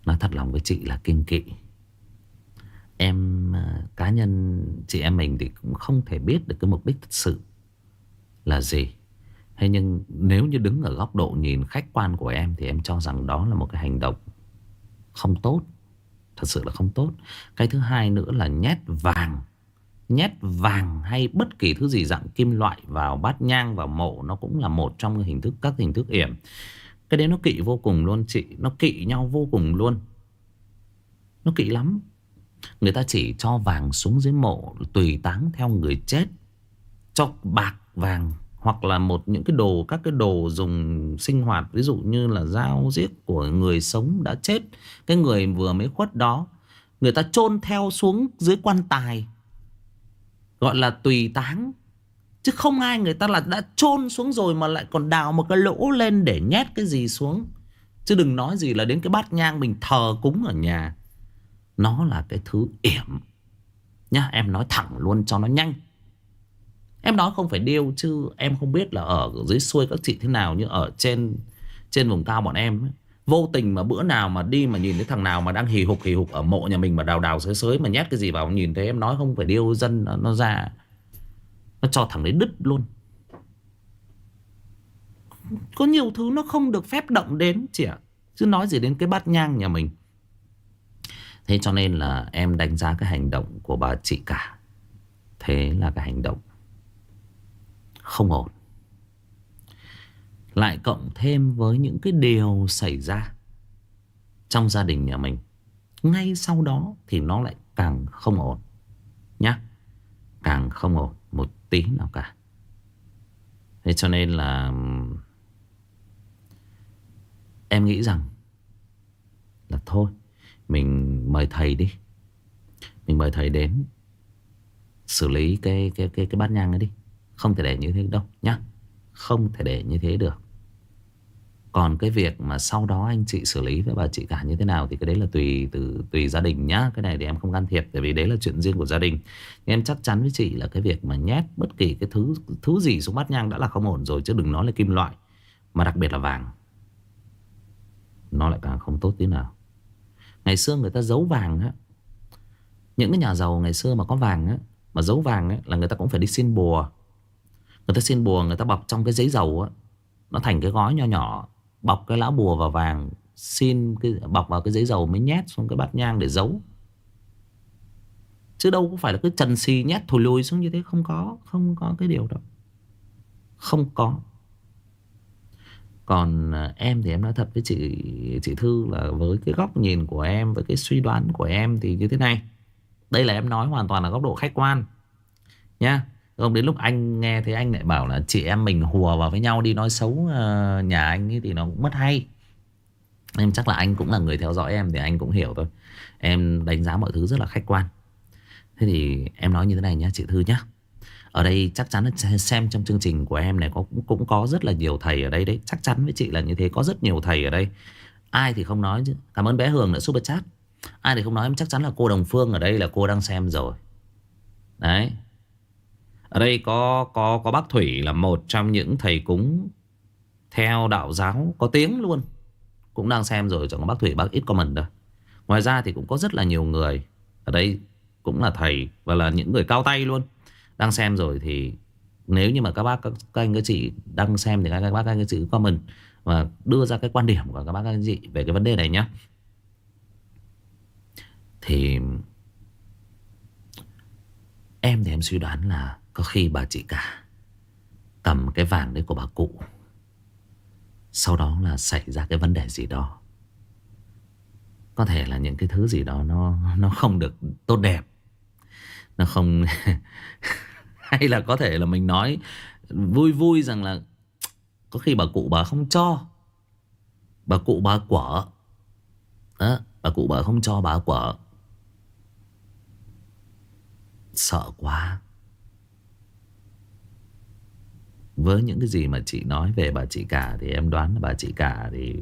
S1: Nói thật lòng với chị là kinh kỵ. Em à, cá nhân chị em mình thì cũng không thể biết được cái mục đích thật sự là gì. Thế nhưng nếu như đứng ở góc độ nhìn khách quan của em Thì em cho rằng đó là một cái hành động không tốt. Thật sự là không tốt. Cái thứ hai nữa là nhét vàng. Nhét vàng hay bất kỳ thứ gì dạng kim loại vào bát nhang, vào mộ, Nó cũng là một trong hình thức, các hình thức yểm. Cái đấy nó kỵ vô cùng luôn chị. Nó kỵ nhau vô cùng luôn. Nó kỵ lắm. Người ta chỉ cho vàng xuống dưới mộ, Tùy táng theo người chết. Cho bạc vàng. Hoặc là một những cái đồ, Các cái đồ dùng sinh hoạt, Ví dụ như là dao giết của người sống đã chết, Cái người vừa mới khuất đó, Người ta chôn theo xuống dưới quan tài, Gọi là tùy táng. Chứ không ai người ta là đã chôn xuống rồi Mà lại còn đào một cái lỗ lên để nhét cái gì xuống. Chứ đừng nói gì là đến cái bát nhang mình thờ cúng ở nhà. Nó là cái thứ yểm. Nhá, em nói thẳng luôn cho nó nhanh. Em nói không phải điêu chứ Em không biết là ở dưới xuôi các chị thế nào Nhưng ở trên trên vùng cao bọn em ấy, Vô tình mà bữa nào mà đi mà nhìn thấy thằng nào mà đang hì hục hì hục ở mộ nhà mình mà đào đào sới sới mà nhét cái gì vào nhìn thấy em nói không phải điêu dân nó, nó ra nó cho thằng đấy đứt luôn. Có nhiều thứ nó không được phép động đến chị ạ chứ nói gì đến cái bát nhang nhà mình. Thế cho nên là em đánh giá cái hành động của bà chị cả. Thế là cái hành động không ổn. Lại cộng thêm với những cái điều xảy ra Trong gia đình nhà mình, Ngay sau đó thì nó lại càng không ổn Nhá. Càng không ổn một tí nào cả. Thế cho nên là Em nghĩ rằng Là thôi, Mình mời thầy đi. Mình mời thầy đến Xử lý cái cái cái cái bát nhang ấy đi. Không thể để như thế đâu nhá. Không thể để như thế được. Còn cái việc mà sau đó anh chị xử lý với bà chị cả như thế nào Thì cái đấy là tùy từ, tùy gia đình nhá. Cái này thì em không can thiệp Tại vì đấy là chuyện riêng của gia đình. Nhưng em chắc chắn với chị là cái việc mà nhét bất kỳ cái thứ thứ gì xuống bát nhang đã là không ổn rồi Chứ đừng nói là kim loại, Mà đặc biệt là vàng. Nó lại càng không tốt tí nào. Ngày xưa người ta giấu vàng á. Những cái nhà giàu ngày xưa mà có vàng á, Mà giấu vàng á là người ta cũng phải đi xin bùa. Người ta xin bùa, người ta bọc trong cái giấy dầu á. Nó thành cái gói nho nhỏ, Bọc cái lá bùa vào vàng, Xin cái, bọc vào cái giấy dầu mới nhét xuống cái bát nhang để giấu. Chứ đâu có phải là cứ trần xì nhét thổi lùi xuống như thế, Không có Không có cái điều đó Không có. Còn à, em thì em nói thật với chị chị Thư là với cái góc nhìn của em, Với cái suy đoán của em thì như thế này. Đây là em nói hoàn toàn là góc độ khách quan Nha không, đến lúc anh nghe thấy anh lại bảo là chị em mình hùa vào với nhau đi, nói xấu ờ, nhà anh ấy thì nó cũng mất hay. Em chắc là anh cũng là người theo dõi em thì anh cũng hiểu thôi. Em đánh giá mọi thứ rất là khách quan. Thế thì em nói như thế này nhá, chị Thư nhá Ở đây chắc chắn là xem trong chương trình của em này có, cũng có rất là nhiều thầy ở đây đấy. Chắc chắn với chị là như thế, có rất nhiều thầy ở đây. Ai thì không nói chứ. Cảm ơn bé Hường đã super chat. Ai thì không nói, em chắc chắn là cô Đồng Phương ở đây là cô đang xem rồi. Đấy ở đây có có có bác Thủy là một trong những thầy cúng theo đạo giáo có tiếng luôn. Cũng đang xem rồi, chẳng có bác Thủy bác ít comment đâu. Ngoài ra thì cũng có rất là nhiều người ở đây cũng là thầy và là những người cao tay luôn. Đang xem rồi thì nếu như mà các bác các, các anh các chị đang xem thì các bác các anh các chị comment và đưa ra cái quan điểm của các bác các anh chị về cái vấn đề này nhé. Thì em thì em suy đoán là có khi bà chị cả Cầm cái vàng đấy của bà cụ. Sau đó là xảy ra cái vấn đề gì đó. Có thể là những cái thứ gì đó Nó nó không được tốt đẹp. Nó không Hay là có thể là mình nói Vui vui rằng là Có khi bà cụ bà không cho. Bà cụ bà quở. Đó, Bà cụ bà không cho bà quở. Sợ quá. Với những cái gì mà chị nói về bà chị cả Thì em đoán là bà chị cả thì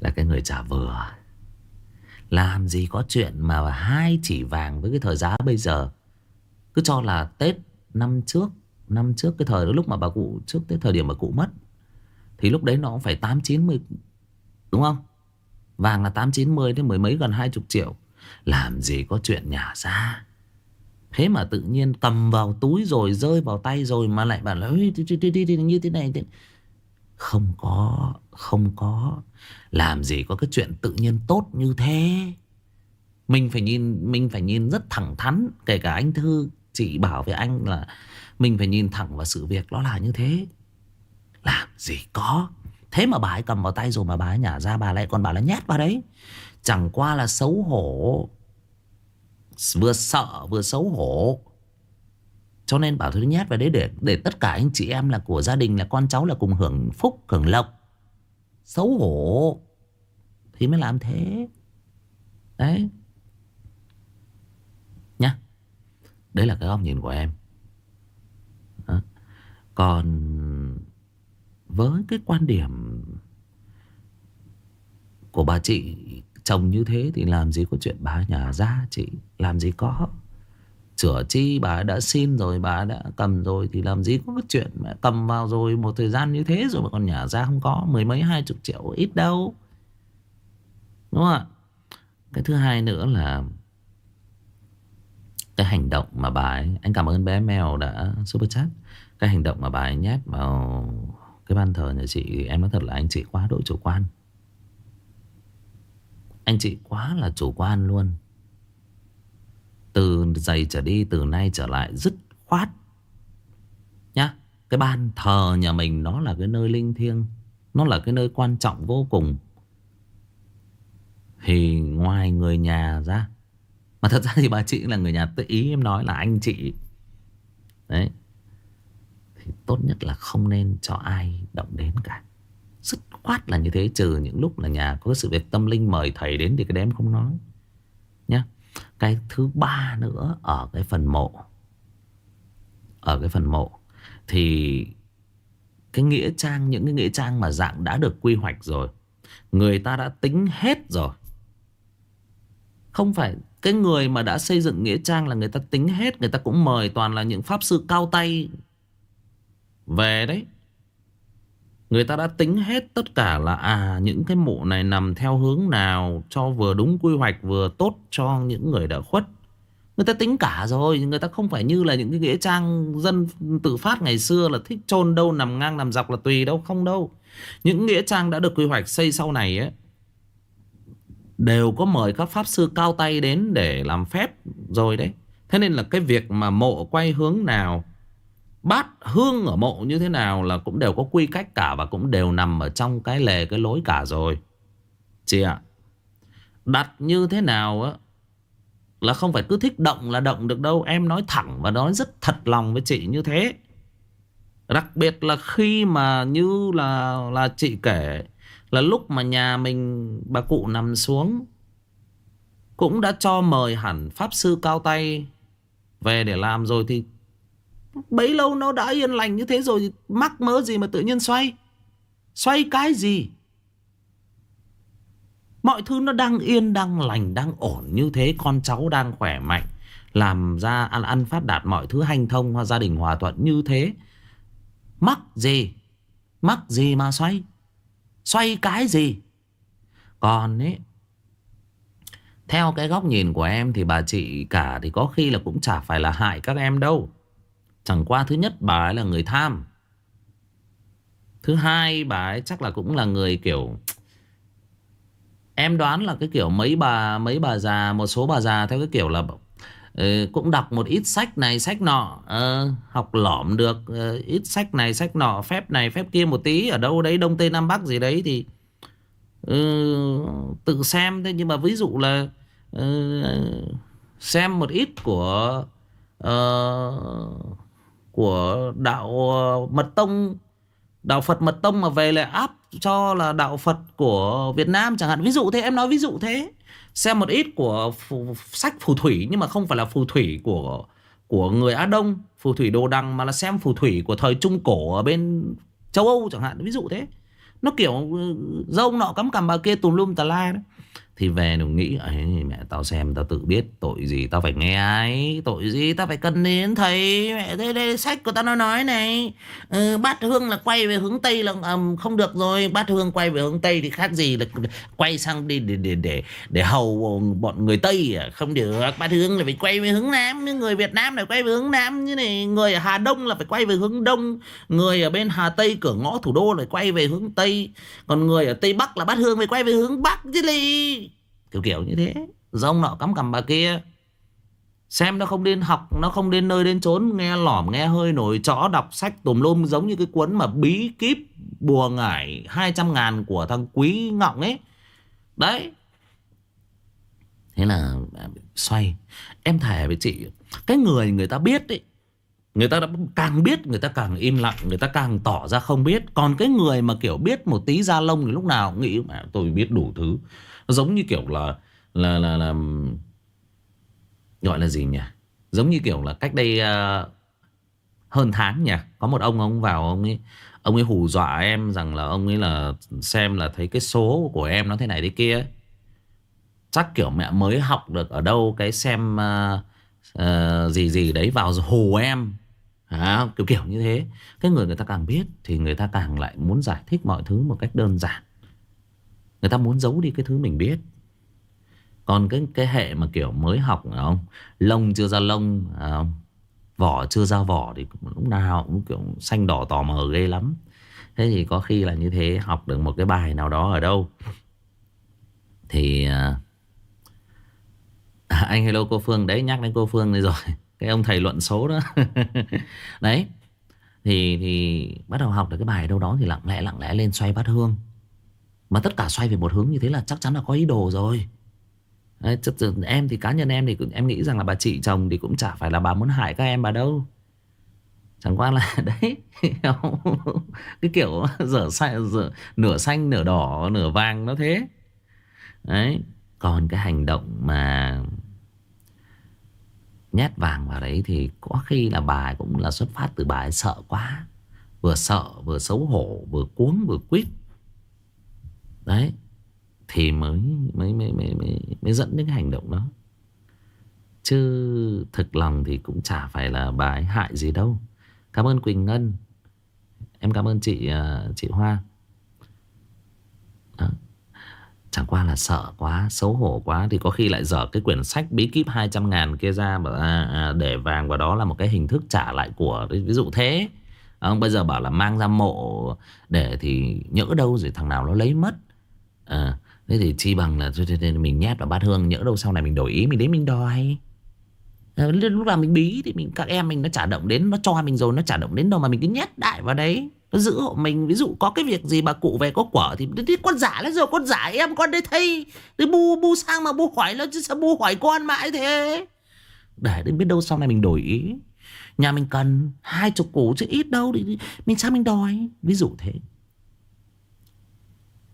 S1: Là cái người trả vừa. Làm gì có chuyện mà hai chỉ vàng với cái thời giá bây giờ. Cứ cho là Tết năm trước Năm trước cái thời đó, lúc mà bà cụ, Trước cái thời điểm mà cụ mất, Thì lúc đấy nó cũng phải 8 90 Đúng không? Vàng là 8 90 đến mười mấy gần 20 triệu. Làm gì có chuyện nhà ra Thế mà tự nhiên cầm vào túi rồi, Rơi vào tay rồi mà lại bảo là Như thế này Không có Không có. Làm gì có cái chuyện tự nhiên tốt như thế? Mình phải nhìn, Mình phải nhìn rất thẳng thắn, Kể cả anh Thư Chị bảo với anh là Mình phải nhìn thẳng vào sự việc nó là như thế. Làm gì có. Thế mà bà ấy cầm vào tay rồi mà bà ấy nhả ra, Bà lại còn bảo là nhét vào đấy. Chẳng qua là xấu hổ. Vừa sợ vừa xấu hổ. Cho nên bảo thôi nhét vào đấy để, để tất cả anh chị em là của gia đình Là con cháu là cùng hưởng phúc hưởng lộc. Xấu hổ. Thì mới làm thế. Đấy. Nhá. Đấy là cái góc nhìn của em. Đó. Còn với cái quan điểm của bà chị chồng như thế thì làm gì có chuyện bà nhà ra, chị làm gì có. Chữa chi bà đã xin rồi, bà đã cầm rồi thì làm gì có cái chuyện mà cầm vào rồi một thời gian như thế rồi mà còn nhà ra không có, mười mấy, hai chục triệu ít đâu. Đúng không ạ? Cái thứ hai nữa là cái hành động mà bà ấy, anh cảm ơn bé mèo đã super chat. Cái hành động mà bà ấy nhét vào cái ban thờ nhà chị, Em nói thật là anh chị quá độ chủ quan. Anh chị quá là chủ quan luôn. Từ giày trở đi, Từ nay trở lại, dứt khoát. Nhá, Cái ban thờ nhà mình Nó là cái nơi linh thiêng, Nó là cái nơi quan trọng vô cùng. Thì ngoài người nhà ra, Mà thật ra thì bà chị là người nhà tự ý em nói là anh chị. Đấy. Thì tốt nhất là không nên cho ai động đến cả. Dứt khoát là như thế, Trừ những lúc là nhà có sự việc tâm linh mời thầy đến Thì cái đêm không nói. Nhá. Cái thứ ba nữa Ở cái phần mộ. Ở cái phần mộ. Thì Cái nghĩa trang, Những cái nghĩa trang mà dạng đã được quy hoạch rồi, Người ta đã tính hết rồi. Không phải Cái người mà đã xây dựng nghĩa trang là người ta tính hết, Người ta cũng mời toàn là những pháp sư cao tay về đấy. Người ta đã tính hết tất cả là À những cái mộ này nằm theo hướng nào Cho vừa đúng quy hoạch, Vừa tốt cho những người đã khuất. Người ta tính cả rồi, Người ta không phải như là những cái nghĩa trang dân tự phát ngày xưa Là thích chôn đâu, nằm ngang nằm dọc là tùy đâu, Không đâu. Những nghĩa trang đã được quy hoạch xây sau này ấy, Đều có mời các pháp sư cao tay đến Để làm phép rồi đấy. Thế nên là cái việc mà mộ quay hướng nào Bát hương ở mộ như thế nào là cũng đều có quy cách cả Và cũng đều nằm ở trong cái lề, cái lối cả rồi. Chị ạ, Đặt như thế nào á, Là không phải cứ thích động là động được đâu. Em nói thẳng và nói rất thật lòng với chị như thế. Đặc biệt là khi mà như là là chị kể Là lúc mà nhà mình, bà cụ nằm xuống, Cũng đã cho mời hẳn pháp sư cao tay Về để làm rồi thì Bấy lâu nó đã yên lành như thế rồi, Mắc mớ gì mà tự nhiên xoay? Xoay cái gì? Mọi thứ nó đang yên, Đang lành, đang ổn như thế. Con cháu đang khỏe mạnh, Làm ra ăn ăn phát đạt mọi thứ hành thông, Gia đình hòa thuận như thế. Mắc gì? Mắc gì mà xoay? Xoay cái gì? Còn ấy, Theo cái góc nhìn của em Thì bà chị cả thì có khi là cũng chả phải là hại các em đâu. Chẳng qua thứ nhất bà ấy là người tham. Thứ hai bà ấy chắc là cũng là người kiểu Em đoán là cái kiểu mấy bà mấy bà già Một số bà già theo cái kiểu là uh, Cũng đọc một ít sách này sách nọ uh, Học lỏm được uh, Ít sách này sách nọ Phép này phép kia một tí Ở đâu đấy Đông Tây Nam Bắc gì đấy thì uh, Tự xem thế Nhưng mà ví dụ là uh, Xem một ít của uh, của đạo ờ, mật tông.
S3: Đạo Phật mật tông mà về lại áp cho là đạo Phật của Việt Nam chẳng hạn. Ví dụ thế em nói ví dụ thế. Xem một ít của phù, sách phù thủy nhưng mà không phải là phù thủy của của người Á Đông phù thủy đồ đằng mà là xem phù thủy của thời Trung Cổ ở bên châu Âu chẳng hạn. Ví dụ thế. Nó kiểu ừ, dâu nọ cắm cằm bà kia tùm lum tà la đấy thì về nó nghĩ ấy mẹ tao xem tao tự biết tội gì tao phải nghe ai tội gì tao phải cần đến thầy. Mẹ đây đây sách của tao nó nói này ừ, bát hương là quay về hướng tây là um, không được rồi bát hương quay về hướng tây thì khác gì là quay sang đi để để để để hầu bọn người tây à. Không được bát hương là phải quay về hướng nam người việt nam là quay về hướng nam như này người ở hà đông là phải quay về hướng đông người ở bên hà tây cửa ngõ thủ đô là quay về hướng tây còn người ở tây bắc là bát hương phải quay về hướng bắc chứ gì Kiểu kiểu như thế. Rông nọ cắm cằm bà kia. Xem nó không đến học, Nó không đến nơi đến chốn, Nghe lỏm, nghe hơi nổi, chó Đọc sách tùm lum giống như cái cuốn mà bí kíp Bùa ngải 200 ngàn của thằng Quý Ngọng ấy. Đấy. Thế là à, xoay. Em thề với chị, Cái người người ta biết ấy, Người ta đã càng biết, người ta càng im lặng, Người ta càng tỏ ra không biết. Còn cái người mà, kiểu, biết một tí da lông Thì lúc nào cũng nghĩ, mà tôi biết đủ thứ giống như kiểu là là là là gọi là gì nhỉ? Giống như kiểu là cách đây uh, hơn tháng nhỉ? Có một ông ông vào ông ấy ông ấy hù dọa em rằng là ông ấy là xem là thấy cái số của em nó thế này thế kia chắc kiểu mẹ mới học được ở đâu cái xem uh, uh, gì gì đấy vào hù em. À, kiểu kiểu như thế. Cái người người ta càng biết thì người ta càng lại muốn giải thích mọi thứ một cách đơn giản. Người ta muốn giấu đi cái thứ mình biết. Còn cái cái hệ mà kiểu mới học không? Lông chưa ra lông không? Vỏ chưa ra vỏ Thì lúc nào cũng kiểu xanh đỏ tò mò ghê lắm. Thế thì có khi là như thế Học được một cái bài nào đó ở đâu. Thì à, Anh hello cô Phương Đấy nhắc đến cô Phương đây rồi. Cái ông thầy luận số đó. Đấy thì thì bắt đầu học được cái bài đâu đó thì lặng lẽ lặng lẽ lên xoay bát hương mà tất cả xoay về một hướng như thế là chắc chắn là có ý đồ rồi. Đấy, em thì cá nhân em thì em nghĩ rằng là bà chị chồng thì cũng chả phải là bà muốn hại các em bà đâu. Chẳng qua là đấy cái kiểu dở xanh dở, nửa xanh nửa đỏ nửa vàng nó thế. Đấy còn cái hành động mà nhét vàng vào đấy thì có khi là bà cũng là xuất phát từ bà ấy sợ quá. Vừa sợ vừa xấu hổ vừa cuống vừa quýt đấy. Thì mới mới mới mới mới, mới dẫn đến cái hành động đó. Chứ thực lòng thì cũng chả phải là bà ấy hại gì đâu. Cảm ơn quỳnh ngân. Em cảm ơn chị à, chị hoa. Đó. Chẳng qua là sợ quá, xấu hổ quá Thì có khi lại dở cái quyển sách bí kíp 200 ngàn kia ra mà à, à, Để vàng vào đó là một cái hình thức trả lại của Ví dụ thế. Ông bây giờ bảo là mang ra mộ Để thì nhỡ đâu rồi thằng nào nó lấy mất à, thế thì chi bằng là mình nhét vào bát hương nhỡ đâu sau này mình đổi ý mình đến mình đòi. Ờ, lúc nào mình bí thì mình các em mình nó trả động đến nó cho mình rồi nó trả động đến đâu mà mình cứ nhét đại vào đấy. Nó giữ hộ mình ví dụ có cái việc gì bà cụ về có quả thì đi con giả lấy rồi con giả em con đây thay. Thì bu bu sang mà bu hỏi nó chứ sao bu hỏi con mãi thế? Để đến biết đâu sau này mình đổi ý. Nhà mình cần hai chục củ chứ ít đâu thì mình sao mình đòi. Ví dụ thế.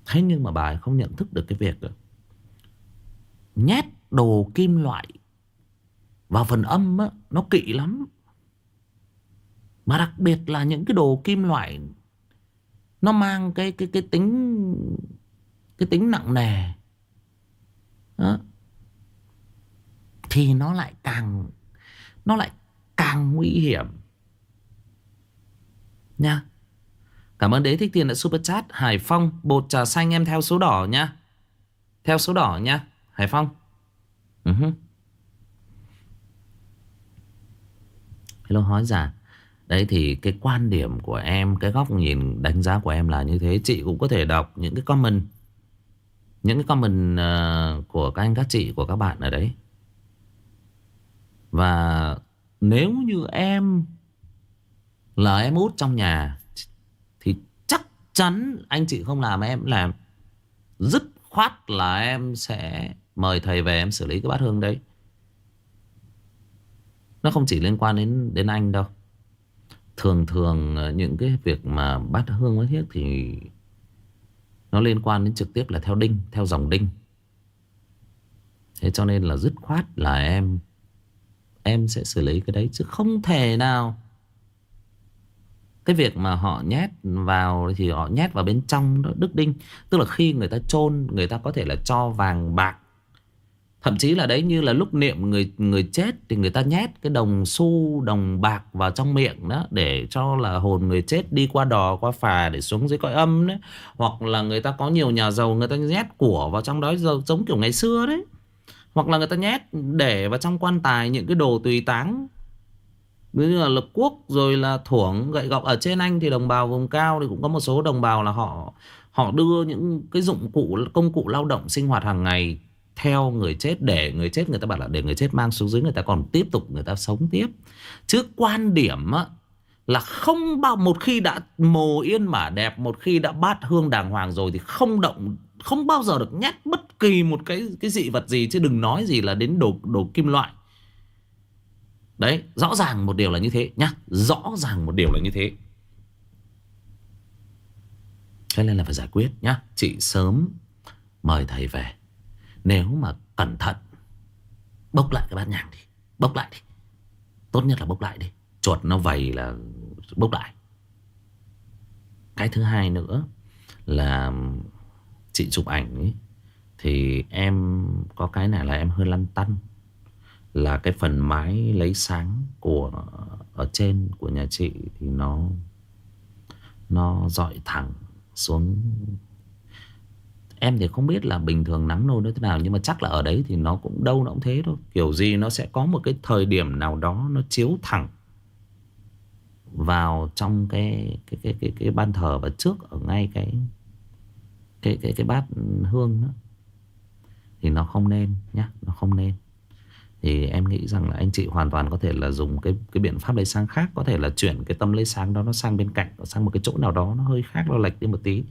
S3: Thế nhưng mà bà ấy không nhận thức được cái việc đó. Nhét đồ kim loại vào phần âm á, nó kỵ lắm. Mà đặc biệt là những cái đồ kim loại nó mang cái cái cái tính cái tính nặng nề. Đó. Thì nó lại càng nó lại càng nguy hiểm. Nha. Cảm ơn đế thích tiền đã super chat. Hải Phong bột trà xanh em theo số đỏ nha. Theo số đỏ nha Hải Phong. Ừ uh -huh. Hello hỏi giả. Đấy thì cái quan điểm của em Cái góc nhìn đánh giá của em là như thế. Chị cũng có thể đọc những cái comment Những cái comment uh, Của các anh các chị của các bạn ở đấy. Và Nếu như em Là em út trong nhà chắn anh chị không làm em làm. Dứt khoát là em sẽ Mời thầy về em xử lý cái bát hương đấy. Nó không chỉ liên quan đến đến anh đâu.
S1: Thường thường ờ, những cái việc mà bát hương bát thiết thì nó liên quan đến trực tiếp là theo đinh, theo dòng đinh. Thế cho nên là dứt khoát là em em sẽ xử lý cái đấy chứ không thể nào cái việc mà họ nhét vào thì họ nhét vào bên trong đó, đức đinh. Tức là khi người ta chôn người ta có thể là cho vàng bạc. Thậm chí là đấy như là lúc niệm người người chết thì người ta nhét cái đồng xu đồng bạc vào trong miệng đó để cho là hồn người chết đi qua đò qua phà để xuống dưới cõi âm đấy. Hoặc là người ta có nhiều nhà giàu người ta nhét của vào trong đó giống kiểu ngày xưa đấy. Hoặc là người ta nhét để vào trong quan tài những cái đồ tùy táng ví như là lập quốc, rồi là thuổng gậy gọc ở trên anh thì đồng bào vùng cao thì cũng có một số đồng bào là họ họ đưa những cái dụng cụ, công cụ lao động sinh hoạt hàng ngày theo người chết để người chết người ta bảo là để người chết mang xuống dưới người ta còn tiếp tục người ta sống tiếp. Chứ quan điểm á, là không bao, một khi đã mồ yên mà đẹp, một khi đã bát hương đàng hoàng rồi thì không động, không bao giờ được nhét bất kỳ một cái cái dị vật gì, chứ đừng nói gì là đến đồ đồ kim loại đấy rõ ràng một điều là như thế nhá. Rõ ràng một điều là như thế. Cho nên là phải giải quyết nhá. Chị sớm mời thầy về. Nếu mà cẩn thận bốc lại cái bát nhang đi. Bốc lại đi. Tốt nhất là bốc lại đi. Chuột nó vầy là bốc lại. Cái thứ hai nữa là chị chụp ảnh ấy, thì em có cái này là em hơi lăn tăn là cái phần mái lấy sáng của, ở trên của nhà chị thì nó nó dọi thẳng xuống. Em thì không biết là bình thường nắng nôi nó thế nào, nhưng mà chắc là ở đấy thì nó cũng đâu nó cũng thế thôi. Kiểu gì nó sẽ có một cái thời điểm nào đó nó chiếu thẳng vào trong cái cái cái cái cái ban thờ và trước ở ngay cái cái cái cái bát hương đó. Thì nó không nên nhá, nó không nên thì em nghĩ rằng là anh chị hoàn toàn có thể là dùng cái cái biện pháp lấy sáng khác có thể là chuyển cái tâm lấy sáng đó nó sang bên cạnh sang một cái chỗ nào đó nó hơi khác nó lệch đi một tí.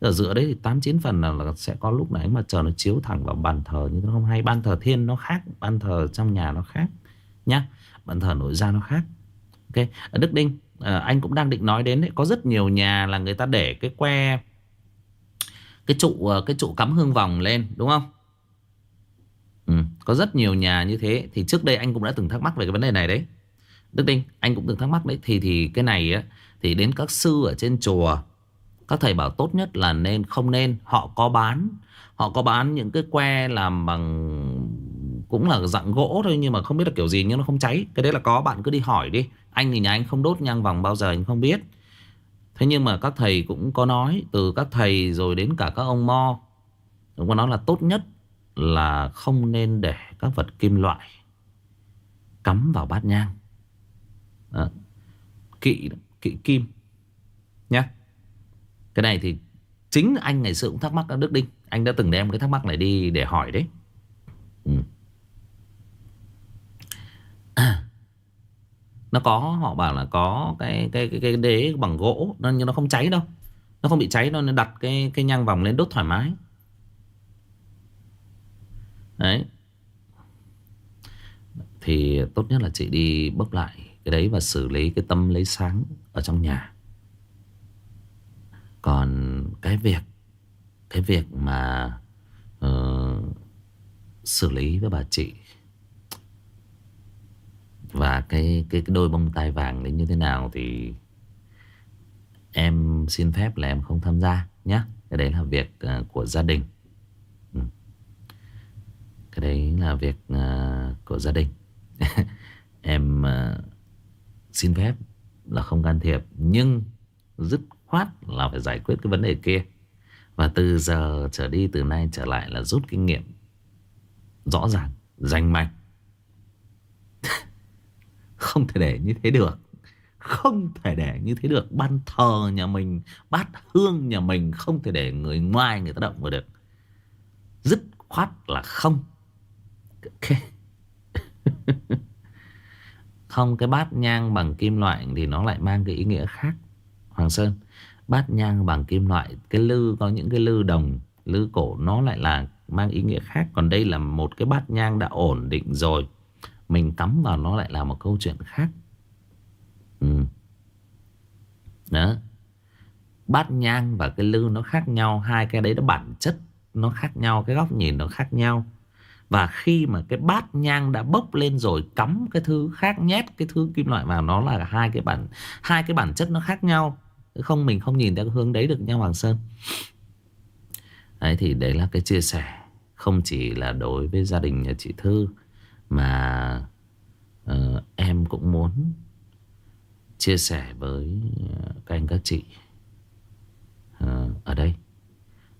S1: Ở giữa đấy thì tám chín phần là, là sẽ có lúc này mà chờ nó chiếu thẳng vào bàn thờ nhưng nó không hay. Ban thờ thiên nó khác ban thờ trong nhà nó khác nhá. Bàn thờ nội gia nó khác. Ok ở Đức Đinh à, anh cũng đang định nói đến đấy có rất nhiều nhà là người ta để cái que cái trụ à, cái trụ cắm hương vòng lên đúng không? Có rất nhiều nhà như thế thì trước đây anh cũng đã từng thắc mắc về cái vấn đề này đấy. Đức Đinh, anh cũng từng thắc mắc đấy. Thì thì cái này á, thì đến các sư ở trên chùa, các thầy bảo tốt nhất là nên không nên, họ có bán. Họ có bán những cái que làm bằng, cũng là dạng gỗ thôi nhưng mà không biết là kiểu gì nhưng nó không cháy. Cái đấy là có, bạn cứ đi hỏi đi. Anh thì nhà anh không đốt nhang vòng bao giờ, anh không biết. Thế nhưng mà các thầy cũng có nói, Từ các thầy rồi đến cả các ông mo, Cũng có nói là tốt nhất là không nên để các vật kim loại Cắm vào bát nhang. À, Kỵ, kỵ kim Nhá. Cái này thì Chính anh ngày xưa cũng thắc mắc ở Đức Đinh. Anh đã từng đem cái thắc mắc này đi để hỏi đấy. Ừ. nó có họ bảo là có cái cái cái, cái đế bằng gỗ nó nhưng nó không cháy đâu. Nó không bị cháy đâu nên đặt cái cái nhang vòng lên đốt thoải mái đấy. Thì tốt nhất là chị đi bốc lại cái đấy và xử lý cái tâm lấy sáng ở trong nhà. Còn cái việc cái việc mà uh, xử lý với bà chị và cái cái, cái đôi bông tai vàng đấy như thế nào thì em xin phép là em không tham gia nhé cái đấy là việc uh, của gia đình cái đấy là việc uh, của gia đình. Em uh, xin phép là không can thiệp nhưng dứt khoát là phải giải quyết cái vấn đề kia. Và từ giờ trở đi từ nay trở lại là rút kinh nghiệm rõ ràng rành mạch. Không thể để như thế được. Không thể để như thế được. Ban thờ nhà mình Bát hương nhà mình Không thể để người ngoài người ta động vào được. Dứt khoát là không. Không, cái bát nhang bằng kim loại Thì nó lại mang cái ý nghĩa khác. Hoàng Sơn, Bát nhang bằng kim loại, Cái lư, có những cái lư đồng, Lư cổ, nó lại là mang ý nghĩa khác. Còn đây là một cái bát nhang đã ổn định rồi. Mình cắm vào nó lại là một câu chuyện khác. Ừ. đó. Bát nhang và cái lư nó khác nhau. Hai cái đấy nó bản chất nó khác nhau, cái góc nhìn nó khác nhau và khi mà cái bát nhang đã bốc lên rồi cắm cái thứ khác nhét cái thứ kim loại vào nó là hai cái bản hai cái bản chất nó khác nhau. Không mình không nhìn theo hướng đấy được nha Hoàng Sơn. Đấy thì đấy là cái chia sẻ không chỉ là đối với gia đình nhà chị Thư mà uh, em cũng muốn chia sẻ với ờ, các anh các chị. Uh, ở đây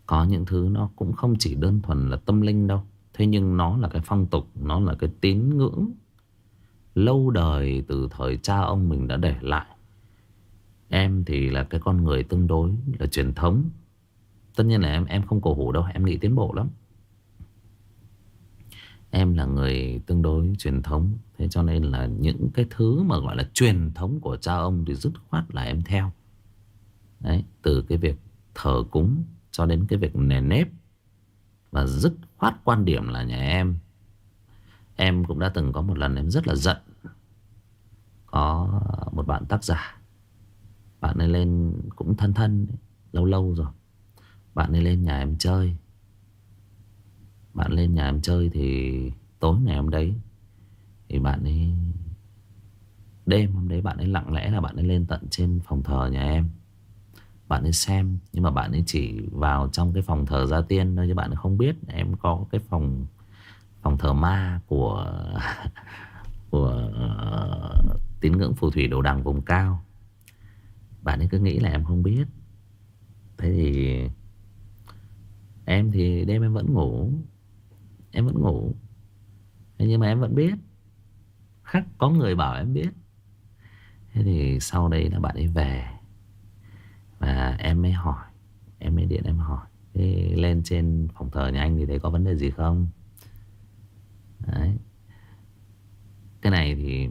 S1: có những thứ nó cũng không chỉ đơn thuần là tâm linh đâu thế nhưng nó là cái phong tục nó là cái tín ngưỡng lâu đời từ thời cha ông mình đã để lại. Em thì là cái con người tương đối là truyền thống. Tất nhiên là em em không cổ hủ đâu em nghĩ tiến bộ lắm. Em là người tương đối truyền thống Thế cho nên là những cái thứ mà gọi là truyền thống của cha ông Thì dứt khoát là em theo. Đấy, từ cái việc thờ cúng cho đến cái việc nề nếp. Và dứt khoát quan điểm là nhà em. Em cũng đã từng có một lần em rất là giận. Có một bạn tác giả. Bạn ấy lên cũng thân thân, Lâu lâu rồi. Bạn ấy lên nhà em chơi. Bạn lên nhà em chơi thì tối ngày hôm đấy, Thì bạn ấy, Đêm hôm đấy bạn ấy lặng lẽ là bạn ấy lên tận trên phòng thờ nhà em. Bạn ấy xem Nhưng mà bạn ấy chỉ vào trong cái phòng thờ gia tiên thôi Chứ bạn ấy không biết. Em có cái phòng Phòng thờ ma của Của uh, Tín ngưỡng phù thủy đồ đằng vùng cao. Bạn ấy cứ nghĩ là em không biết. Thế thì Em thì đêm em vẫn ngủ. Em vẫn ngủ. Thế nhưng mà em vẫn biết. Khắc có người bảo em biết. Thế thì sau đây là bạn ấy về. Và em mới hỏi Em mới điện em hỏi Thế lên trên phòng thờ nhà anh thì thấy có vấn đề gì không? Đấy. Cái này thì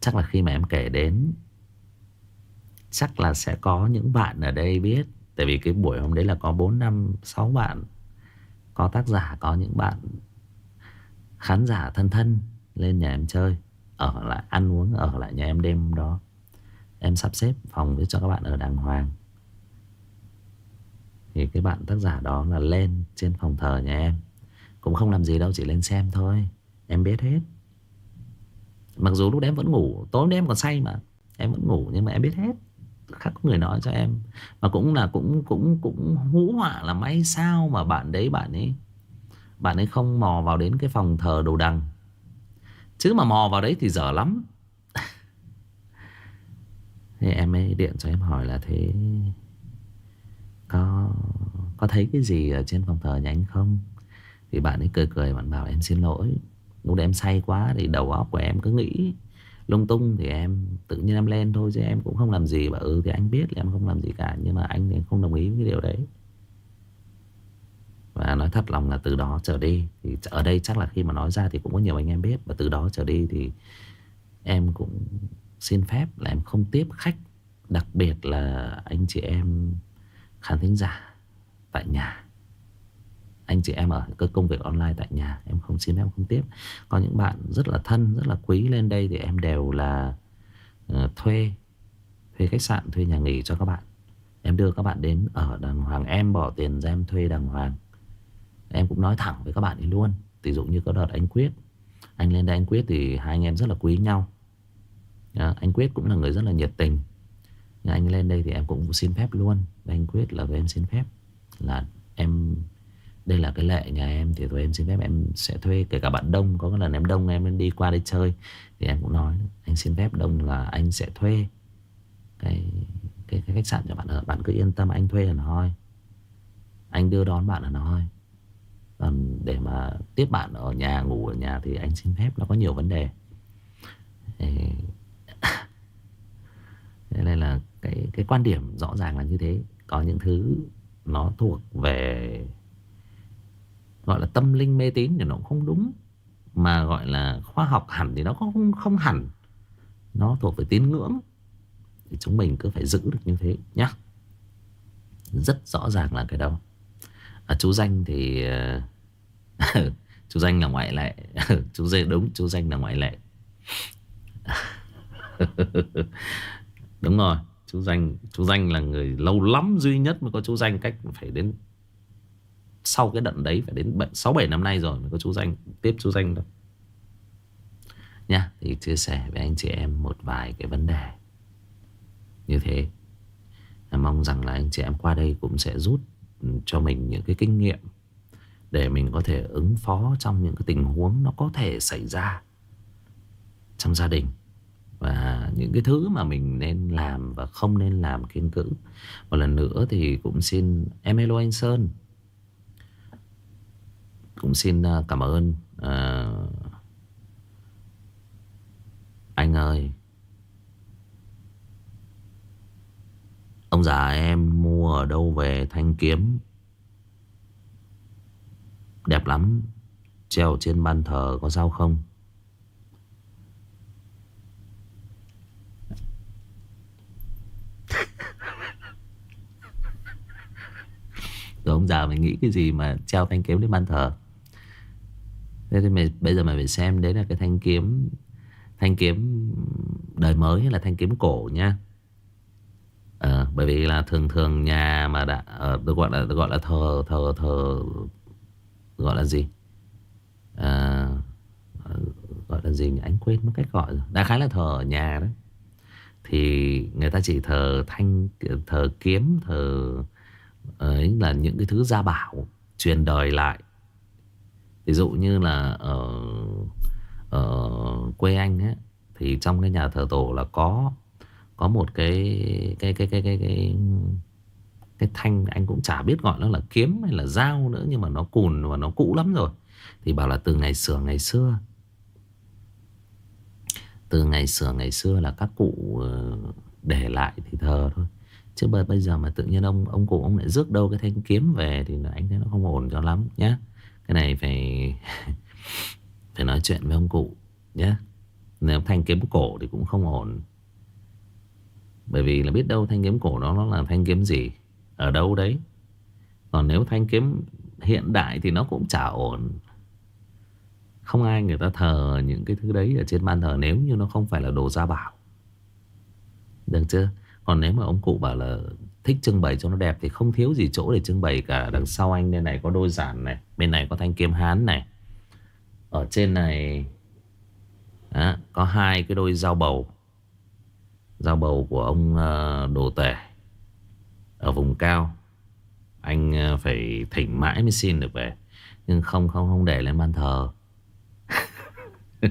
S1: Chắc là khi mà em kể đến Chắc là sẽ có những bạn ở đây biết. Tại vì cái buổi hôm đấy là có 4, 5, 6 bạn. Có tác giả Có những bạn khán giả thân thân Lên nhà em chơi Ở lại ăn uống Ở lại nhà em đêm đó. Em sắp xếp phòng cho các bạn ở đàng hoàng. Thì cái bạn tác giả đó là lên Trên phòng thờ nhà em. Cũng không làm gì đâu, chỉ lên xem thôi. Em biết hết. Mặc dù lúc đấy em vẫn ngủ, Tối đêm còn say mà. Em vẫn ngủ nhưng mà em biết hết. Khác có người nói cho em. Mà cũng là cũng cũng cũng hú họa là may sao mà bạn đấy, bạn ấy bạn ấy không mò vào đến cái phòng thờ đồ đằng. Chứ mà mò vào đấy thì dở lắm thế em ấy điện cho em hỏi là thế, có có thấy cái gì ở trên phòng thờ nhà anh không? Thì bạn ấy cười cười, bạn bảo em xin lỗi. Lúc đấy em say quá thì đầu óc của em cứ nghĩ lung tung thì em tự nhiên em lên thôi chứ em cũng không làm gì. Và ừ thì anh biết là em không làm gì cả, nhưng mà anh thì không đồng ý với cái điều đấy. Và nói thật lòng là từ đó trở đi, thì ở đây chắc là khi mà nói ra thì cũng có nhiều anh em biết. Và từ đó trở đi thì em cũng xin phép là em không tiếp khách đặc biệt là anh chị em khán thính giả tại nhà. Anh chị em ở cơ công việc online tại nhà em không xin em không tiếp. Có những bạn rất là thân rất là quý lên đây thì em đều là uh, thuê thuê khách sạn thuê nhà nghỉ cho các bạn. Em đưa các bạn đến ở đàng hoàng em bỏ tiền ra em thuê đàng hoàng. Em cũng nói thẳng với các bạn ấy luôn ví dụ như có đợt anh quyết anh lên đây anh quyết thì hai anh em rất là quý nhau à, anh quyết cũng là người rất là nhiệt tình. Nhưng anh lên đây thì em cũng xin phép luôn. Anh quyết là với em xin phép. Là em đây là cái lệ nhà em Thì tụi em xin phép em sẽ thuê Kể cả bạn Đông Có cái lần em Đông em đi qua đây chơi Thì em cũng nói Anh xin phép Đông là anh sẽ thuê Cái, cái, cái khách sạn cho bạn ở. Bạn cứ yên tâm anh thuê ở nó thôi. Anh đưa đón bạn ở nó thôi. Còn để mà tiếp bạn ở nhà Ngủ ở nhà thì anh xin phép Nó có nhiều vấn đề. Thế nên là cái, cái quan điểm rõ ràng là như thế. Có những thứ nó thuộc về gọi là tâm linh mê tín thì nó cũng không đúng. Mà gọi là khoa học hẳn thì nó không không hẳn. Nó thuộc về tín ngưỡng. Thì chúng mình cứ phải giữ được như thế nhá. Rất rõ ràng là cái đó. À, chú danh thì ờ, chú danh là ngoại lệ. Chú danh đúng chú danh là ngoại lệ. đúng rồi, chú danh chú danh là người lâu lắm duy nhất mới có chú danh, cách phải đến sau cái đợt đấy phải đến sáu, bảy năm nay rồi mới có chú danh, tiếp chú danh đâu nha, thì chia sẻ với anh chị em một vài cái vấn đề như thế. Mong rằng là anh chị em qua đây cũng sẽ rút cho mình những cái kinh nghiệm để mình có thể ứng phó trong những cái tình huống nó có thể xảy ra trong gia đình và những cái thứ mà mình nên làm và không nên làm kiên cữ. Một lần nữa thì cũng xin em hello anh Sơn. Cũng xin à, cảm ơn uh, anh ơi. Ông già em mua ở đâu về thanh kiếm Đẹp lắm Treo trên ban thờ có sao không Rồi ông già mày nghĩ cái gì mà treo thanh kiếm lên ban thờ? Thế thì mày, bây giờ mày phải xem Đấy là cái thanh kiếm Thanh kiếm đời mới hay là thanh kiếm cổ nha à, ờ, Bởi vì là thường thường nhà mà đã ờ, Được gọi là được gọi là thờ thờ thờ Gọi là gì? À, Gọi là gì Anh quên mất cách gọi rồi. Đã khá là thờ ở nhà đó. Thì người ta chỉ thờ thanh Thờ kiếm Thờ ấy là những cái thứ gia bảo, truyền đời lại. Ví dụ như là ở ở quê anh ấy, thì trong cái nhà thờ tổ là có có một cái cái cái cái cái cái cái thanh anh cũng chả biết gọi nó là kiếm hay là dao nữa, nhưng mà nó cùn và nó cũ lắm rồi. Thì bảo là từ ngày xưa ngày xưa. Từ ngày xưa ngày xưa là các cụ ờ, để lại thì thờ thôi. Chứ bây giờ mà tự nhiên ông ông cụ ông lại rước đâu cái thanh kiếm về Thì anh thấy nó không ổn cho lắm nhá. Cái này phải phải nói chuyện với ông cụ nhé Nếu thanh kiếm cổ thì cũng không ổn. Bởi vì là biết đâu thanh kiếm cổ đó nó là thanh kiếm gì, Ở đâu đấy. Còn nếu thanh kiếm hiện đại thì nó cũng chả ổn. Không ai người ta thờ những cái thứ đấy ở trên ban thờ Nếu như nó không phải là đồ gia bảo. Được chưa? Còn nếu mà ông cụ bảo là thích trưng bày cho nó đẹp thì không thiếu gì chỗ để trưng bày cả. Đằng sau anh đây này có đôi giản này, bên này có thanh kiếm hán này. Ở trên này đó, có hai cái đôi dao bầu. Dao bầu của ông ờ, đồ tể ở vùng cao. Anh ờ, phải thỉnh mãi mới xin được về. Nhưng không không không để lên ban thờ.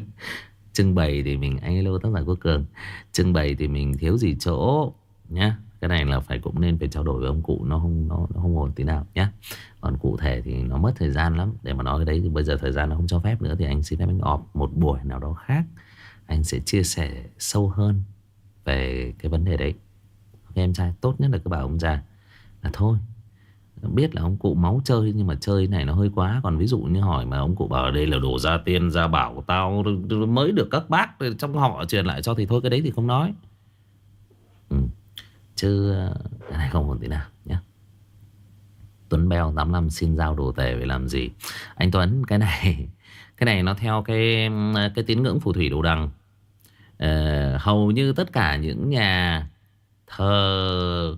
S1: trưng bày thì mình anh hello tác giả quốc cường trưng bày thì mình thiếu gì chỗ nhé cái này là phải cũng nên phải trao đổi với ông cụ nó không nó, nó không ổn tí nào nhé còn cụ thể thì nó mất thời gian lắm. Để mà nói cái đấy thì bây giờ thời gian nó không cho phép nữa thì anh xin phép anh ọp một buổi nào đó khác. Anh sẽ chia sẻ sâu hơn về cái vấn đề đấy. Ok em trai tốt nhất là cứ bảo ông già là thôi. Biết là ông cụ máu chơi nhưng mà chơi này nó hơi quá. Còn ví dụ như hỏi mà ông cụ bảo đây là đồ gia tiên gia bảo tao mới được các bác trong họ truyền lại cho thì thôi cái đấy thì không nói. Chứ cái này không ổn tí nào nhé Tuấn Bèo 85 xin giao đồ tể về làm gì? Anh Tuấn cái này Cái này nó theo cái cái tín ngưỡng phù thủy đồ đằng. Ờ, Hầu như tất cả những nhà thờ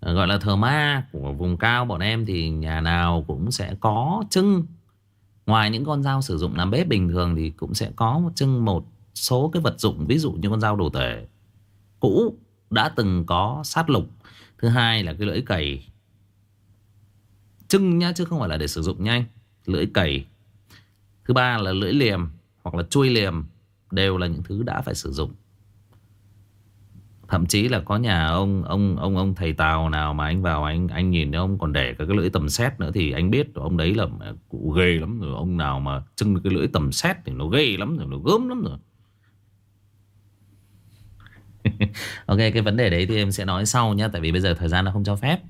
S1: ờ, Gọi là thờ ma của vùng cao bọn em Thì nhà nào cũng sẽ có trưng Ngoài những con dao sử dụng làm bếp bình thường Thì cũng sẽ có trưng một số cái vật dụng Ví dụ như con dao đồ tể cũ đã từng có sát lục. Thứ hai là cái lưỡi cày. Trưng nhá, chứ không phải là để sử dụng nhanh. Lưỡi cày. Thứ ba là lưỡi liềm Hoặc là chui liềm Đều là những thứ đã phải sử dụng. Thậm chí là có nhà ông ông ông ông thầy tàu nào mà anh vào anh anh nhìn thấy ông còn để cái lưỡi tầm xét nữa thì anh biết ông đấy là cụ ghê lắm rồi. Ông nào mà trưng cái lưỡi tầm xét thì nó ghê lắm rồi, nó gớm lắm rồi. ok, cái vấn đề đấy thì em sẽ nói sau nhá, tại vì bây giờ thời gian nó không cho phép.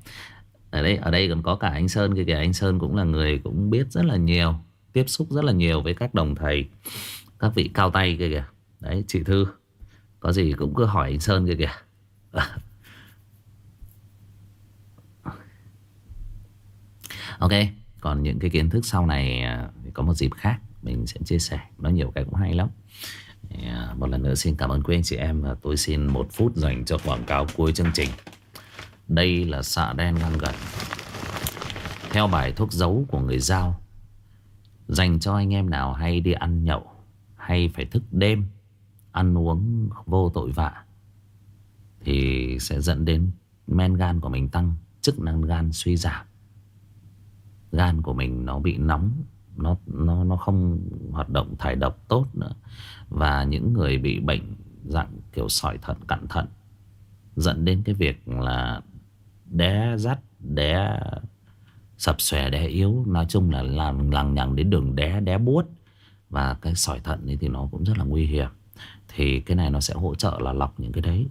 S1: Ở đây ở đây còn có cả anh Sơn kia kìa, anh Sơn cũng là người cũng biết rất là nhiều, tiếp xúc rất là nhiều với các đồng thầy, các vị cao tay kia kìa. Đấy, chị Thư, có gì cũng cứ hỏi anh Sơn kia kìa. Ok, còn những cái kiến thức sau này à, thì có một dịp khác mình sẽ chia sẻ. Nó nhiều cái cũng hay lắm. Yeah, một lần nữa xin cảm ơn quý anh chị em và tôi xin một phút dành cho quảng cáo cuối chương trình. Đây là xạ đen ngăn gần. Theo bài thuốc giấu của người Giao, dành cho anh em nào hay đi ăn nhậu hay phải thức đêm, ăn uống vô tội vạ thì sẽ dẫn đến men gan của mình tăng, chức năng gan suy giảm. Gan của mình nó bị nóng, nó nó nó không hoạt động thải độc tốt nữa. Và những người bị bệnh dạng kiểu sỏi thận cặn thận dẫn đến cái việc là đé dắt đé sập xòe đé yếu. Nói chung là làm lằng nhằng đến đường đé đé buốt. Và cái sỏi thận ấy thì nó cũng rất là nguy hiểm. Thì cái này nó sẽ hỗ trợ là lọc những cái đấy.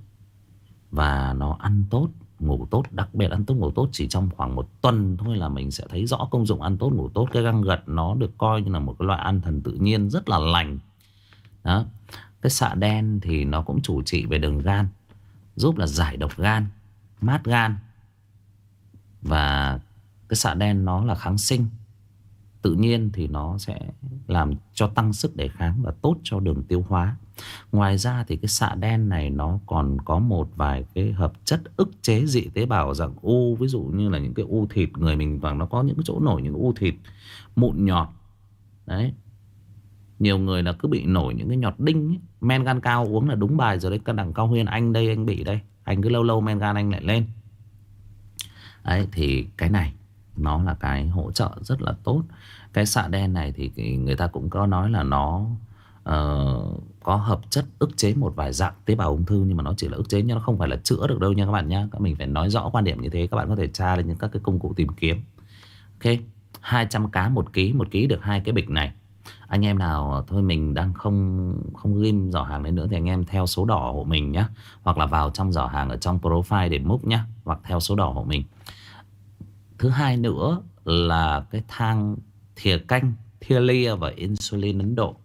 S1: Và nó ăn tốt ngủ tốt, đặc biệt ăn tốt ngủ tốt chỉ trong khoảng một tuần thôi là mình sẽ thấy rõ công dụng ăn tốt ngủ tốt. Cái găng gật nó được coi như là một cái loại ăn thần tự nhiên rất là lành. Đó. Cái xạ đen thì nó cũng chủ trị về đường gan, giúp là giải độc gan, mát gan. Và cái xạ đen nó là kháng sinh. Tự nhiên thì nó sẽ làm cho tăng sức đề kháng và tốt cho đường tiêu hóa. Ngoài ra thì cái xạ đen này nó còn có một vài cái hợp chất ức chế dị tế bào dạng u, ví dụ như là những cái u thịt người mình và nó có những cái chỗ nổi những u thịt mụn nhọt. Đấy. Nhiều người là cứ bị nổi những cái nhọt đinh ấy. Men gan cao uống là đúng bài rồi đấy Các đằng cao huyên anh đây anh bị đây Anh cứ lâu lâu men gan anh lại lên Đấy thì cái này Nó là cái hỗ trợ rất là tốt Cái xạ đen này thì người ta cũng có nói là nó uh, Có hợp chất ức chế một vài dạng tế bào ung thư Nhưng mà nó chỉ là ức chế Nhưng nó không phải là chữa được đâu nha các bạn nhé Mình phải nói rõ quan điểm như thế Các bạn có thể tra lên những các cái công cụ tìm kiếm. Ok 200 cá một ký Một ký được hai cái bịch này. Anh em nào thôi mình đang không không ghim giỏ hàng lên nữa thì anh em theo số đỏ hộ mình nhé hoặc là vào trong giỏ hàng ở trong profile để múc nhé hoặc theo số đỏ hộ mình. Thứ hai nữa là cái thang thìa canh thia lia và insulin Ấn Độ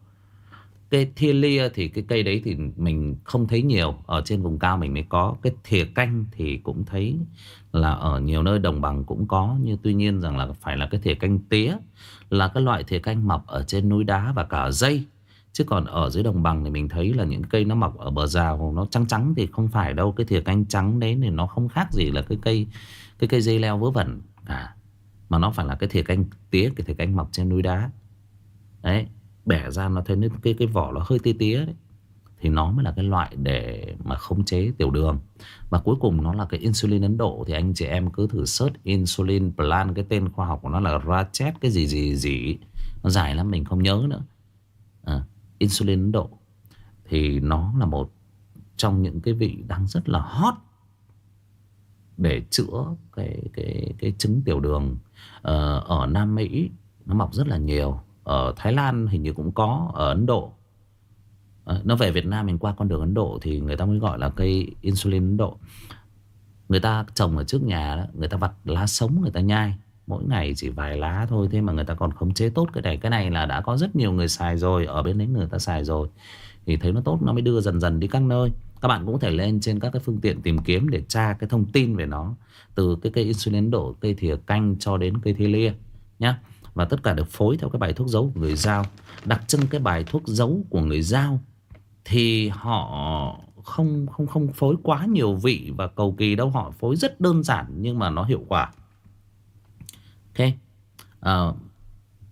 S1: cái thia lia thì cái cây đấy thì mình không thấy nhiều. Ở trên vùng cao mình mới có. Cái thìa canh thì cũng thấy là ở nhiều nơi đồng bằng cũng có. Nhưng tuy nhiên rằng là phải là cái thìa canh tía là cái loại thìa canh mọc ở trên núi đá và cả dây. Chứ còn ở dưới đồng bằng thì mình thấy là những cây nó mọc ở bờ rào nó trắng trắng thì không phải đâu. Cái thìa canh trắng đấy thì nó không khác gì là cái cây cái cây dây leo vớ vẩn cả. Mà nó phải là cái thìa canh tía, cái thìa canh mọc trên núi đá. Đấy bẻ ra nó thấy cái cái vỏ nó hơi tê tía đấy. Thì nó mới là cái loại để mà khống chế tiểu đường. Và cuối cùng nó là cái insulin Ấn Độ. Thì anh chị em cứ thử search insulin plan cái tên khoa học của nó là Rachet cái gì gì gì. Nó dài lắm mình không nhớ nữa. À, insulin Ấn Độ. Thì nó là một trong những cái vị đang rất là hot để chữa cái cái cái chứng tiểu đường ờ, ở Nam Mỹ. Nó mọc rất là nhiều ở Thái Lan hình như cũng có ở Ấn Độ. Ờ, nó về Việt Nam mình qua con đường Ấn Độ thì người ta mới gọi là cây insulin Ấn Độ. Người ta trồng ở trước nhà đó, người ta vặt lá sống người ta nhai. Mỗi ngày chỉ vài lá thôi thế mà người ta còn khống chế tốt cái này. Cái này là đã có rất nhiều người xài rồi ở bên đấy người ta xài rồi. Thì thấy nó tốt nó mới đưa dần dần đi các nơi. Các bạn cũng có thể lên trên các cái phương tiện tìm kiếm để tra cái thông tin về nó từ cái cây insulin Ấn Độ cây thìa canh cho đến cây thê lia nhé và tất cả được phối theo cái bài thuốc giấu của người giao. Đặc trưng cái bài thuốc giấu của người giao thì họ không không không phối quá nhiều vị và cầu kỳ đâu. Họ phối rất đơn giản nhưng mà nó hiệu quả. Ok. À,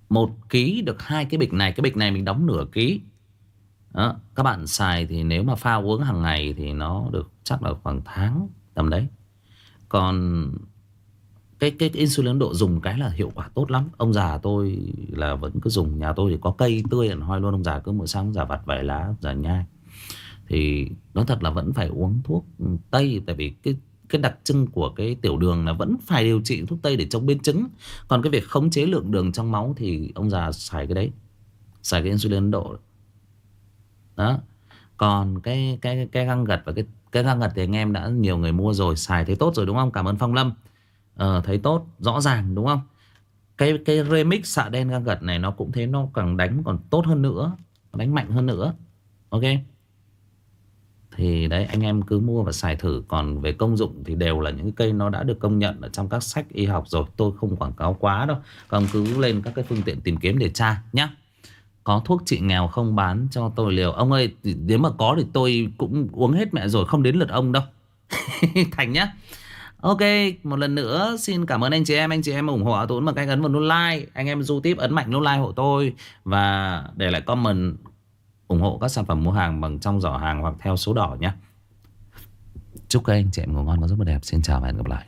S1: một ký được hai cái bịch này. Cái bịch này mình đóng nửa ký. Đó, các bạn xài thì nếu mà pha uống hàng ngày thì nó được chắc là khoảng tháng tầm đấy. Còn cái cái insulin Ấn Độ dùng cái là hiệu quả tốt lắm. Ông già tôi là vẫn cứ dùng, nhà tôi thì có cây tươi hẳn hoi luôn. Ông già cứ mỗi sáng già vặt vài lá, già nhai. Thì nó thật là vẫn phải uống thuốc tây, tại vì cái cái đặc trưng của cái tiểu đường là vẫn phải điều trị thuốc tây để chống biến chứng. Còn cái việc khống chế lượng đường trong máu thì ông già xài cái đấy, xài cái insulin Ấn Độ. Đó. Còn cái cái cái găng gật và cái cái găng gật thì anh em đã, nhiều người mua rồi, xài thấy tốt rồi, đúng không? Cảm ơn Phong Lâm ờ, thấy tốt rõ ràng đúng không? Cái cái remix xạ đen găng gật này nó cũng thế nó càng đánh còn tốt hơn nữa đánh mạnh hơn nữa ok? Thì đấy anh em cứ mua và xài thử. Còn về công dụng thì đều là những cây nó đã được công nhận ở trong các sách y học rồi. Tôi không quảng cáo quá đâu. Còn cứ lên các cái phương tiện tìm kiếm để tra nhé Có thuốc trị nghèo không bán cho tôi liều? Ông ơi nếu mà có thì tôi cũng uống hết mẹ rồi Không đến lượt ông đâu. Thành nhá. Ok, một lần nữa xin cảm ơn anh chị em. Anh chị em ủng hộ tôi bằng cách ấn vào nút like. Anh em du tiếp ấn mạnh nút like hộ tôi. Và để lại comment ủng hộ các sản phẩm mua hàng bằng trong giỏ hàng hoặc theo số đỏ nhé. Chúc các anh chị em ngủ ngon và giấc mơ đẹp. Xin chào và hẹn gặp lại.